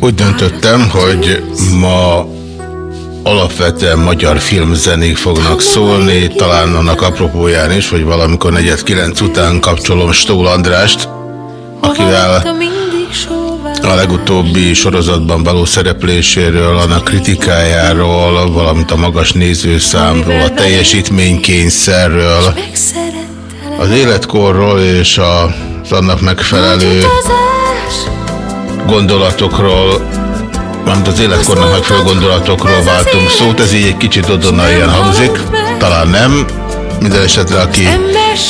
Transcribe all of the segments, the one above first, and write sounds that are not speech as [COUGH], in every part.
Úgy döntöttem, hogy ma alapvetően magyar filmzenék fognak szólni, talán annak apropóján is, hogy valamikor negyed kilenc után kapcsolom Stól Andrást, akivel a legutóbbi sorozatban való szerepléséről, annak kritikájáról, valamint a magas nézőszámról, a teljesítménykényszerről, az életkorról és a, az annak megfelelő gondolatokról, mármint az életkornak megfelelő gondolatokról váltunk szót, ez így egy kicsit odonnan hangzik, talán nem, minden esetre aki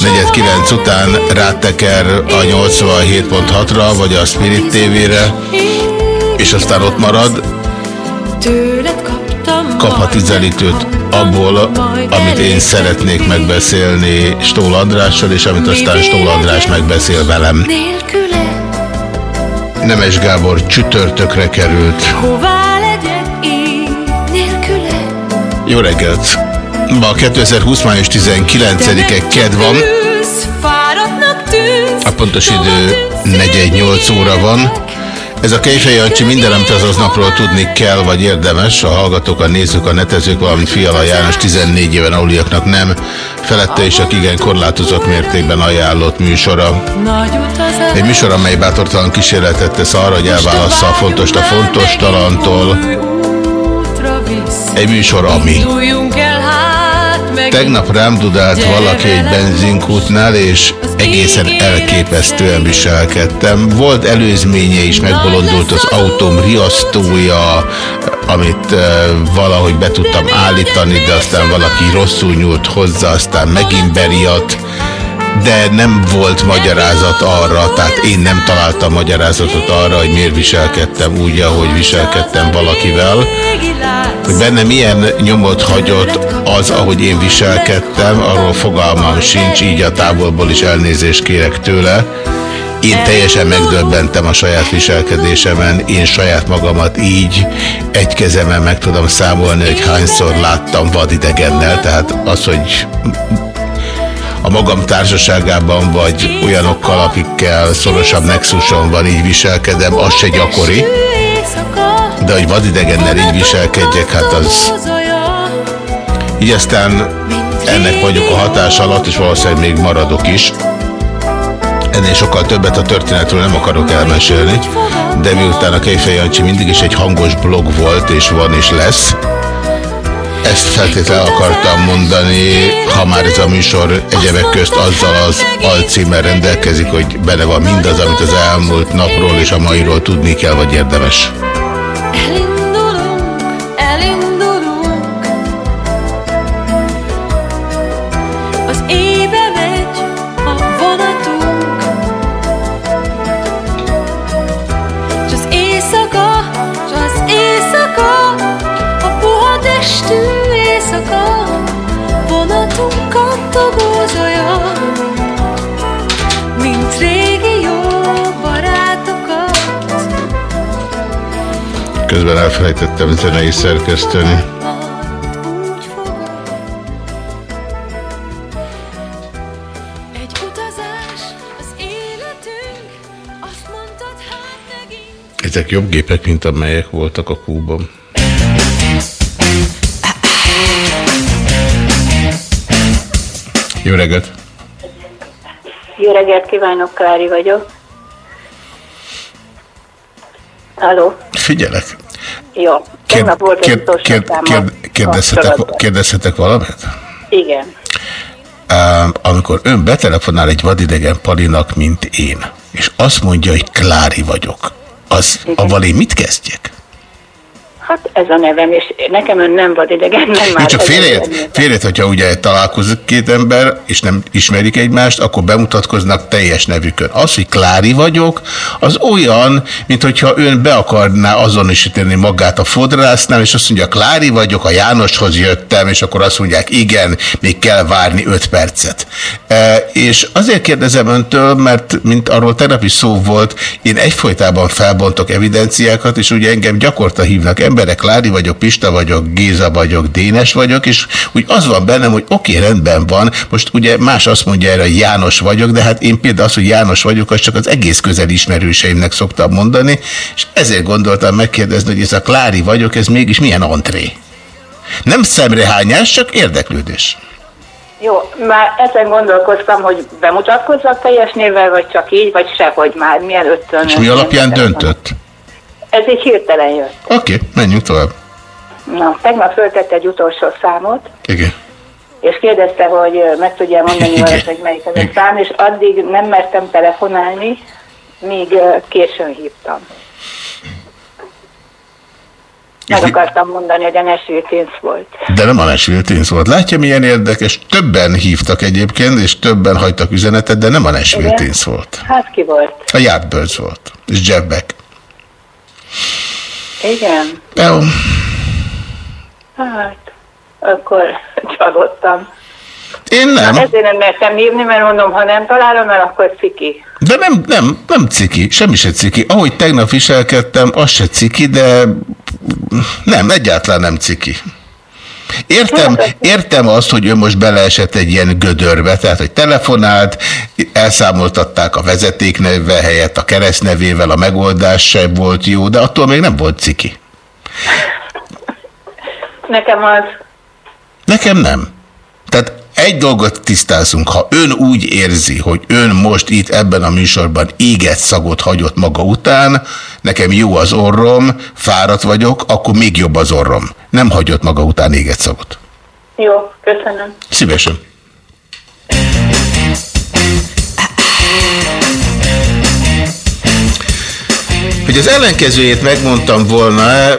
negyed kilenc után ráteker a 87.6-ra, vagy a Spirit TV-re, és aztán ott marad, kaphat ízelítőt abból, amit én szeretnék megbeszélni Stól Andrással, és amit aztán Stól András megbeszél velem. Nemes Gábor csütörtökre került. Hová legyek én nélküle? Jó reggelt! Ma 2020. május 19-e ked van. A pontos idő 418 óra van. Ez a Kejfej Jancsi minden, amit azaz napról tudni kell, vagy érdemes. A hallgatók, a nézők, a netezők, valamint Fiala János 14 éven aluliaknak nem. Felette is, aki igen korlátozott mértékben ajánlott műsora. Egy műsor, amely bátortalan kísérletet tesz arra, hogy elválassza a fontos a fontos talantól. Egy műsor, ami. Tegnap rám dudált valaki egy benzinkútnál, és egészen elképesztően viselkedtem. Volt előzménye is, megbolondult az autóm riasztója, amit valahogy be tudtam állítani, de aztán valaki rosszul nyúlt hozzá, aztán megint beriadt de nem volt magyarázat arra, tehát én nem találtam magyarázatot arra, hogy miért viselkedtem úgy, ahogy viselkedtem valakivel. Hogy benne milyen nyomot hagyott az, ahogy én viselkedtem, arról fogalmam sincs, így a távolból is elnézést kérek tőle. Én teljesen megdöbbentem a saját viselkedésemen, én saját magamat így egy kezemen meg tudom számolni, hogy hányszor láttam vadidegennel, tehát az, hogy a magam társaságában, vagy olyanokkal, akikkel szorosabb nexuson van, így viselkedem, az se gyakori. De hogy vadidegennel így viselkedjek, hát az... Így aztán ennek vagyok a hatás alatt, és valószínűleg még maradok is. Ennél sokkal többet a történetről nem akarok elmesélni, de miután a Kejfej mindig is egy hangos blog volt, és van és lesz, ezt feltétlenül akartam mondani, ha már ez a műsor egyebek közt azzal az alcímmel rendelkezik, hogy benne van mindaz, amit az elmúlt napról és a mairól tudni kell, vagy érdemes. Elindulunk, Közben elfelejtettem zenei szerkeszteni. Hát. Ezek jobb gépek, mint amelyek voltak a kúban. Jó reggelt! Jó reggelt kívánok, Klári vagyok. Halló, Figyelek! jó. Tegnap volt Kérd, kérd, kérd, kérdezhetek, kérdezhetek valamit? Igen. Um, amikor ön betelefonál egy vadidegen palinak, mint én, és azt mondja, hogy Klári vagyok, az avval én mit kezdjek? Hát ez a nevem, és nekem ön nem vad idegen, nem Jó, már. csak az félreért, hogyha ugye találkozik két ember, és nem ismerik egymást, akkor bemutatkoznak teljes nevükön. Az, hogy Klári vagyok, az olyan, mint hogyha ön be akarná azonosítani magát a fodrásznál, és azt mondja, Klári vagyok, a Jánoshoz jöttem, és akkor azt mondják, igen, még kell várni öt percet. E, és azért kérdezem öntől, mert mint arról tegnap is szó volt, én egyfolytában felbontok evidenciákat, és ugye engem gyakorta hívnak emberek, Klári vagyok, Pista vagyok, Géza vagyok, Dénes vagyok, és úgy az van bennem, hogy oké, okay, rendben van, most ugye más azt mondja erre, hogy János vagyok, de hát én például az, hogy János vagyok, az csak az egész közel ismerőseimnek szoktam mondani, és ezért gondoltam megkérdezni, hogy ez a Klári vagyok, ez mégis milyen antré? Nem szemrehányás, csak érdeklődés. Jó, már ezen gondolkoztam, hogy bemutatkozzak teljes névvel, vagy csak így, vagy sehogy már, milyen ötön. És mi alapján döntött? Ez így hirtelen jött. Oké, okay, menjünk tovább. Na, tegnap föltette egy utolsó számot, Igen. és kérdezte, hogy meg tudja mondani valamit, hogy melyik ez a szám, és addig nem mertem telefonálni, míg későn hívtam. Meg akartam mondani, hogy a Nashville Teens volt. De nem a Nashville Teens volt. Látja, milyen érdekes? Többen hívtak egyébként, és többen hagytak üzenetet, de nem a Nashville? Teens volt. Hát ki volt? A Yardbirds volt. És Jeff Beck. Igen. Jó. Hát, akkor csalódtam. Én nem. Ezért nem mertem hívni, mert mondom, ha nem találom el, akkor ciki. De nem, nem, nem ciki, semmi se ciki. Ahogy tegnap viselkedtem, az se ciki, de nem, egyáltalán nem ciki. Értem, értem azt, hogy ő most beleesett egy ilyen gödörbe, tehát, hogy telefonált, elszámoltatták a vezetékneve helyett a keresztnevével, a megoldás se volt jó, de attól még nem volt ciki. Nekem az. Nekem nem. Egy dolgot tisztázunk, ha ön úgy érzi, hogy ön most itt ebben a műsorban éget szagot hagyott maga után, nekem jó az orrom, fáradt vagyok, akkor még jobb az orrom. Nem hagyott maga után éget szagot. Jó, köszönöm. Szívesen. Hogy az ellenkezőjét megmondtam volna,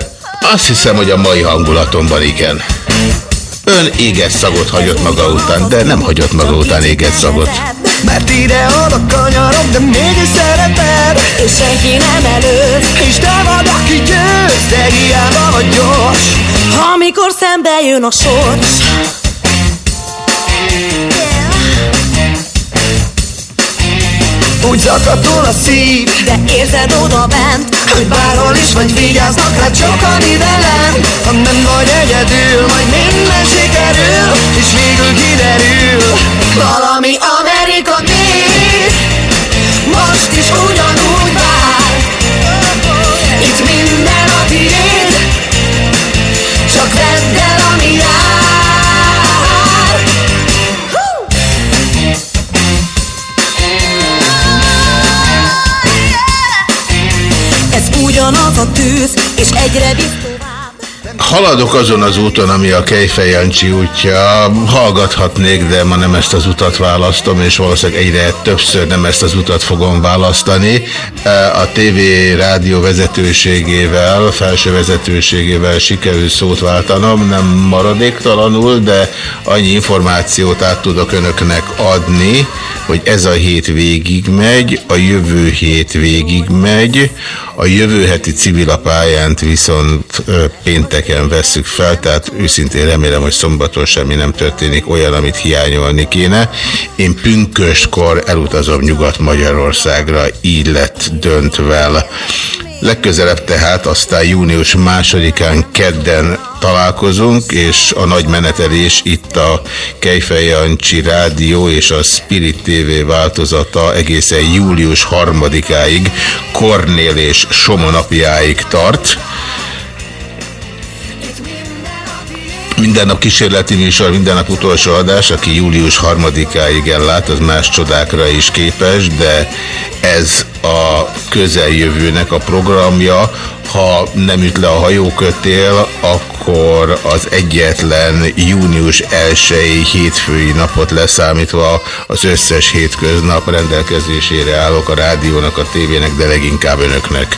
azt hiszem, hogy a mai hangulatomban igen. Ön éges szagot hagyott maga után, de nem hagyott maga után éges szagot. Mert ide oda kanyarok, de mégis szereted. És senki nem előz És te vagy, aki győz, de hiába vagy gyors. Amikor szembe jön a sors Úgy zakatol a szív. De érzed oda bent Hogy bárhol is vagy vigyáznak rád sokan ide lent. Ha nem vagy egyedül, majd minden sikerül És végül kiderül. Valami Amerika még Most is ugyanúgy Ugyanaz a tűz És egyre visz Haladok azon az úton, ami a Kejfej Jancsi útja. Hallgathatnék, de ma nem ezt az utat választom, és valószínűleg egyre többször nem ezt az utat fogom választani. A TV rádió vezetőségével, felső vezetőségével sikerül szót váltanom, nem maradéktalanul, de annyi információt át tudok önöknek adni, hogy ez a hét végig megy, a jövő hét végig megy, a jövő heti civilapályánt viszont pénteken vesszük fel, tehát őszintén remélem, hogy szombaton semmi nem történik olyan, amit hiányolni kéne. Én pünköstkor elutazom Nyugat-Magyarországra, így lett döntve. Legközelebb tehát aztán június másodikán kedden találkozunk, és a nagy menetelés itt a Kejfej Jancsi Rádió és a Spirit TV változata egészen július harmadikáig, Kornél és Soma napjáig tart. Minden nap kísérleti műsor, minden nap utolsó adás, aki július harmadikáig ellát, az más csodákra is képes, de ez a közeljövőnek a programja. Ha nem üt le a hajókötél, akkor az egyetlen június 1 hétfői napot leszámítva az összes hétköznap rendelkezésére állok a rádiónak, a tévének, de leginkább önöknek.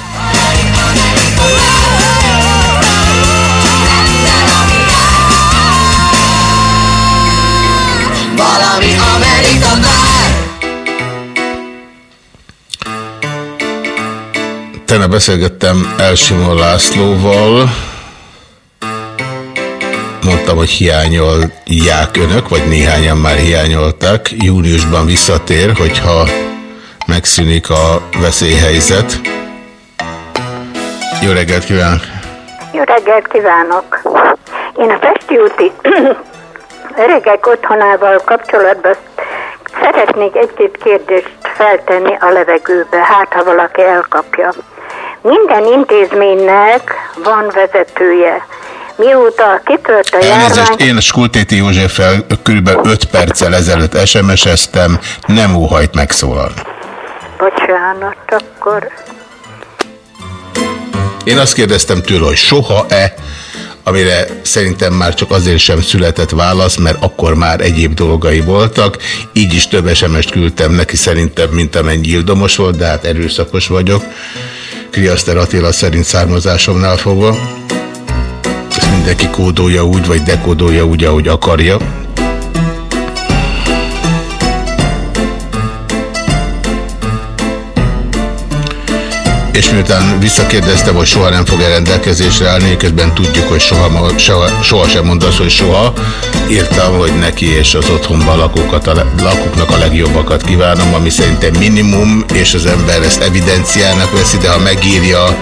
Valami Amerika vár Tegnap beszélgettem Elsimon Lászlóval, mondtam, hogy hiányolják önök, vagy néhányan már hiányolták. Júniusban visszatér, hogyha megszűnik a veszélyhelyzet. Jó reggelt kívánok! Jó reggelt kívánok! Én a Pesti úti öregek otthonával kapcsolatban szeretnék egy-két kérdést feltenni a levegőbe, hát ha valaki elkapja. Minden intézménynek van vezetője. Mióta kitört a Elnézést, járvány... én Skultéti Józseffel kb. 5 perccel ezelőtt SMS-eztem, nem óhajt megszólalni. Bocsánat, akkor... Én azt kérdeztem tőle, hogy soha-e, amire szerintem már csak azért sem született válasz, mert akkor már egyéb dolgai voltak. Így is több SMS-t küldtem neki szerintem, mint amennyi ildomos volt, de hát erőszakos vagyok. Kriaszter Attila szerint származásomnál fogva. Ezt mindenki kódolja úgy, vagy dekódolja úgy, ahogy akarja. És miután visszakérdeztem, hogy soha nem fog -e rendelkezésre állni, közben tudjuk, hogy soha, soha, soha sem mond az, hogy soha, írtam, hogy neki és az otthonban lakókat, a, lakóknak a legjobbakat kívánom, ami szerintem minimum, és az ember ezt evidenciának veszi, de ha megírja,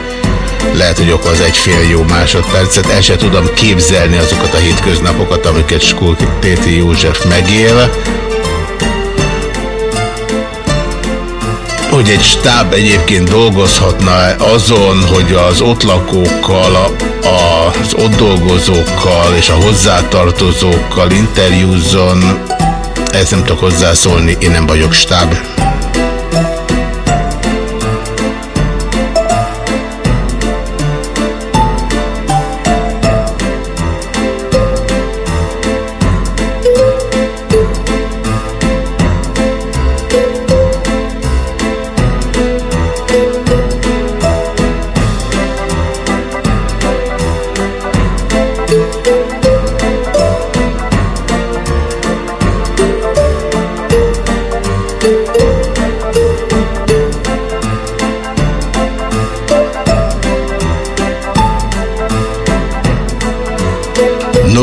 lehet, hogy okoz egy fél jó másodpercet. El sem tudom képzelni azokat a hétköznapokat, amiket Skultéti József megél. Hogy egy stáb egyébként dolgozhatna azon, hogy az ott lakókkal, az ott dolgozókkal és a hozzátartozókkal interjúzzon, ezt nem tudok hozzászólni, én nem vagyok stáb.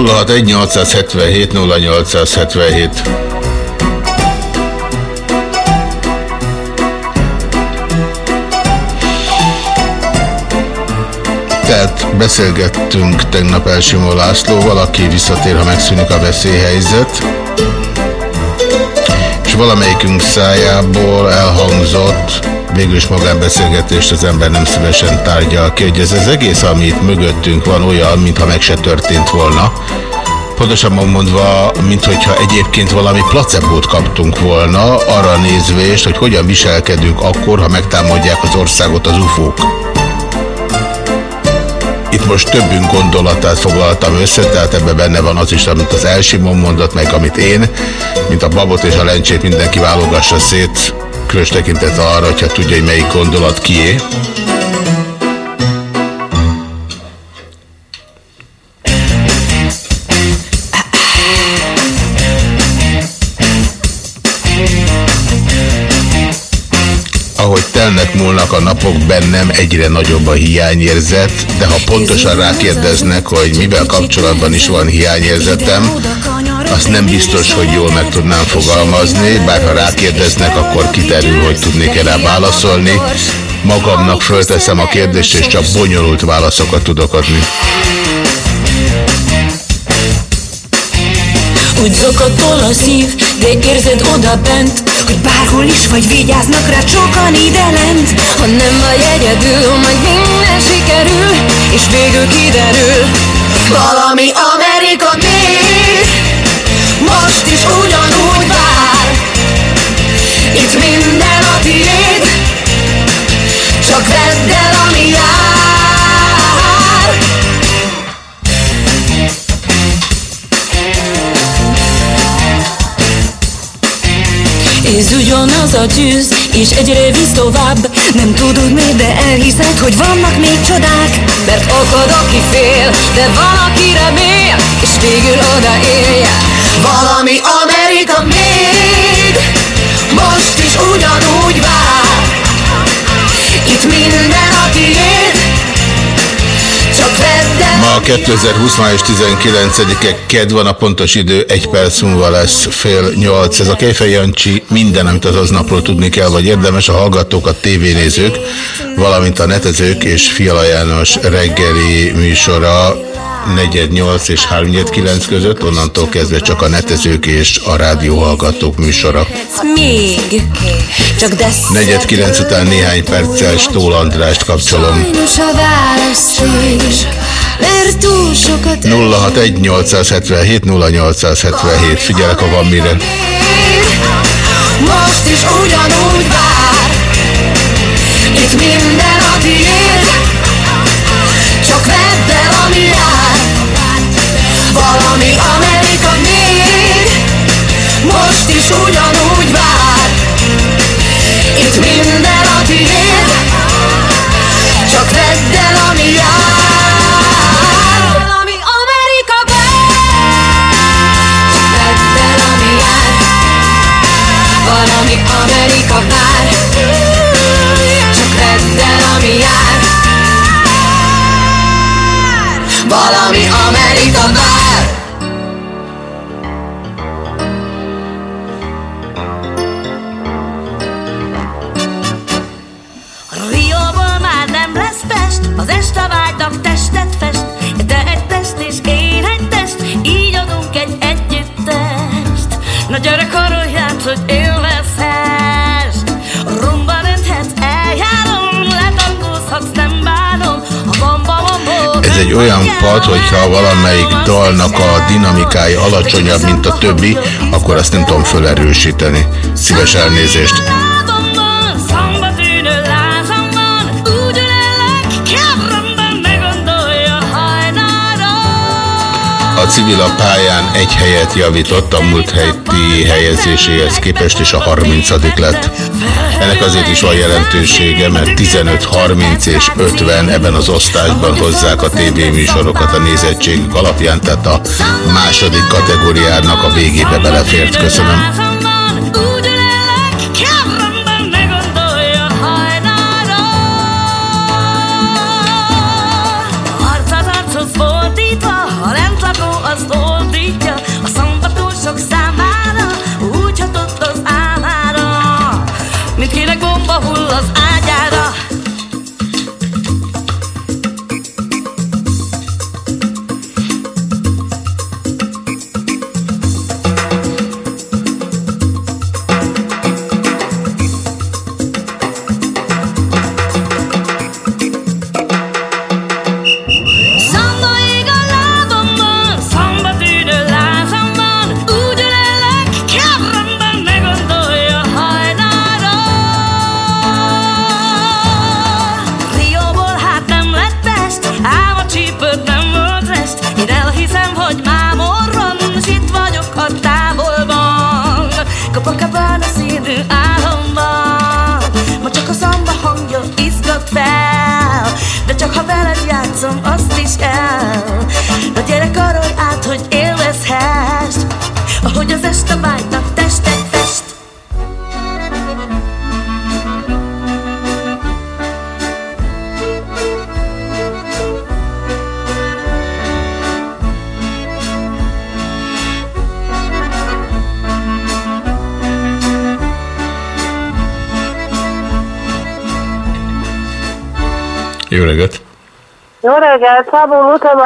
061 877 0877. Tehát beszélgettünk tegnap Elsimó Lászlóval, aki visszatér, ha megszűnik a veszélyhelyzet, és valamelyikünk szájából elhangzott, végül is magánbeszélgetést az ember nem szívesen tárgyal ki, hogy ez az egész, amit mögöttünk van olyan, mintha meg se történt volna, Pontosabban mondva, mintha egyébként valami placebót kaptunk volna, arra nézvést, hogy hogyan viselkedünk akkor, ha megtámadják az országot az ufók. Itt most többünk gondolatát foglaltam össze, tehát ebben benne van az is, amit az Elsimon mondott, meg amit én, mint a babot és a lencsét mindenki válogassa szét, különös tekintet arra, hogyha tudja, hogy melyik gondolat kié. telnek múlnak a napok bennem, egyre nagyobb a hiányérzet, de ha pontosan rákérdeznek, hogy mivel kapcsolatban is van hiányérzetem, azt nem biztos, hogy jól meg tudnám fogalmazni, bár ha rákérdeznek, akkor kiterül, hogy tudnék-e rá válaszolni. Magamnak fölteszem a kérdést, és csak bonyolult válaszokat tudok adni. Úgy zokatol a szív, de érzed oda bent Hogy bárhol is vagy vigyáznak rá sokan ide lent Ha nem vagy egyedül, majd minden sikerül És végül kiderül Valami Amerika még Most is ugyanúgy Ez ugyanaz a tűz, és egyre visz tovább. Nem tudod miért, de elhiszed, hogy vannak még csodák. Mert akad, aki fél, de van, aki remél És végül odaérje Valami Amerika még Most is ugyanúgy vár. Itt minden a tiéd Ma 2020. május 19-e ked van, a pontos idő egy perc múlva lesz fél nyolc. Ez a Kejfej Jancsi minden, amit az aznapról tudni kell, vagy érdemes a hallgatók, a tévénézők, valamint a netezők és Fiala János reggeli műsora 418 és 349 között, onnantól kezdve csak a netezők és a rádióhallgatók műsora. Még, csak de 49 után néhány perccel Stól Andrást kapcsolom. 061 877 0877 Figyelek, ha van mire. Most is ugyanúgy vár. Itt minden a tiéd Csak vedd el, ami jár. Valami Amerika még. Most is ugyanúgy vár. Itt minden olyan pad, hogyha valamelyik dalnak a dinamikája alacsonyabb, mint a többi, akkor azt nem tudom felerősíteni. Szíves elnézést. A civil a pályán egy helyet javított a múlt heti helyezéséhez képest, és a 30 lett. Ennek azért is van jelentősége, mert 15, 30 és 50 ebben az osztályban hozzák a tévéműsorokat a nézettségük alapján, tehát a második kategóriának a végébe belefért. Köszönöm.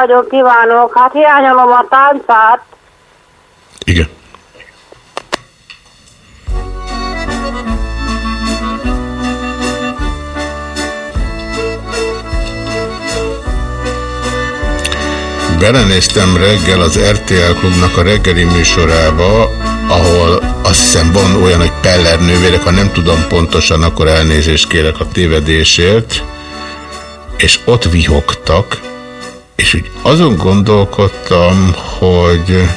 Vagyok, kívánok. Hát hiányolom a táncát. Igen. Belenéztem reggel az RTL klubnak a reggeli műsorába, ahol azt hiszem van olyan, hogy Peller nővérek, ha nem tudom pontosan, akkor elnézést kérek a tévedésért, és ott vihogtak, és úgy azon gondolkodtam, hogy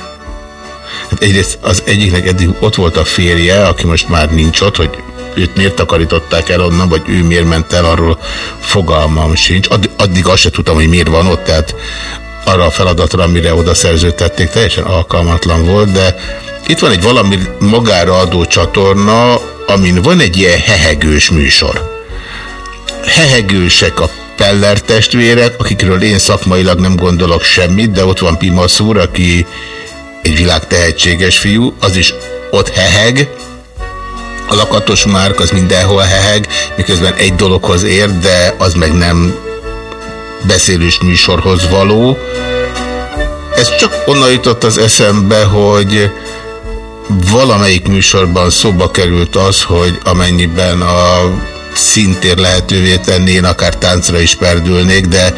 hát egyrészt az egyiknek eddig ott volt a férje, aki most már nincs ott, hogy őt miért takarították el onnan, vagy ő miért ment el, arról fogalmam sincs. Addig, addig azt se tudtam, hogy miért van ott, tehát arra a feladatra, amire oda szerződtették, teljesen alkalmatlan volt, de itt van egy valami magára adó csatorna, amin van egy ilyen hehegős műsor. Hehegősek a Peller testvérek, akikről én szakmailag nem gondolok semmit, de ott van Pimasz úr, aki egy világ tehetséges fiú, az is ott heheg, a lakatos márk az mindenhol heheg, miközben egy dologhoz ér, de az meg nem beszélős műsorhoz való. Ez csak onnan jutott az eszembe, hogy valamelyik műsorban szóba került az, hogy amennyiben a szintér lehetővé tenni, én akár táncra is perdülnék, de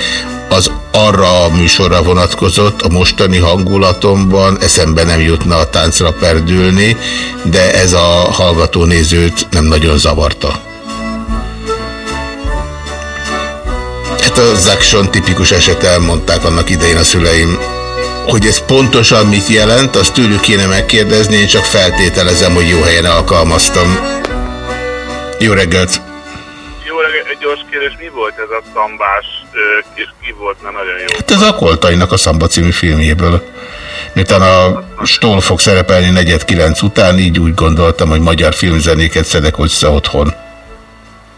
az arra a műsorra vonatkozott, a mostani hangulatomban eszembe nem jutna a táncra perdülni, de ez a hallgató-nézőt nem nagyon zavarta. Hát a Zakson tipikus eset elmondták annak idején a szüleim, hogy ez pontosan mit jelent, azt tőlük kéne megkérdezni, én csak feltételezem, hogy jó helyen alkalmaztam. Jó reggelt! Egy gyors kérdés, mi volt ez a szambás, és ki volt, mert nagyon jó. Hát ez a Koltainak a Szamba című filmjéből. Miután a Stoll fog szerepelni negyed kilenc után, így úgy gondoltam, hogy magyar filmzenéket szedek össze otthon.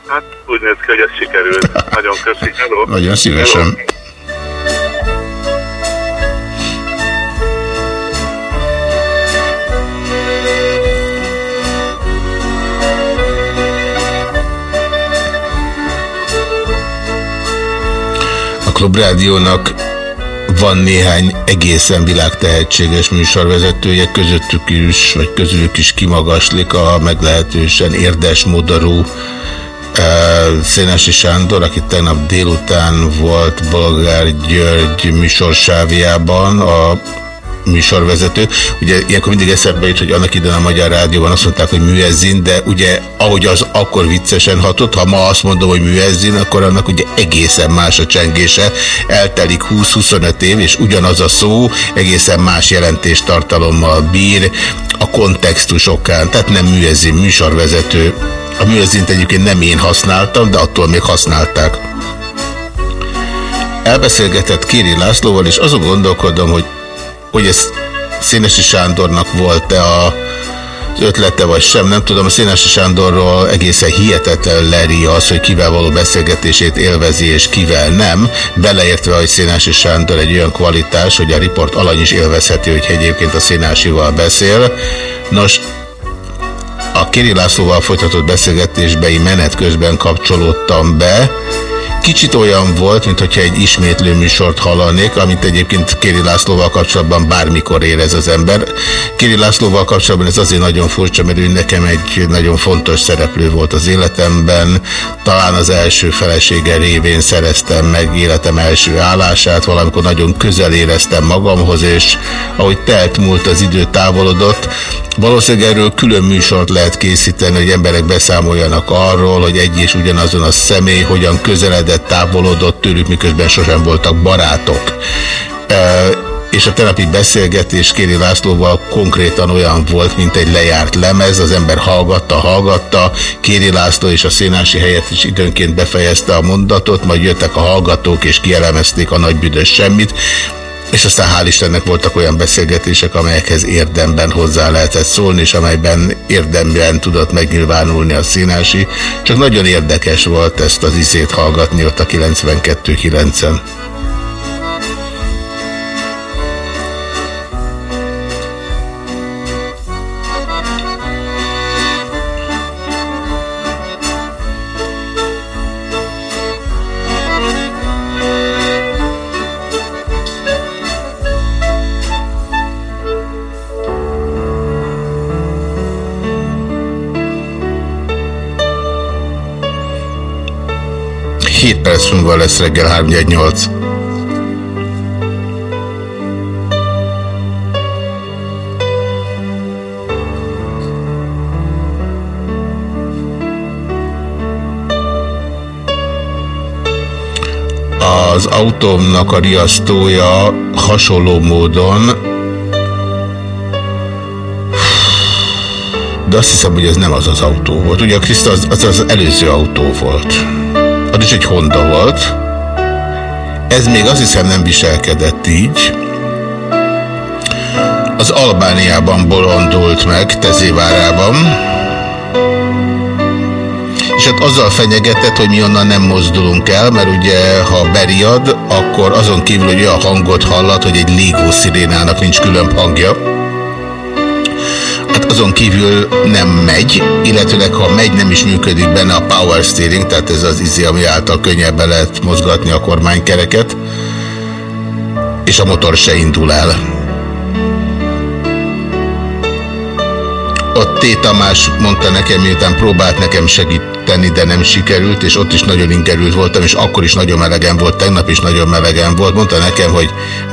Hát úgy néz ki, hogy ez sikerült. [LAUGHS] Nagyon köszi. Hello. Nagyon szívesen. Hello. Klubrádiónak van néhány egészen világtehetséges műsorvezetője, közöttük is, vagy közülük is kimagaslik a meglehetősen érdes modarú Szénesi Sándor, aki tegnap délután volt Bolgár György műsorsávjában, a műsorvezető. Ugye ilyenkor mindig eszembe jut, hogy annak idején a Magyar Rádióban azt mondták, hogy műezzin, de ugye ahogy az akkor viccesen hatott, ha ma azt mondom, hogy műezzin, akkor annak ugye egészen más a csengése. Eltelik 20-25 év, és ugyanaz a szó egészen más jelentéstartalommal bír a kontextusokán. Tehát nem műezzin, műsorvezető. A műezzint egyébként nem én használtam, de attól még használták. Elbeszélgetett Kéri Lászlóval, és azon gondolkodom, hogy hogy ez Szénesi Sándornak volt-e a ötlete vagy sem, nem tudom, a Szénesi Sándorról egészen hihetetlen leri az, hogy kivel való beszélgetését élvezi és kivel nem, beleértve, hogy Szénesi Sándor egy olyan kvalitás, hogy a riport alany is élvezheti, hogy egyébként a Szénásival beszél. Nos, a Kéri Lászlóval folytatott beszélgetésbeli menet közben kapcsolódtam be, Kicsit olyan volt, mint hogyha egy ismétlő műsort hallanék, amit egyébként Kéri Lászlóval kapcsolatban bármikor érez az ember. Kéri Lászlóval kapcsolatban ez azért nagyon furcsa, mert ő nekem egy nagyon fontos szereplő volt az életemben. Talán az első felesége révén szereztem meg életem első állását, valamikor nagyon közel éreztem magamhoz, és ahogy telt múlt az idő távolodott, Valószínűleg erről külön műsort lehet készíteni, hogy emberek beszámoljanak arról, hogy egy és ugyanazon a személy hogyan közeledett, távolodott tőlük, miközben sosem voltak barátok. És a tenapi beszélgetés Kéri Lászlóval konkrétan olyan volt, mint egy lejárt lemez, az ember hallgatta, hallgatta, Kéri László és a szénási helyet is időnként befejezte a mondatot, majd jöttek a hallgatók és kielemezték a nagy büdös semmit, és aztán hál' Istennek voltak olyan beszélgetések, amelyekhez érdemben hozzá lehetett szólni, és amelyben érdemben tudott megnyilvánulni a színási. Csak nagyon érdekes volt ezt az izét hallgatni ott a 92-9-en. 7 perc múlva lesz reggel 318. Az autómnak a riasztója hasonló módon de azt hiszem, hogy ez nem az az autó volt. Ugye a Kriszta az, az az előző autó volt az is egy Honda volt. Ez még azt hiszem nem viselkedett így. Az Albániában bolondult meg, Tezévárában. És hát azzal fenyegetett, hogy mi onnan nem mozdulunk el, mert ugye, ha beriad, akkor azon kívül, hogy olyan hangot hallat, hogy egy légó szirénának nincs külön hangja azon kívül nem megy, illetőleg ha megy, nem is működik benne a power steering, tehát ez az izé, ami által könnyebben lehet mozgatni a kormánykereket, és a motor se indul el. Ott T. Tamás mondta nekem, miután próbált nekem segíteni, de nem sikerült, és ott is nagyon ingerült voltam, és akkor is nagyon melegen volt, tegnap is nagyon melegen volt. Mondta nekem, hogy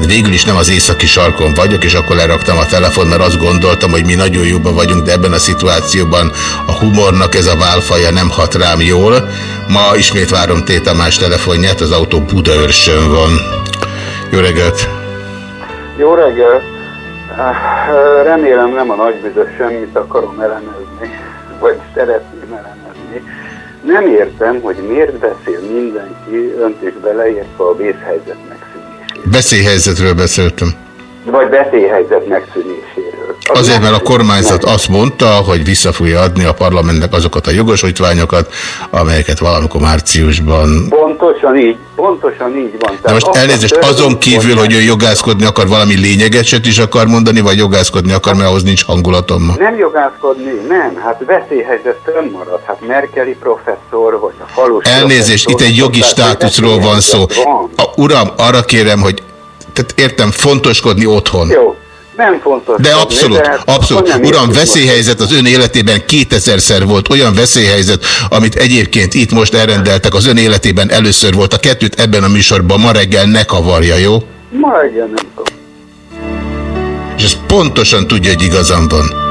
végül is nem az északi sarkon vagyok, és akkor leraktam a telefon, mert azt gondoltam, hogy mi nagyon jobban vagyunk, de ebben a szituációban a humornak ez a válfaja nem hat rám jól. Ma ismét várom T. Tamás telefonját, az autó Budaörsön van. Jó reggelt! Jó reggelt! Remélem nem a nagybüdös semmit akarom elemezni, vagy szeretném elemezni. Nem értem, hogy miért beszél mindenki, önt is beleértve a vészhelyzet megszűnéséről. Beszélyhelyzetről beszéltem. Vagy beszélyhelyzet megszűnéséről. Az Azért, mert a kormányzat nem. azt mondta, hogy vissza fogja adni a parlamentnek azokat a jogosítványokat, amelyeket valamikor márciusban... Pontosan így, pontosan így van. De most elnézést, azon kívül, hogy ő jogászkodni akar, valami lényegeset is akar mondani, vagy jogászkodni akar, mert ahhoz nincs hangulatom ma. Nem jogászkodni, nem, hát veszélyhelyzet fönnmarad. Hát Merkeli professzor, vagy a falus Elnézést, itt egy jogi státuszról van szó. Van. A, uram, arra kérem, hogy tehát értem, fontoskodni otthon. Jó, nem fontos. De abszolút, hát abszolút. nem Uram, veszélyhelyzet az ön életében 2000-szer volt. Olyan veszélyhelyzet, amit egyébként itt most elrendeltek, az ön életében először volt. A kettőt ebben a műsorban ma reggel ne kavarja, jó? Ma reggel nem tudom. És ezt pontosan tudja, hogy igazam van.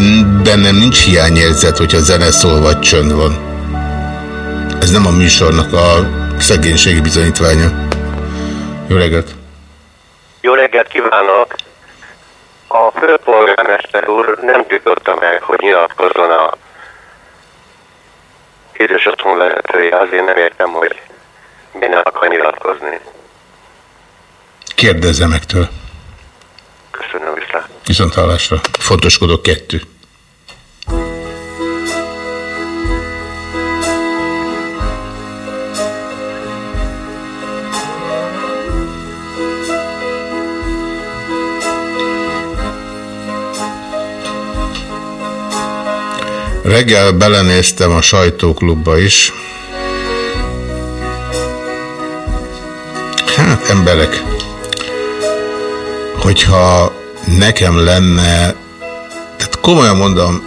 Én bennem nincs hiányérzet, hogyha zene szól, vagy csönd van. Ez nem a műsornak a szegénységi bizonyítványa. Jó reggelt! Jó reggelt kívánok! A főpolgármester úr nem tudta meg, hogy nyilatkozzon a idős otthon vezetője, azért nem értem, hogy miért akar nyilatkozni. Kérdezze meg tőle. Köszönöm viszlát. Viszont hallásra. Fontoskodok kettő. Reggel belenéztem a sajtóklubba is. Hát, emberek, hogyha nekem lenne, tehát komolyan mondom,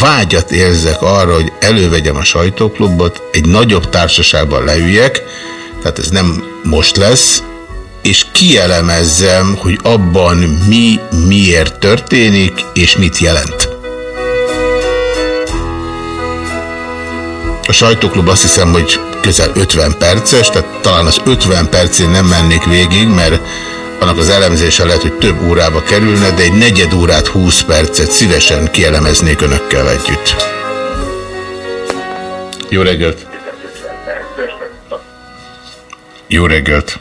vágyat érzek arra, hogy elővegyem a sajtóklubot, egy nagyobb társaságban leüljek, tehát ez nem most lesz, és kielemezzem, hogy abban mi miért történik, és mit jelent. A sajtóklub azt hiszem, hogy közel 50 perces, tehát talán az 50 percén nem mennék végig, mert annak az elemzése lehet, hogy több órába kerülne, de egy negyed órát, 20 percet szívesen kielemeznék önökkel együtt. Jó reggelt! Jó reggelt!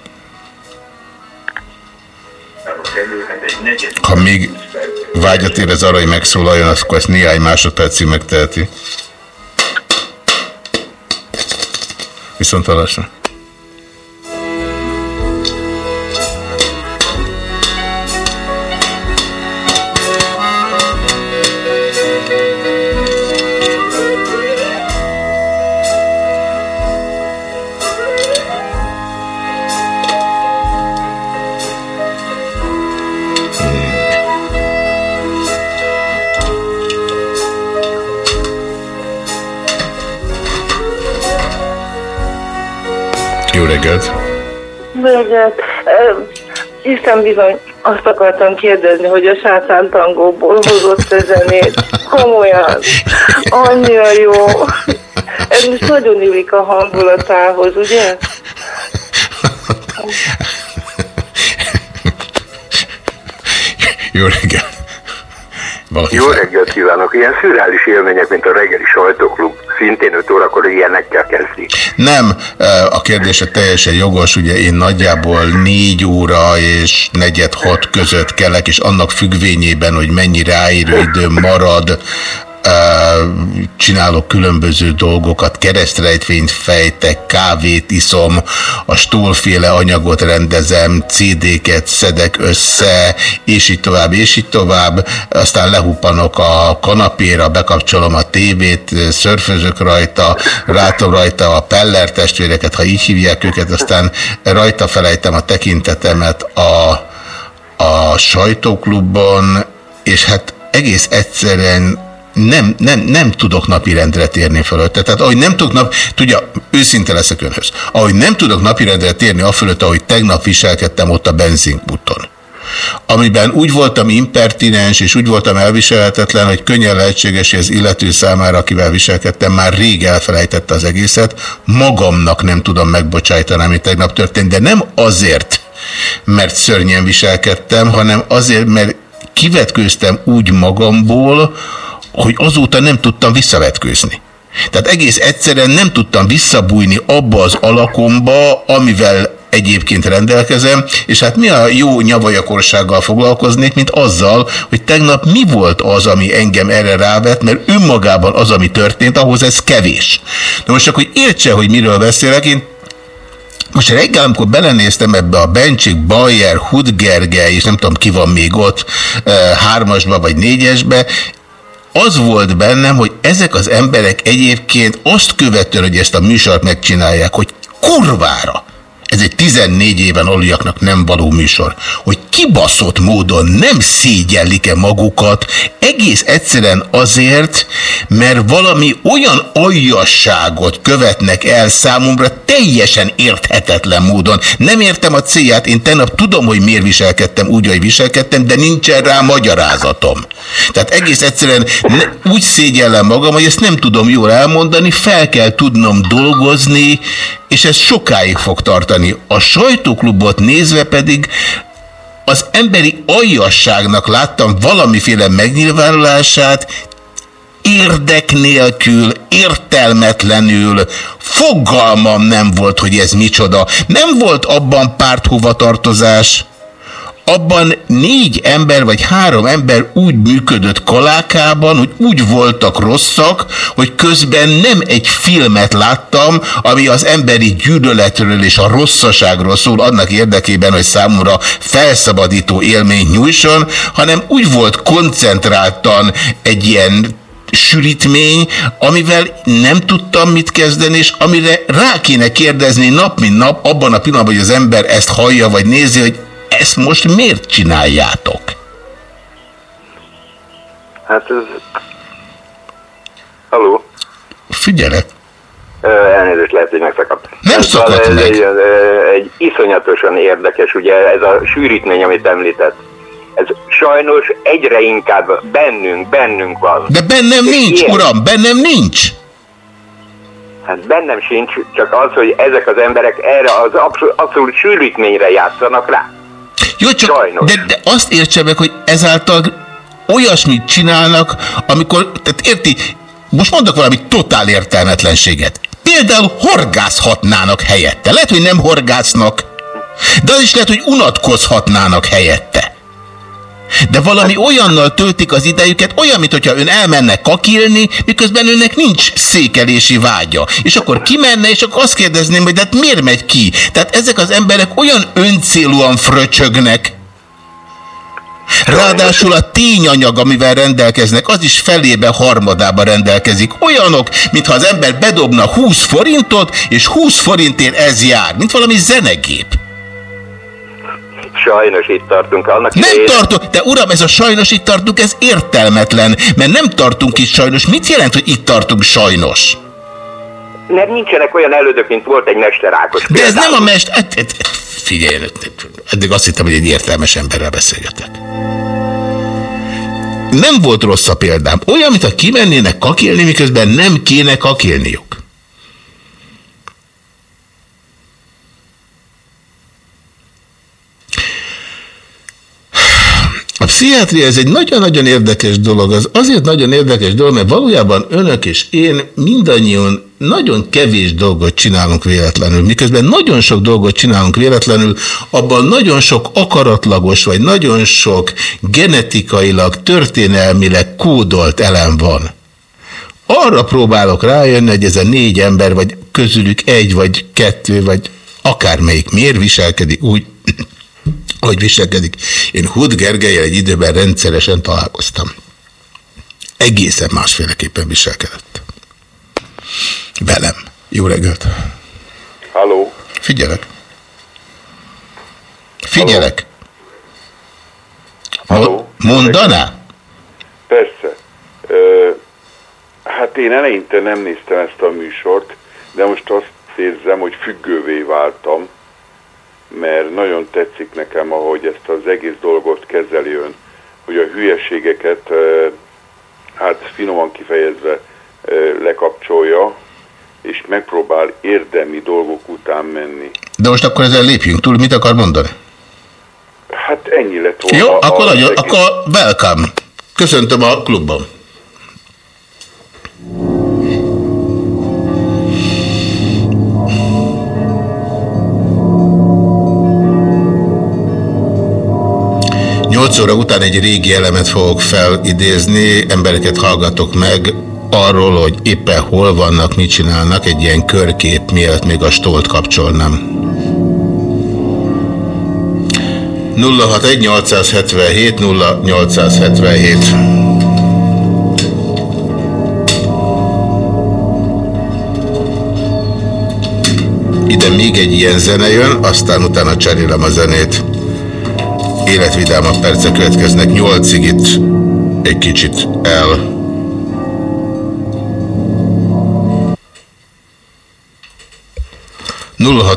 Ha még vágyat érez arra, hogy megszólaljon, akkor ezt néhány másodpercig megteheti. Viszont hallásra. Isten bizony azt akartam kérdezni, hogy a sátán tangóból hozott a zenét. Komolyan. Annyira jó. Ez most nagyon illik a hangulatához, ugye? Jó reggelt! Valaki Jó reggelt kívánok! Ilyen szürreális élmények, mint a reggeli sajtóklub. Szintén 5 órakor ilyenekkel kezdi. Nem, a kérdése teljesen jogos, ugye én nagyjából négy óra és negyed hat között kelek, és annak függvényében, hogy mennyi ráérőidőm marad, csinálok különböző dolgokat, keresztrejtvényt fejtek, kávét iszom, a stólféle anyagot rendezem, CD-ket szedek össze, és így tovább, és így tovább, aztán lehuppanok a kanapéra, bekapcsolom a tévét, szörfözök rajta, rátom rajta a Peller testvéreket, ha így hívják őket, aztán rajta felejtem a tekintetemet a, a sajtóklubban, és hát egész egyszerűen nem, nem, nem tudok napirendre térni fölötte. Tehát ahogy nem tudok nap, tudja, őszinte leszek önhöz, ahogy nem tudok napirendre térni a fölött, ahogy tegnap viselkedtem ott a benzinkúton, amiben úgy voltam impertinens, és úgy voltam elviselhetetlen, hogy könnyen lehetséges, hogy az illető számára, akivel viselkedtem, már rég elfelejtette az egészet, magamnak nem tudom megbocsájtani, ami tegnap történt, de nem azért, mert szörnyen viselkedtem, hanem azért, mert kivetkőztem úgy magamból, hogy azóta nem tudtam visszavetkőzni. Tehát egész egyszerűen nem tudtam visszabújni abba az alakomba, amivel egyébként rendelkezem, és hát mi a jó nyavajakorsággal foglalkoznék, mint azzal, hogy tegnap mi volt az, ami engem erre rávett, mert önmagában az, ami történt, ahhoz ez kevés. Na most csak, hogy értse, hogy miről beszélek, én most reggel, amikor belenéztem ebbe a Bencsik, Bayer, Hudgerge, és nem tudom ki van még ott, eh, hármasba vagy négyesbe, az volt bennem, hogy ezek az emberek egyébként azt követően, hogy ezt a műsort megcsinálják, hogy kurvára, ez egy 14 éven aluljaknak nem való műsor, hogy kibaszott módon nem szégyellik-e magukat, egész egyszerűen azért, mert valami olyan aljasságot követnek el számomra teljesen érthetetlen módon. Nem értem a célját, én tegnap tudom, hogy miért viselkedtem úgy, hogy viselkedtem, de nincsen rá magyarázatom. Tehát egész egyszerűen ne, úgy szégyellem magam, hogy ezt nem tudom jól elmondani, fel kell tudnom dolgozni, és ez sokáig fog tartani. A sajtóklubot nézve pedig az emberi aljasságnak láttam valamiféle megnyilvánulását, érdek nélkül, értelmetlenül, fogalmam nem volt, hogy ez micsoda. Nem volt abban párthovatartozás, abban négy ember vagy három ember úgy működött kalákában, hogy úgy voltak rosszak, hogy közben nem egy filmet láttam, ami az emberi gyűlöletről és a rosszaságról szól annak érdekében, hogy számomra felszabadító élményt nyújtson, hanem úgy volt koncentráltan egy ilyen sűrítmény, amivel nem tudtam mit kezdeni, és amire rá kéne kérdezni nap mint nap, abban a pillanatban, hogy az ember ezt hallja vagy nézi, hogy ezt most miért csináljátok? Hát ez... Haló? Figyelek. Elnézést lehet, hogy megszakadt. Nem szakadt ez meg. Egy, egy iszonyatosan érdekes, ugye ez a sűrítmény, amit említett. Ez sajnos egyre inkább bennünk, bennünk van. De bennem És nincs, ilyen- uram, bennem nincs. Hát bennem sincs, csak az, hogy ezek az emberek erre az abszolút, abszolút sűrítményre játszanak rá. Jó, csak de, de azt értse meg, hogy ezáltal olyasmit csinálnak, amikor, tehát érti, most mondok valami totál értelmetlenséget. Például horgászhatnának helyette. Lehet, hogy nem horgásznak, de az is lehet, hogy unatkozhatnának helyette. De valami olyannal töltik az idejüket, olyan, mint hogyha ön elmenne kakilni, miközben önnek nincs székelési vágya. És akkor kimenne, és akkor azt kérdezném, hogy de hát miért megy ki? Tehát ezek az emberek olyan öncélúan fröcsögnek, Ráadásul a tényanyag, amivel rendelkeznek, az is felébe, harmadába rendelkezik. Olyanok, mintha az ember bedobna 20 forintot, és 20 forintért ez jár, mint valami zenegép. Sajnos itt tartunk. Annak Nem idején- tartunk, de uram, ez a sajnos itt tartunk, ez értelmetlen, mert nem tartunk itt sajnos. Mit jelent, hogy itt tartunk sajnos? Mert nincsenek olyan elődök, mint volt egy Mester Ákos. De ez nem a mest... hát- hát- Figyelj, eddig azt hittem, hogy egy értelmes emberrel beszélgetek. Nem volt rossz a példám. Olyan, mintha kimennének kakélni, miközben nem kéne kakélniuk. A pszichiátria ez egy nagyon-nagyon érdekes dolog. Az azért nagyon érdekes dolog, mert valójában önök és én mindannyian nagyon kevés dolgot csinálunk véletlenül, miközben nagyon sok dolgot csinálunk véletlenül, abban nagyon sok akaratlagos, vagy nagyon sok genetikailag, történelmileg kódolt elem van. Arra próbálok rájönni, hogy ez a négy ember, vagy közülük egy, vagy kettő, vagy akármelyik miért viselkedik úgy, hogy viselkedik. Én Hud Gergelyel egy időben rendszeresen találkoztam. Egészen másféleképpen viselkedett. Velem. Jó reggelt. Halló? Figyelek. Figyelek. Mo- mondaná? Persze. Ö, hát én eleinte nem néztem ezt a műsort, de most azt érzem, hogy függővé váltam. Mert nagyon tetszik nekem, ahogy ezt az egész dolgot kezeli ön, hogy a hülyeségeket, hát finoman kifejezve lekapcsolja, és megpróbál érdemi dolgok után menni. De most akkor ezzel lépjünk túl, mit akar mondani? Hát ennyi lett volna. Jó, akkor, nagyon, egész- akkor welcome. Köszöntöm a klubban. Nyolc óra után egy régi elemet fogok felidézni, embereket hallgatok meg arról, hogy éppen hol vannak, mit csinálnak, egy ilyen körkép mielőtt még a stolt kapcsolnám. 061 877 0877 Ide még egy ilyen zene jön, aztán utána cserélem a zenét. Életvidámabb percek következnek, nyolcig itt egy kicsit el.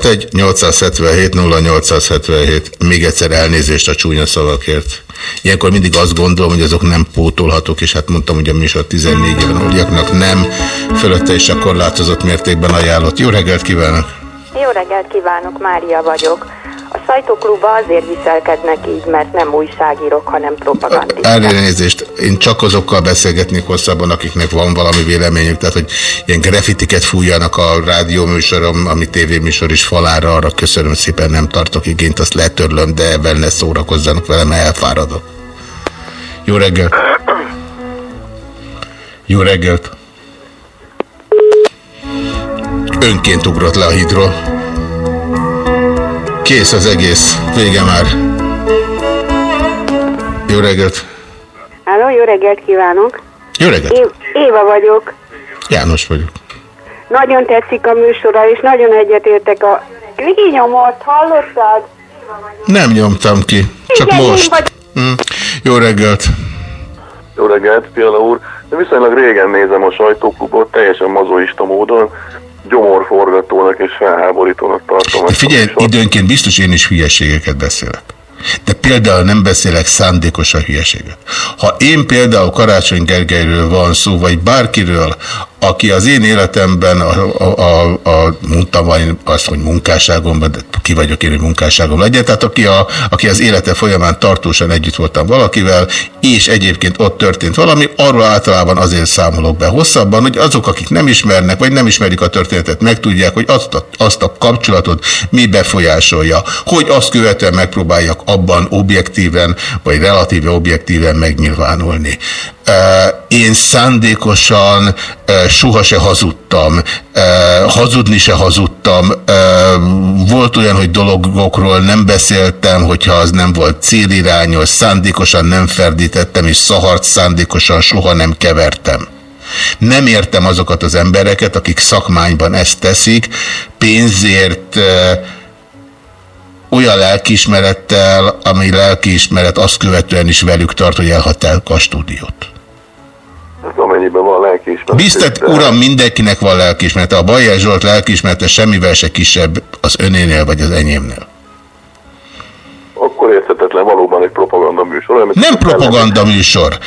egy 877 0877 Még egyszer elnézést a csúnya szavakért. Ilyenkor mindig azt gondolom, hogy azok nem pótolhatók, és hát mondtam, hogy a műsor 14 éven aluliaknak nem, fölötte is a korlátozott mértékben ajánlott. Jó reggelt kívánok! Jó reggelt kívánok, Mária vagyok. Sajtóklubba azért viselkednek így, mert nem újságírók, hanem propagandisták. Elnézést, én csak azokkal beszélgetnék hosszabban, akiknek van valami véleményük, tehát hogy ilyen grafitiket fújjanak a rádióműsorom, ami tévéműsor is falára, arra köszönöm szépen, nem tartok igényt, azt letörlöm, de ebben ne szórakozzanak velem, elfáradok. Jó reggelt! Jó reggelt! Önként ugrott le a hidról. Kész az egész. Vége már. Jó reggelt! Háló, jó reggelt kívánok! Jó reggelt! Év, Éva vagyok. János vagyok. Nagyon tetszik a műsora, és nagyon egyetértek a... Kinyomott, hallottad? Nem nyomtam ki, csak Igen, most. vagy- Hm. Jó reggelt! Jó reggelt, Piala úr. De viszonylag régen nézem a sajtóklubot, teljesen mazoista módon, gyomorforgatónak és felháborítónak tartom. De figyelj, időnként biztos én is hülyeségeket beszélek. De például nem beszélek szándékosan hülyeséget. Ha én például Karácsony Gergelyről van szó, vagy bárkiről, aki az én életemben, a, a, a, a vagy azt, hogy munkásságomban, de ki vagyok én, hogy munkásságom legyen, tehát aki, a, aki az élete folyamán tartósan együtt voltam valakivel, és egyébként ott történt valami, arról általában azért számolok be hosszabban, hogy azok, akik nem ismernek, vagy nem ismerik a történetet, megtudják, hogy azt a, azt a kapcsolatot mi befolyásolja, hogy azt követően megpróbáljak abban objektíven, vagy relatíve objektíven megnyilvánulni. Én szándékosan soha se hazudtam, hazudni se hazudtam. Volt olyan, hogy dologokról nem beszéltem, hogyha az nem volt célirányos, szándékosan nem ferdítettem, és szahart szándékosan soha nem kevertem. Nem értem azokat az embereket, akik szakmányban ezt teszik, pénzért olyan lelkiismerettel, ami lelkiismeret azt követően is velük tart, hogy elhatják a stúdiót. Hát amennyiben van lelkiismeret. Biztet, uram, mindenkinek van lelkiismerete. A Bajer Zsolt lelkiismerete semmivel se kisebb az önénél vagy az enyémnél. Akkor érthetetlen valóban egy propaganda műsor. Nem propaganda műsor.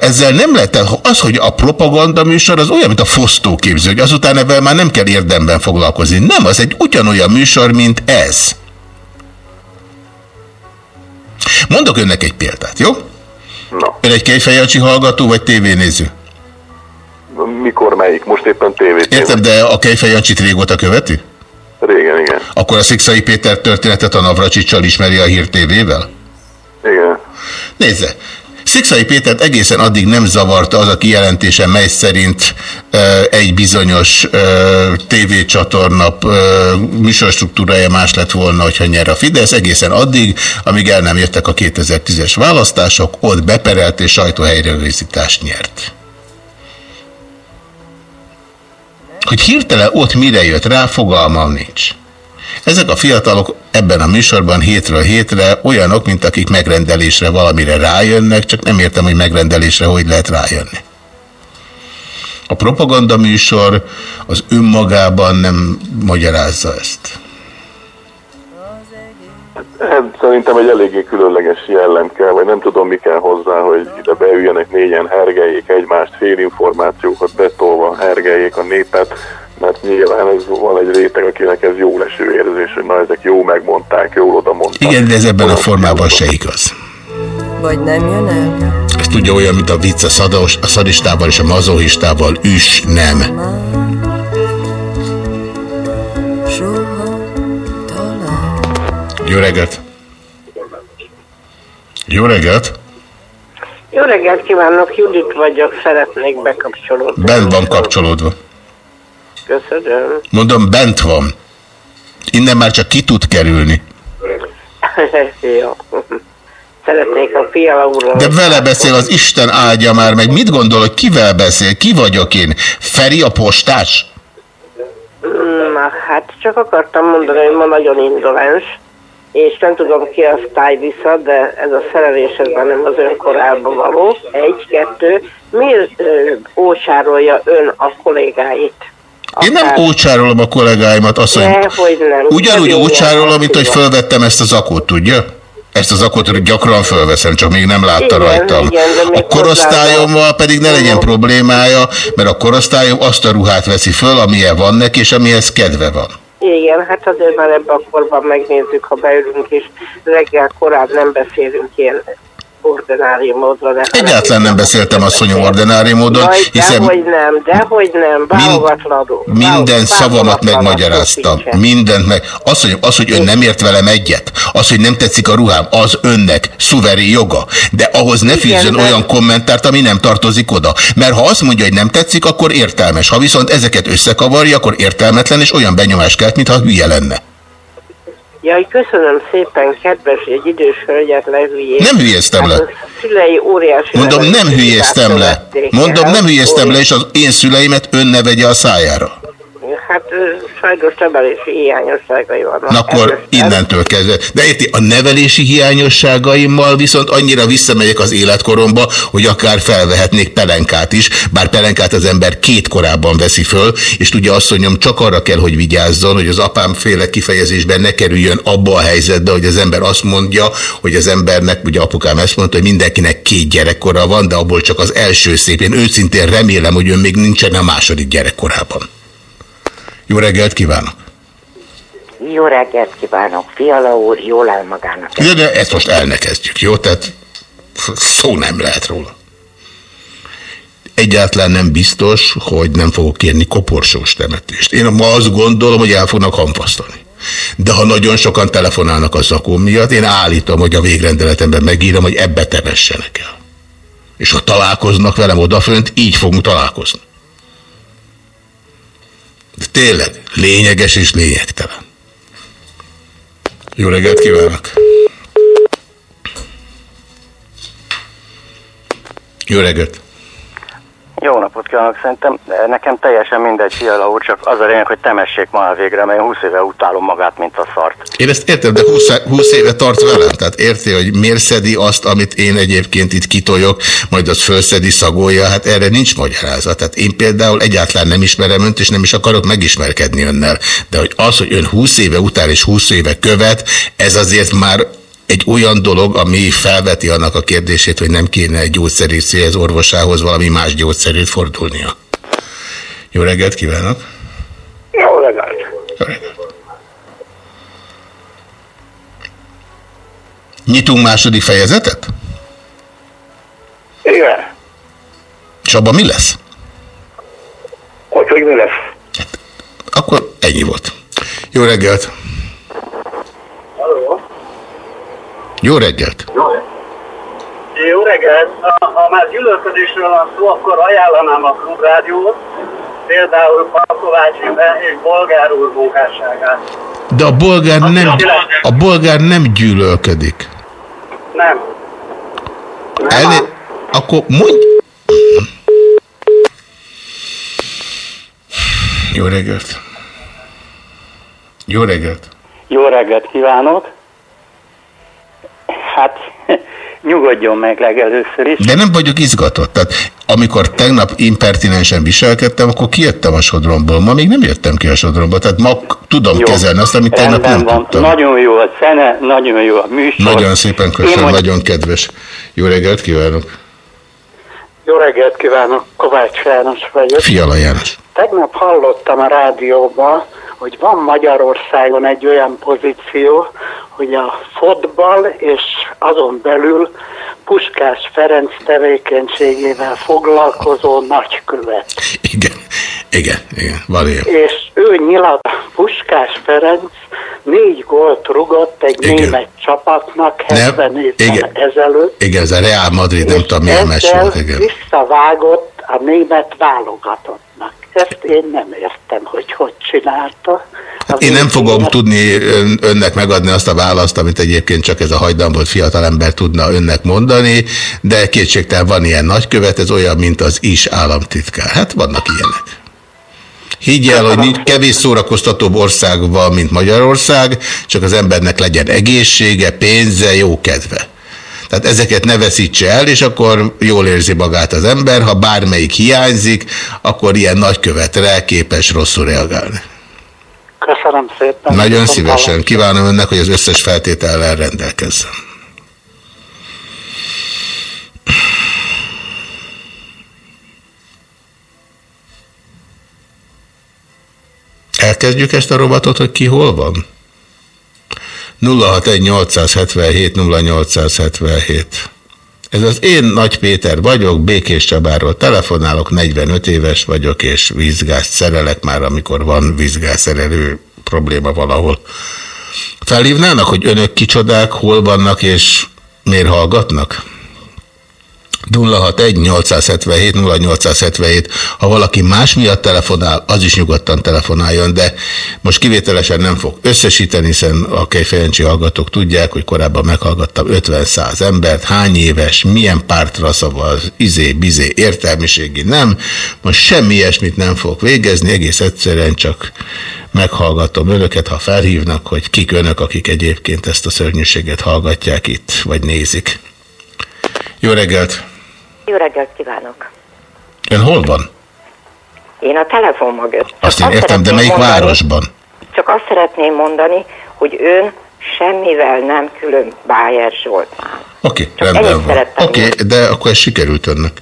Ezzel nem lehet, az, hogy a propaganda műsor az olyan, mint a fosztóképző, hogy azután ebben már nem kell érdemben foglalkozni. Nem, az egy ugyanolyan műsor, mint ez. Mondok önnek egy példát, jó? Na. Ön egy kejfejancsi hallgató, vagy tévénéző? Mikor melyik? Most éppen tévét Értem, de a kejfejancsit régóta követi? Régen, igen. Akkor a Szikszai Péter történetet a Navracsicsal ismeri a Hír TV-vel? Igen. Nézze, Szikszai Pétert egészen addig nem zavarta az a kijelentése, mely szerint egy bizonyos tévécsatorna műsorstruktúrája más lett volna, hogyha nyer a Fidesz, egészen addig, amíg el nem jöttek a 2010-es választások, ott beperelt és sajtóhelyreőzítást nyert. Hogy hirtelen ott mire jött rá, fogalmam nincs. Ezek a fiatalok ebben a műsorban hétről hétre olyanok, mint akik megrendelésre valamire rájönnek, csak nem értem, hogy megrendelésre hogy lehet rájönni. A propaganda műsor az önmagában nem magyarázza ezt. Hát szerintem egy eléggé különleges jellem kell, vagy nem tudom mi kell hozzá, hogy ide beüljenek négyen, hergeljék egymást, félinformációkat betolva, hergeljék a népet, mert nyilván ez van egy réteg, akinek ez jó leső érzés, hogy na ezek jó megmondták, jól oda mondták. Igen, de ez ebben a formában se igaz. Vagy nem jön el? Ez tudja olyan, mint a vicc a, szados, a szadistával és a mazohistával. Üs, nem. Jó reggelt! Jó reggelt! Jó reggelt kívánok, Judit vagyok, szeretnék bekapcsolódni. Bent van kapcsolódva. Köszönöm. Mondom, bent van. Innen már csak ki tud kerülni. [LAUGHS] Jó. Szeretnék a fiala úrral. De vele beszél, az Isten áldja már meg. Mit gondol, hogy kivel beszél? Ki vagyok én? Feri a postás? Na, hát csak akartam mondani, hogy ma nagyon indolens, és nem tudom ki a sztály vissza, de ez a szerelés ez már nem az ön korában való. Egy, kettő. Miért ö, ósárolja ön a kollégáit? Én nem ócsárolom a kollégáimat, mondja, Dehogy nem. ugyanúgy ócsárolom, mint hogy fölvettem ezt az akut, tudja? Ezt az akut gyakran fölveszem, csak még nem látta Igen, rajtam. igen, a korosztályommal pedig ne legyen problémája, mert a korosztályom azt a ruhát veszi föl, amilyen van neki, és amihez kedve van. Igen, hát azért már ebben a korban megnézzük, ha beülünk, és reggel korán nem beszélünk ilyen ordinári. De Egyáltalán nem beszéltem asszonyom ordinári módon, Jaj, hiszen dehogy nem, dehogy nem, válogatlanul. minden szavamat megmagyaráztam. Mindent meg. Azt mondjam, az, hogy ön nem ért velem egyet, az, hogy nem tetszik a ruhám, az önnek szuverén joga. De ahhoz ne fűzzön olyan kommentárt, ami nem tartozik oda. Mert ha azt mondja, hogy nem tetszik, akkor értelmes. Ha viszont ezeket összekavarja, akkor értelmetlen, és olyan benyomást kelt, mintha hülye lenne. Jaj, köszönöm szépen, kedves, egy idős hölgyet lehülyét. Nem hülyeztem le. Hát a szülei óriási... Mondom, nem hülyeztem le. Mondom, el. nem hülyeztem le, és az én szüleimet ön ne vegye a szájára. Hát sajnos nevelési hiányosságai vannak. Na akkor innentől kezdve. De érti, a nevelési hiányosságaimmal viszont annyira visszamegyek az életkoromba, hogy akár felvehetnék pelenkát is, bár pelenkát az ember két korában veszi föl, és tudja azt mondjam, csak arra kell, hogy vigyázzon, hogy az apám féle kifejezésben ne kerüljön abba a helyzetbe, hogy az ember azt mondja, hogy az embernek, ugye apukám ezt mondta, hogy mindenkinek két gyerekkora van, de abból csak az első szép. Én őszintén remélem, hogy ön még nincsen a második gyerekkorában. Jó reggelt kívánok! Jó reggelt kívánok, Fiala úr, jól áll magának. De, de ezt most el ne kezdjük, jó? Tehát szó nem lehet róla. Egyáltalán nem biztos, hogy nem fogok kérni koporsós temetést. Én ma azt gondolom, hogy el fognak hamvasztani. De ha nagyon sokan telefonálnak a zakóm miatt, én állítom, hogy a végrendeletemben megírom, hogy ebbe temessenek el. És ha találkoznak velem odafönt, így fogunk találkozni. Tényleg, lényeges és lényegtelen. Jó reggelt kívánok! Jó reggelt! Jó napot kívánok, szerintem nekem teljesen mindegy, Fiala úr, csak az a lényeg, hogy temessék ma végre, mert én 20 éve utálom magát, mint a szart. Én ezt értem, de 20, 20 éve tart velem, tehát érti, hogy miért szedi azt, amit én egyébként itt kitoljok, majd az fölszedi, szagolja, hát erre nincs magyarázat. Tehát én például egyáltalán nem ismerem önt, és nem is akarok megismerkedni önnel. De hogy az, hogy ön 20 éve után és 20 éve követ, ez azért már egy olyan dolog, ami felveti annak a kérdését, hogy nem kéne egy gyógyszerészéhez, orvosához valami más gyógyszerét fordulnia. Jó reggelt kívánok! Jó reggelt! Nyitunk második fejezetet? Igen. És abban mi lesz? Hogy, hogy mi lesz? Akkor ennyi volt. Jó reggelt! Halló? Jó reggelt! Jó reggelt! Ha, ha már gyűlölködésről van szó, akkor ajánlanám a klubrádiót, például Palkovács és Bolgár úr munkásságát. De a bolgár nem, a bolgár nem gyűlölködik. Nem. Elné... Akkor mondj... Jó reggelt! Jó reggelt! Jó reggelt kívánok! Hát, [LAUGHS] nyugodjon meg legelőször is. De nem vagyok izgatott. Tehát amikor tegnap impertinensen viselkedtem, akkor kijöttem a sodromból. Ma még nem jöttem ki a sodromból, tehát ma tudom Jó. kezelni azt, amit tegnap nem van. tudtam. Nagyon jó a zene, nagyon jó a műsor. Nagyon szépen köszönöm, Én nagyon kedves. Jó reggelt kívánok! Jó reggelt kívánok, Kovács János vagyok. Fiala János. Tegnap hallottam a rádióban, hogy van Magyarországon egy olyan pozíció, hogy a fotball és azon belül Puskás Ferenc tevékenységével foglalkozó nagykövet. Igen, igen, igen, van ilyen. És ő nyilat, Puskás Ferenc négy gólt rugott egy Igen. német csapatnak 70 évvel igen. ezelőtt, Igen, ez a Real Madrid, nem tudom milyen meccs volt, igen. visszavágott a német válogatottnak. Ezt én nem értem, hogy hogy csinálta. Hát én nem fogom tudni ön, önnek megadni azt a választ, amit egyébként csak ez a hajdan volt fiatalember tudna önnek mondani, de kétségtelen van ilyen nagykövet, ez olyan, mint az is államtitkár. Hát vannak ilyenek. Higgy el, hogy kevés szórakoztatóbb ország van, mint Magyarország, csak az embernek legyen egészsége, pénze, jó kedve. Tehát ezeket ne veszítse el, és akkor jól érzi magát az ember. Ha bármelyik hiányzik, akkor ilyen nagykövetre képes rosszul reagálni. Köszönöm szépen. Nagyon szívesen. Kívánom önnek, hogy az összes feltétellel rendelkezzen. Elkezdjük ezt a robotot, hogy ki hol van? 061 877 0877 ez az én Nagy Péter vagyok, Békés Csabáról telefonálok, 45 éves vagyok, és vízgázt szerelek már, amikor van vízgázszerelő probléma valahol. Felhívnának, hogy önök kicsodák, hol vannak, és miért hallgatnak? 061 877 0877 Ha valaki más miatt telefonál, az is nyugodtan telefonáljon, de most kivételesen nem fog összesíteni, hiszen a Kejfejancsi hallgatók tudják, hogy korábban meghallgattam 50-100 embert, hány éves, milyen pártra szavaz, izé-bizé, értelmiségi, nem. Most semmi ilyesmit nem fog végezni, egész egyszerűen csak meghallgatom önöket, ha felhívnak, hogy kik önök, akik egyébként ezt a szörnyűséget hallgatják itt, vagy nézik. Jó reggelt! Jó reggelt kívánok! Ön hol van? Én a telefon mögött. Azt én értem, de melyik mondani, városban? Csak azt szeretném mondani, hogy ön semmivel nem külön Bájer Zsoltán. Oké, Csak rendben van. szerettem Oké, de akkor ez sikerült önnek.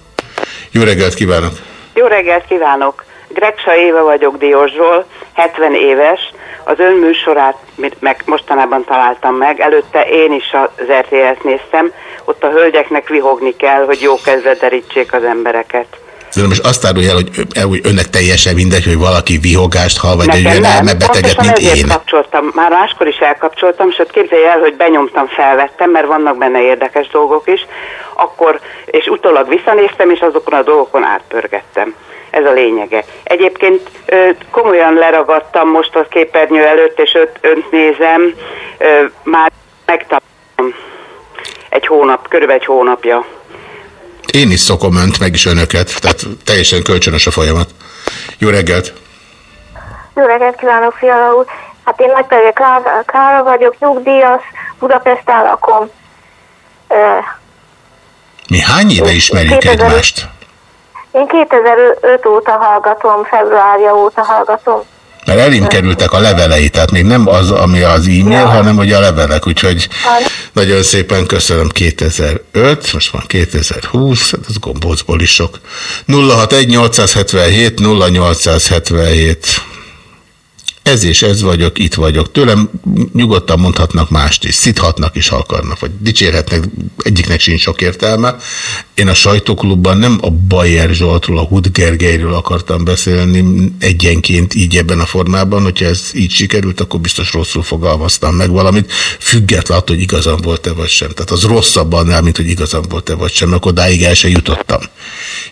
Jó reggelt kívánok! Jó reggelt kívánok! Gregsa Éva vagyok Diósról, 70 éves. Az ön műsorát meg mostanában találtam meg. Előtte én is az RTS-t néztem. Ott a hölgyeknek vihogni kell, hogy jó kezdve derítsék az embereket. De most azt árulja el, hogy, önnek teljesen mindegy, hogy valaki vihogást hall, vagy egy olyan elmebeteget, mint én. kapcsoltam. Már máskor is elkapcsoltam, sőt képzelj el, hogy benyomtam, felvettem, mert vannak benne érdekes dolgok is. Akkor, és utólag visszanéztem, és azokon a dolgokon átpörgettem. Ez a lényege. Egyébként komolyan leragadtam most a képernyő előtt, és öt, önt nézem. Már megtaláltam egy hónap, körülbelül egy hónapja. Én is szokom önt, meg is önöket, tehát teljesen kölcsönös a folyamat. Jó reggelt! Jó reggelt kívánok, Fiala úr! Hát én Nagyperge Klára, Klára vagyok, nyugdíjas, Budapesten lakom. Ö, Mi hány éve ismerjük 2000 egymást? Én 2005 óta hallgatom, februárja óta hallgatom. Mert elém kerültek a levelei, tehát még nem az, ami az e-mail, hanem hogy a levelek, úgyhogy nagyon szépen köszönöm 2005, most van 2020, hát ez gombócból is sok. 061 877 0877 ez és ez vagyok, itt vagyok. Tőlem nyugodtan mondhatnak mást is, szithatnak is, ha akarnak, vagy dicsérhetnek, egyiknek sincs sok értelme. Én a sajtóklubban nem a Bayer Zsoltról, a Hud Gergelyről akartam beszélni egyenként így ebben a formában, hogyha ez így sikerült, akkor biztos rosszul fogalmaztam meg valamit, független attól, hogy igazam volt-e vagy sem. Tehát az rosszabb annál, mint hogy igazam volt-e vagy sem, akkor odáig el se jutottam.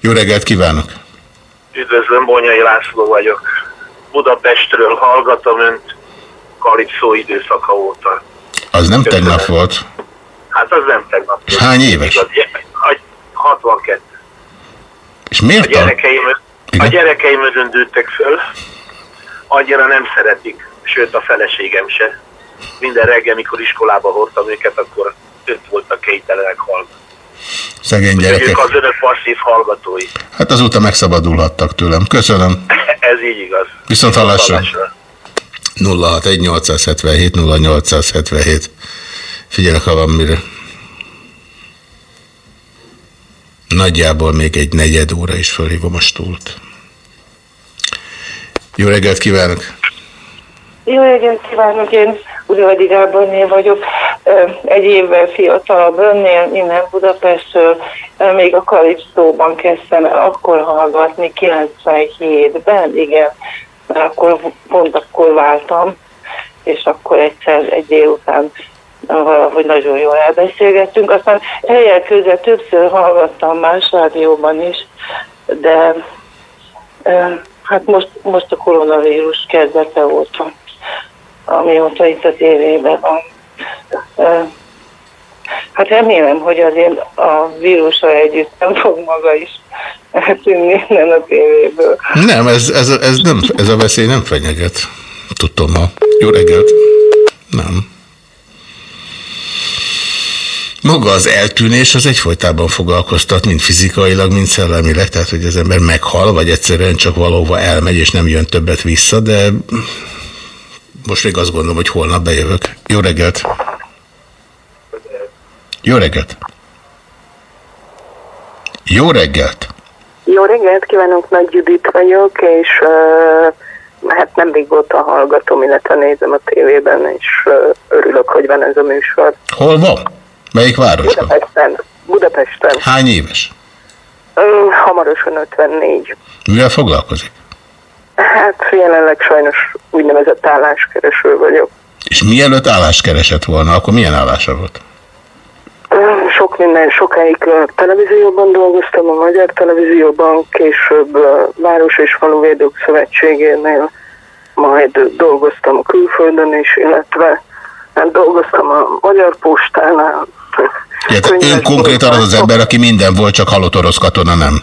Jó reggelt kívánok! Üdvözlöm, Bonyai László vagyok. Budapestről hallgatom önt Kalipszó időszaka óta. Az nem Köszönöm. tegnap volt. Hát az nem tegnap. És hány éves? Igaz, a- 62. És miért? A... gyerekeim, a gyerekeim özön dőttek föl, annyira nem szeretik, sőt a feleségem se. Minden reggel, mikor iskolába hordtam őket, akkor önt voltak kénytelenek hallgatni. Szegény Ők gyerekek. az önök passzív hallgatói. Hát azóta megszabadulhattak tőlem. Köszönöm. [LAUGHS] Ez így igaz. Viszont hallásra. 061 877 0877. Figyelek, ha van mire. Nagyjából még egy negyed óra is fölhívom a stúlt. Jó reggelt kívánok! Jó reggelt kívánok, én Udvadi Gáborné vagyok. Egy évvel fiatalabb önnél, innen Budapestről. Még a Kalipszóban kezdtem akkor hallgatni, 97-ben, igen. Mert akkor, pont akkor váltam, és akkor egyszer egy délután valahogy nagyon jól elbeszélgettünk. Aztán helyek között többször hallgattam más rádióban is, de hát most, most a koronavírus kezdete óta, amióta itt a tévében van. Hát remélem, hogy azért a vírussal együtt nem fog maga is eltűnni innen a tévéből. Nem, ez, ez, ez, nem, ez a veszély nem fenyeget. Tudtom ma. Jó reggelt. Nem. Maga az eltűnés az egyfolytában foglalkoztat, mind fizikailag, mind szellemileg, tehát hogy az ember meghal, vagy egyszerűen csak valóva elmegy, és nem jön többet vissza, de most még azt gondolom, hogy holnap bejövök. Jó reggelt! Jó reggelt! Jó reggelt! Jó reggelt kívánok, Nagy Judit vagyok, és uh, hát nem régóta hallgatom, illetve nézem a tévében, és uh, örülök, hogy van ez a műsor. Hol van? Melyik városban? Budapesten. Budapesten. Hány éves? Um, hamarosan 54. Mivel foglalkozik? Hát jelenleg sajnos úgynevezett álláskereső vagyok. És mielőtt állást keresett volna, akkor milyen állása volt? Sok minden, sokáig televízióban dolgoztam, a Magyar Televízióban, később Város és Faluvédők Szövetségénél, majd dolgoztam külföldön is, illetve hát dolgoztam a Magyar Postánál. Hát ön konkrétan az az ember, aki minden volt, csak halott orosz katona nem.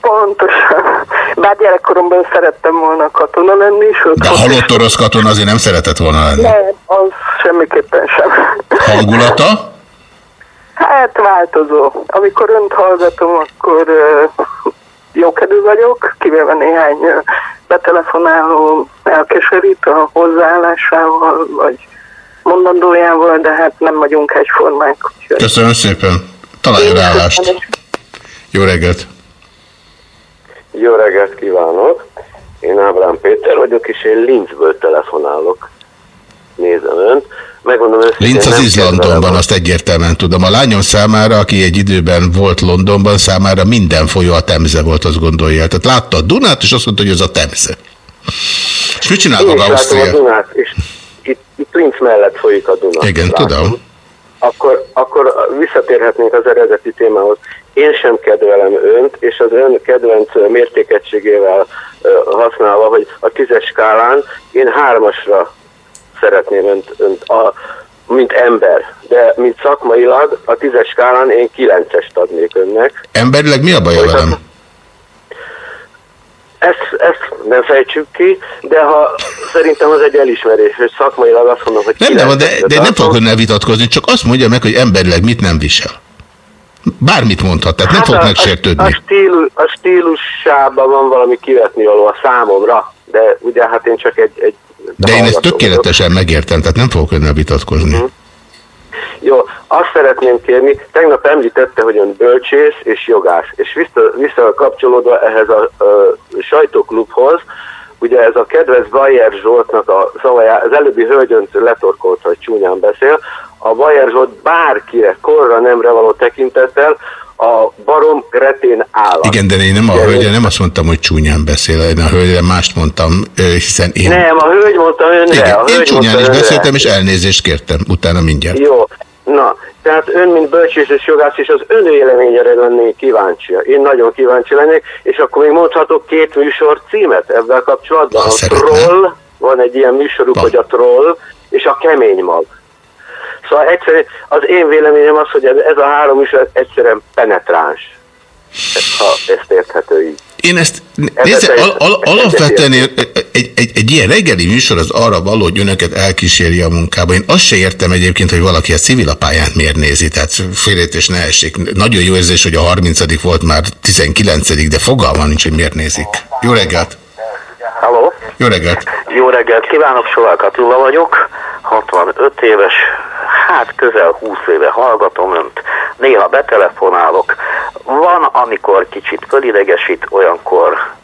Pontosan. Bár gyerekkoromban szerettem volna katona lenni, sőt... De halott orosz katona azért nem szeretett volna lenni. Nem, az semmiképpen sem. Hangulata? Hát változó. Amikor önt hallgatom, akkor uh, jókedvű vagyok, kivéve néhány uh, betelefonáló elkeserít a hozzáállásával, vagy mondandójával, de hát nem vagyunk egyformák. úgyhogy- Köszönöm szépen. Találj. Jó reggelt. Jó reggelt kívánok! Én Ábrám Péter vagyok, és én Linzből telefonálok. Nézem önt. Megmondom őszintén, Linz az Izlandonban, azt egyértelműen tudom. A lányom számára, aki egy időben volt Londonban, számára minden folyó a Temze volt, azt gondolja. Tehát látta a Dunát, és azt mondta, hogy ez a Temze. És mit csinál maga látom a Ausztria? Dunát, és itt, itt Linz mellett folyik a Duna. Igen, Látom. tudom. Akkor, akkor visszatérhetnénk az eredeti témához. Én sem kedvelem önt, és az ön kedvenc mértékegységével használva, hogy a tízes skálán én hármasra szeretném önt, önt a, mint ember, de mint szakmailag a tízes skálán én kilencest adnék önnek. Emberileg mi a baja velem? Ezt, ezt nem fejtsük ki, de ha szerintem az egy elismerés, hogy szakmailag azt mondom, hogy Nem, nem, de, de nem fogok önnel vitatkozni, csak azt mondja meg, hogy emberileg mit nem visel. Bármit mondhat, tehát nem Hát fogok a- A, megsértődni. stílus, a stílusában van valami kivetni való a számomra, de ugye hát én csak egy... egy De én ezt tökéletesen megértem, tehát nem fogok önnel vitatkozni. Jó, azt szeretném kérni, tegnap említette, hogy ön bölcsész és jogász, és vissza, vissza kapcsolódva ehhez a, a sajtóklubhoz, ugye ez a kedves Bayer Zsoltnak a szavajá, az előbbi hölgyönt letorkolta, hogy csúnyán beszél, a Bayer Zsolt bárkire, korra nemre való tekintettel a barom kretén állam. Igen, de én nem a hölgyre nem azt mondtam, hogy csúnyán beszél, én a hölgyre mást mondtam, hiszen én... Nem, a hölgy mondta önre. Igen, a én hölgy csúnyán mondta is önre. beszéltem, és elnézést kértem, utána mindjárt. Jó, na, tehát ön, mint bölcsész és jogász, és az ön véleményére lennék kíváncsi. Én nagyon kíváncsi lennék, és akkor még mondhatok két műsor címet ebben kapcsolatban. Ha a szeretne. Troll, van egy ilyen műsoruk, hogy a Troll, és a Kemény Mag. Szóval egyszerűen az én véleményem az, hogy ez ez a három műsor egyszerűen penetráns. ha ezt érthető így. Én ezt, nézze, al, al, alapvetően egy, egy, egy, egy ilyen reggeli műsor az arra való, hogy önöket elkíséri a munkába. Én azt se értem egyébként, hogy valaki a civilapályát miért nézi, tehát félét ne essék. Nagyon jó érzés, hogy a 30 volt már 19 de fogalma nincs, hogy miért nézik. Jó reggelt! Halló! Jó reggelt! Jó reggelt kívánok, Solák Attila vagyok, 65 éves, hát közel 20 éve hallgatom önt, néha betelefonálok. Van, amikor kicsit fölidegesít, olyankor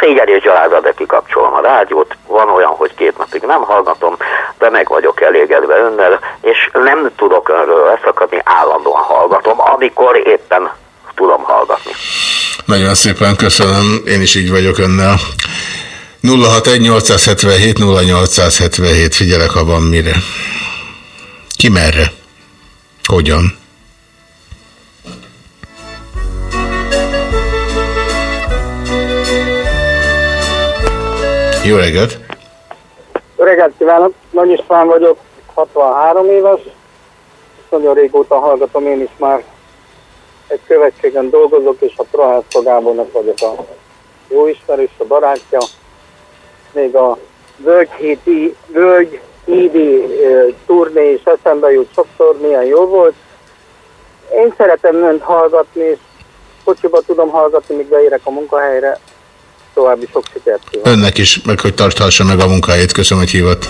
szégyen és de kikapcsolom a rádiót, van olyan, hogy két napig nem hallgatom, de meg vagyok elégedve önnel, és nem tudok önről leszakadni, állandóan hallgatom, amikor éppen tudom hallgatni. Nagyon szépen köszönöm, én is így vagyok önnel. 061 877 0877, figyelek, ha van mire. Ki merre? Hogyan? Jó reggelt! Jó reggelt kívánok! Nagy István vagyok, 63 éves, és nagyon régóta hallgatom én is már egy követségen dolgozok, és a Prohászka Gábornak vagyok a jó ismerős, a barátja. Még a Völgy, Völgy Ídi turné is eszembe jut sokszor, milyen jó volt. Én szeretem önt hallgatni, és kocsiba tudom hallgatni, míg beérek a munkahelyre. További sok sikert kívánok. Önnek is, meg hogy tarthassa meg a munkahelyét. Köszönöm, hogy hívott.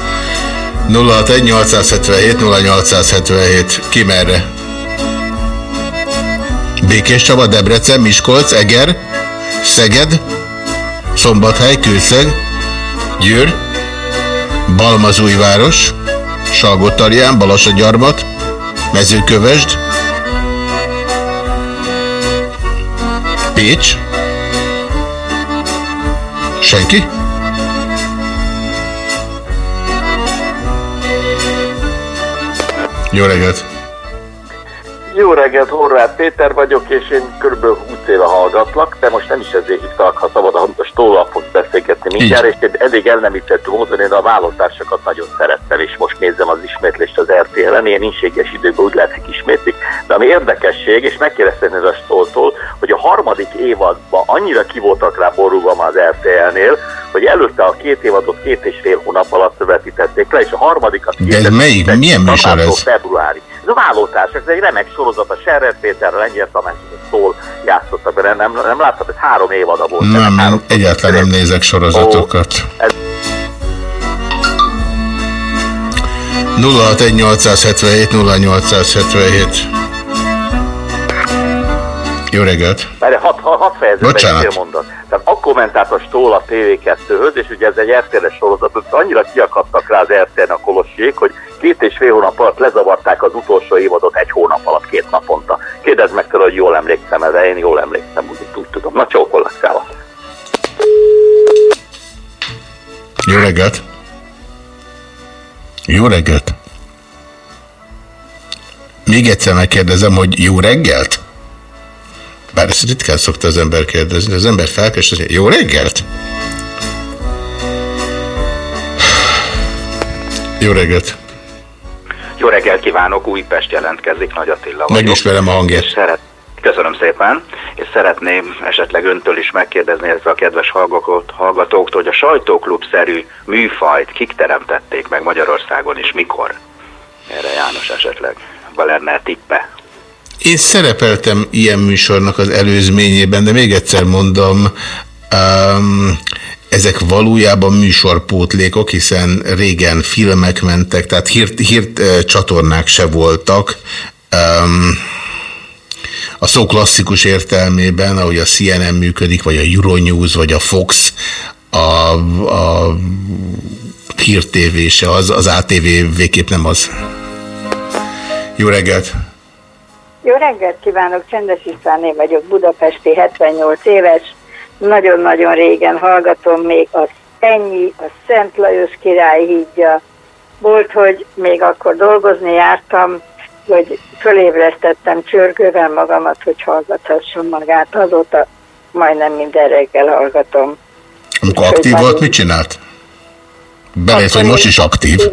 061 877 0877. Ki merre? Békés Csaba, Debrecen, Miskolc, Eger, Szeged, Szombathely, Kőszeg, Győr, Balmazújváros, Salgótarján, Balasagyarmat, Mezőkövesd, Pécs, senki? Jó reggelt! Jó reggelt, Horváth Péter vagyok, és én kb. 20 éve hallgatlak, de most nem is ezért hívtalak, ha szabad a stólapot beszélgetni mindjárt, és én eddig elnemített módon én a választásokat nagyon szerettem, és most nézem az ismétlést az RTL-en, ilyen inséges időben úgy látszik ismétlik, de ami érdekesség, és megkérdeztem ez a stóltól, hogy a harmadik évadban annyira ki voltak rá borulva az RTL-nél, hogy előtte a két évadot két és fél hónap alatt vetítették le, és a harmadikat... De ez melyik? Milyen műsor ez? Februári. A vállótársak, ez egy remek sorozat, a Serret Péter, Lengyel Tamás, Szól játszottak benne, nem, nem láttad, ez három évada volt. Nem, nem egyáltalán nem nézek sorozatokat. Ó, ez... 061 877 0877 jó reggelt! Várj, hat, hat, hat fejezem egy mondat. Tehát akkor ment a Stól a TV2-höz, és ugye ez egy RTL-es sorozat, annyira kiakadtak rá az RTL-n a kolossék, hogy két és fél hónap alatt lezavarták az utolsó évadot egy hónap alatt, két naponta. Kérdezd meg tőle, hogy jól emlékszem de én jól emlékszem, úgy, úgy tudom. Na csókollak, Kála. Jó reggelt! Jó reggelt! Még egyszer megkérdezem, hogy jó reggelt? Bár ezt ritkán szokta az ember kérdezni, az ember felkes, hogy jó reggelt! Jó reggelt! Jó reggelt kívánok, Újpest jelentkezik, Nagy Attila vagyok. Megismerem a hangját. Szeret... Köszönöm szépen, és szeretném esetleg öntől is megkérdezni ezt a kedves hallgatóktól, hogy a sajtóklub-szerű műfajt kik teremtették meg Magyarországon, és mikor? Erre János esetleg, lenne tippe? Én szerepeltem ilyen műsornak az előzményében, de még egyszer mondom, um, ezek valójában műsorpótlékok, hiszen régen filmek mentek, tehát hírt, hírt csatornák se voltak. Um, a szó klasszikus értelmében, ahogy a CNN működik, vagy a Euronews, vagy a Fox, a, a Hír TV se az, az ATV végképp nem az. Jó reggelt! Jó reggelt kívánok, Csendes Istvánné vagyok, Budapesti, 78 éves. Nagyon-nagyon régen hallgatom még az Ennyi, a Szent Lajos király hídja. Volt, hogy még akkor dolgozni jártam, hogy fölébresztettem csörgővel magamat, hogy hallgathasson magát. Azóta majdnem minden reggel hallgatom. Amikor aktív volt, mit csinált? Belét, hogy most is aktív. [LAUGHS]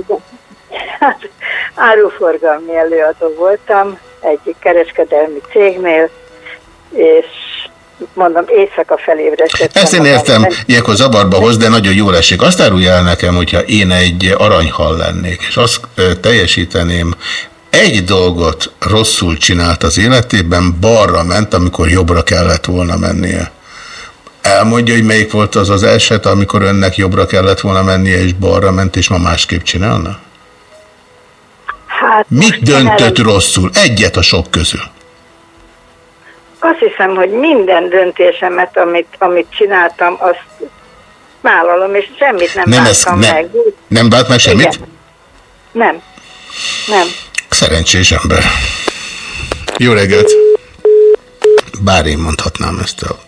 Hát, áruforgalmi előadó voltam egy kereskedelmi cégnél, és mondom, éjszaka felébredtettem. Ezt én magam. értem, Nem- ilyenkor zavarba hoz, de nagyon jól esik. Azt árulja el nekem, hogyha én egy aranyhal lennék, és azt teljesíteném, egy dolgot rosszul csinált az életében, balra ment, amikor jobbra kellett volna mennie. Elmondja, hogy melyik volt az az eset, amikor önnek jobbra kellett volna mennie, és balra ment, és ma másképp csinálna? Hát, Mit döntött jelenleg rosszul? Egyet a sok közül. Azt hiszem, hogy minden döntésemet, amit, amit csináltam, azt vállalom, és semmit nem, Nem, bántam nem, meg. nem vált meg semmit? Igen. Nem. Nem. Szerencsés ember. Jó reggelt! Bár én mondhatnám ezt el.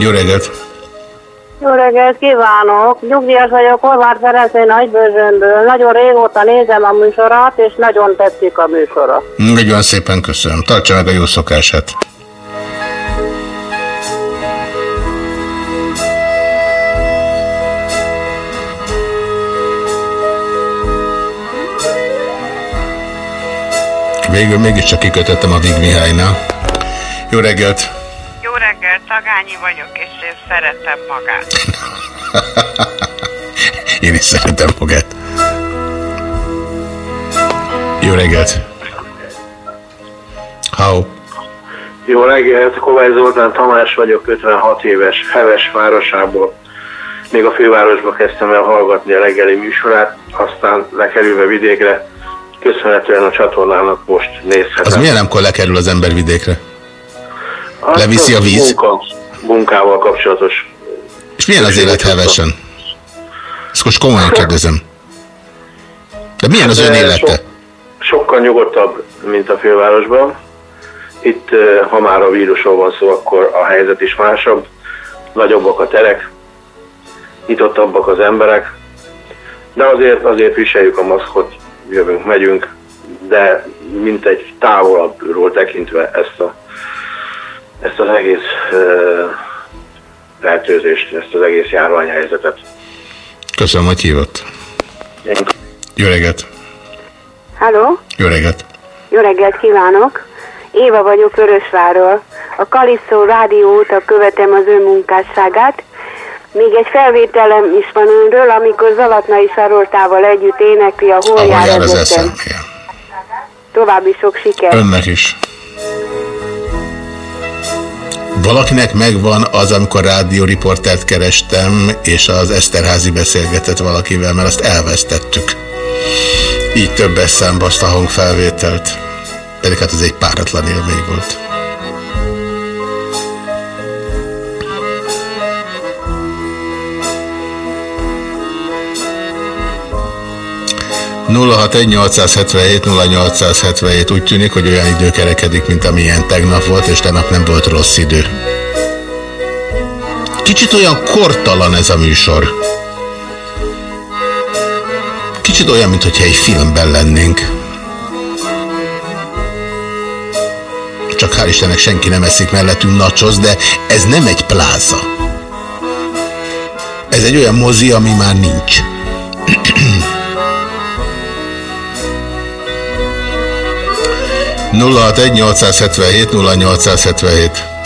Jó reggelt! Jó reggelt kívánok! Nyugdíjas vagyok, Horváth Ferencén Nagybőzsönből. Nagyon régóta nézem a műsorat, és nagyon tetszik a műsora. Nagyon szépen köszönöm. Tartsa meg a jó szokását. Végül mégiscsak kikötöttem a Vig Mihálynál. Jó reggelt! Tagányi vagyok, és én szeretem magát. [LAUGHS] Én is szeretem magát. Jó reggelt! How? Jó reggelt, Kovács Zoltán Tamás vagyok, 56 éves, Heves városából. Még a fővárosba kezdtem el hallgatni a reggeli műsorát, aztán lekerülve vidékre, köszönhetően a csatornának most nézhetem. Az milyen amikor lekerül az ember vidékre? Hát leviszi a víz? Munka, munkával kapcsolatos. És milyen az élet hevesen? Ezt most komolyan kérdezem. De milyen az ön élete? so- sokkal nyugodtabb, mint a fővárosban. Itt, ha már a vírusról van szó, akkor a helyzet is másabb. Nagyobbak a terek, nyitottabbak az emberek, de azért, azért viseljük a maszkot, jövünk, megyünk, de mint egy távolabbról tekintve ezt, a, ezt az egész fertőzést, ezt az egész járványhelyzetet. Köszönöm, hogy hívott. Jó reggelt! Halló? Jó reggelt! Jó reggelt kívánok! Éva vagyok Vörösváról. A Kaliszó rádió óta követem az ön munkásságát. Még egy felvételem is van önről, amikor Zalatnai Saroltával együtt énekli a Hol jár jár az az eszem. eszem. További sok sikert! Önnek is. Valakinek megvan az, amikor rádióriportert kerestem, és az Eszterházi beszélgetett valakivel, mert azt elvesztettük. Így többes számba azt a hangfelvételt. Pedig hát ez egy páratlan élmény volt. ...061-877-0877 úgy tűnik, hogy olyan idő kerekedik, mint amilyen tegnap volt, és tegnap nem volt rossz idő. Kicsit olyan kortalan ez a műsor. Kicsit olyan, mintha egy filmben lennénk. Csak hál' Istennek senki nem eszik mellettünk nachos, de ez nem egy pláza. Ez egy olyan mozi, ami már nincs. [CLEARS THROAT] nulla hat egy 877 0877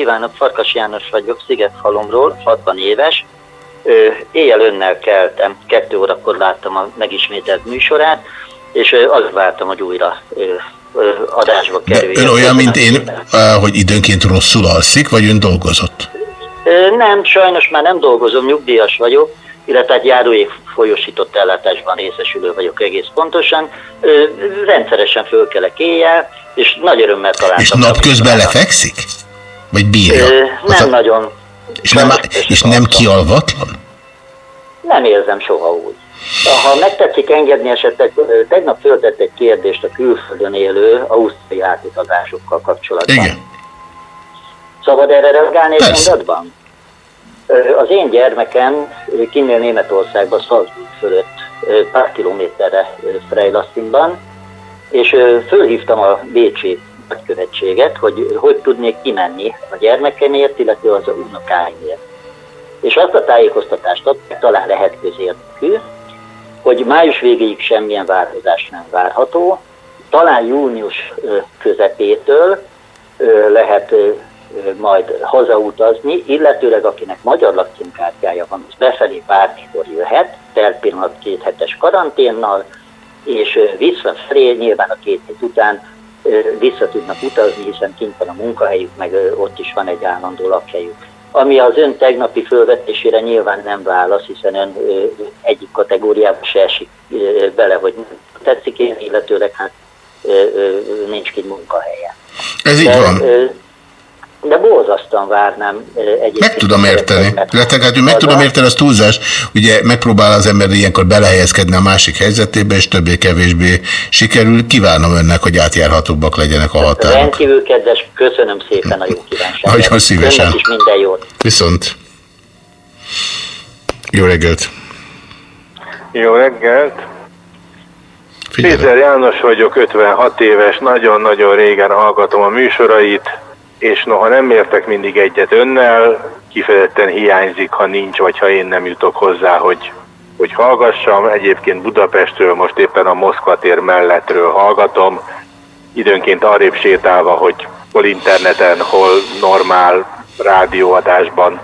kívánok, Farkas János vagyok, Szigethalomról, 60 éves. Éjjel önnel keltem, kettő órakor láttam a megismételt műsorát, és azt vártam, hogy újra adásba kerüljön. Ön olyan, mint én, hogy időnként rosszul alszik, vagy ön dolgozott? Nem, sajnos már nem dolgozom, nyugdíjas vagyok, illetve egy járóév folyosított ellátásban részesülő vagyok egész pontosan. Rendszeresen fölkelek éjjel, és nagy örömmel találtam. És napközben lefekszik? Vagy bírja? Nem a... nagyon. És nem, és nem kialvatlan? Nem érzem soha úgy. Ha megtetszik engedni esetleg, tegnap föltett egy kérdést a külföldön élő ausztri átutazásokkal kapcsolatban. Igen. Szabad erre reagálni egy mondatban? Az én gyermekem kinnél Németországban Salzburg fölött pár kilométerre Freilassinban, és fölhívtam a Bécsi nagykövetséget, hogy hogy tudnék kimenni a gyermekemért, illetve az unokáimért. És azt a tájékoztatást adták, talán lehet közértű, hogy május végéig semmilyen változás nem várható, talán június közepétől lehet majd hazautazni, illetőleg akinek magyar lakcímkártyája van, az befelé bármikor jöhet, per pillanat két hetes karanténnal, és visszafelé nyilván a két hét után vissza tudnak utazni, hiszen kint van a munkahelyük, meg ott is van egy állandó lakhelyük. Ami az ön tegnapi fölvetésére nyilván nem válasz, hiszen ön egyik kategóriába se esik bele, hogy tetszik én, illetőleg hát nincs kint munkahelye. Ez így De, van de borzasztóan várnám egyébként. Meg tudom érteni. Letegető, meg tudom érteni, az túlzás. Ugye megpróbál az ember ilyenkor belehelyezkedni a másik helyzetébe, és többé-kevésbé sikerül. Kívánom önnek, hogy átjárhatóbbak legyenek a határok. Rendkívül kedves, köszönöm szépen a jó kívánságot. Nagyon szívesen. Önnek is minden jót. Viszont. Jó reggelt. Jó reggelt. Péter János vagyok, 56 éves, nagyon-nagyon régen hallgatom a műsorait és noha nem értek mindig egyet önnel, kifejezetten hiányzik, ha nincs, vagy ha én nem jutok hozzá, hogy, hogy hallgassam. Egyébként Budapestről most éppen a Moszkva tér mellettről hallgatom, időnként arrébb sétálva, hogy hol interneten, hol normál rádióadásban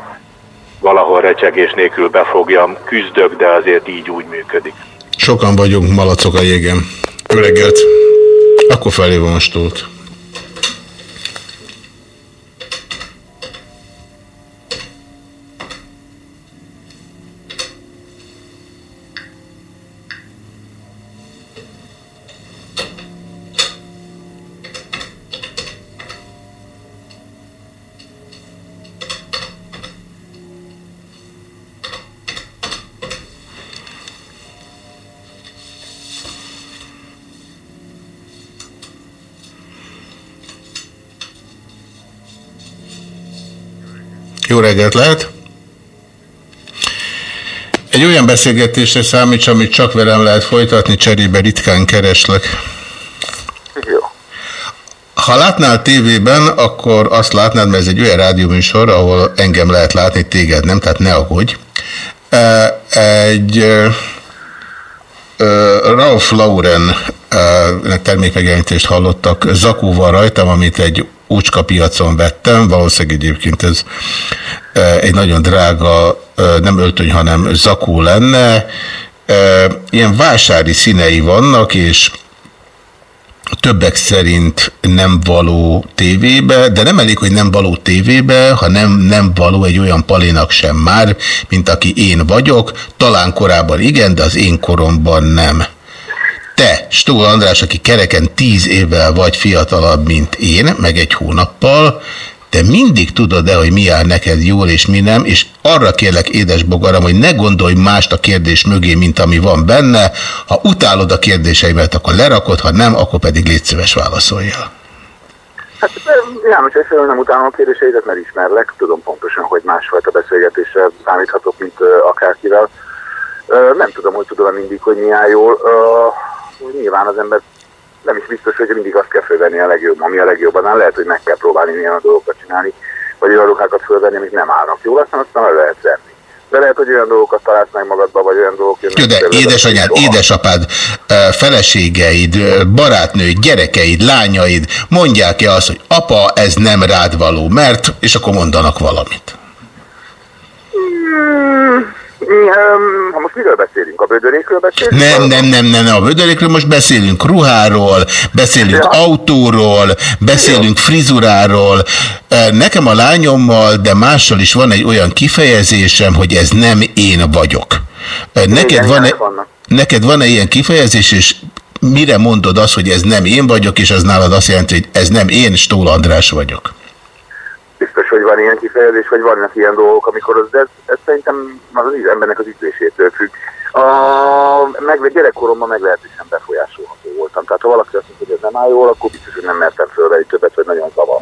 valahol recsegés nélkül befogjam, küzdök, de azért így úgy működik. Sokan vagyunk malacok a jégen. Jó reggelt! Akkor felhívom a stót. Jó reggelt lehet! Egy olyan beszélgetésre számíts, amit csak velem lehet folytatni, cserébe ritkán kereslek. Jó. Ha látnál tévében, akkor azt látnád, mert ez egy olyan rádióműsor, ahol engem lehet látni, téged nem, tehát ne aggódj. Egy Ralph Lauren termékmegjelenítést hallottak Zakóval rajtam, amit egy úcska piacon vettem, valószínűleg egyébként ez egy nagyon drága, nem öltöny, hanem zakó lenne. Ilyen vásári színei vannak, és többek szerint nem való tévébe, de nem elég, hogy nem való tévébe, hanem nem való egy olyan palinak sem már, mint aki én vagyok. Talán korábban igen, de az én koromban nem. Te, Stól András, aki kereken tíz évvel vagy fiatalabb, mint én, meg egy hónappal, te mindig tudod-e, hogy mi áll neked jól és mi nem, és arra kérlek, édes bogaram, hogy ne gondolj mást a kérdés mögé, mint ami van benne. Ha utálod a kérdéseimet, akkor lerakod, ha nem, akkor pedig légy szíves válaszoljál. Hát János, egyszerűen nem utálom a kérdéseidet, mert ismerlek, tudom pontosan, hogy másfajta beszélgetésre számíthatok, mint akárkivel. Nem tudom, hogy tudom mindig, hogy mi áll jól. Uh, nyilván az ember nem is biztos, hogy mindig azt kell fölvenni a legjobb, ami a legjobban áll. Lehet, hogy meg kell próbálni ilyen dolgokat csinálni, vagy olyan ruhákat fölvenni, amik nem állnak jól, aztán aztán le lehet venni. De lehet, hogy olyan dolgokat találsz meg magadba, vagy olyan dolgok jönnek. Jó, de édesanyád, édesapád, feleségeid, barátnőid, gyerekeid, lányaid mondják-e azt, hogy apa, ez nem rád való, mert, és akkor mondanak valamit. Hmm Ha most miről beszélünk? A bödörékről beszélünk? Nem, nem, nem, nem, nem. A bödörékről most beszélünk ruháról, beszélünk ja. autóról, beszélünk frizuráról. Nekem a lányommal, de mással is van egy olyan kifejezésem, hogy ez nem én vagyok. Neked Igen, van-e neked van-e ilyen kifejezés, és mire mondod azt, hogy ez nem én vagyok, és az nálad azt jelenti, hogy ez nem én, Stól András vagyok? Biztos, hogy van ilyen kifejezés, vagy vannak ilyen dolgok, amikor az, de ez, ez szerintem az embernek az ízlésétől függ. A, meg, gyerekkoromban meglehetősen befolyásolható voltam. Tehát ha valaki azt mondja, hogy ez nem áll jól, akkor biztos, hogy nem mertem fölveli többet, vagy nagyon zavar.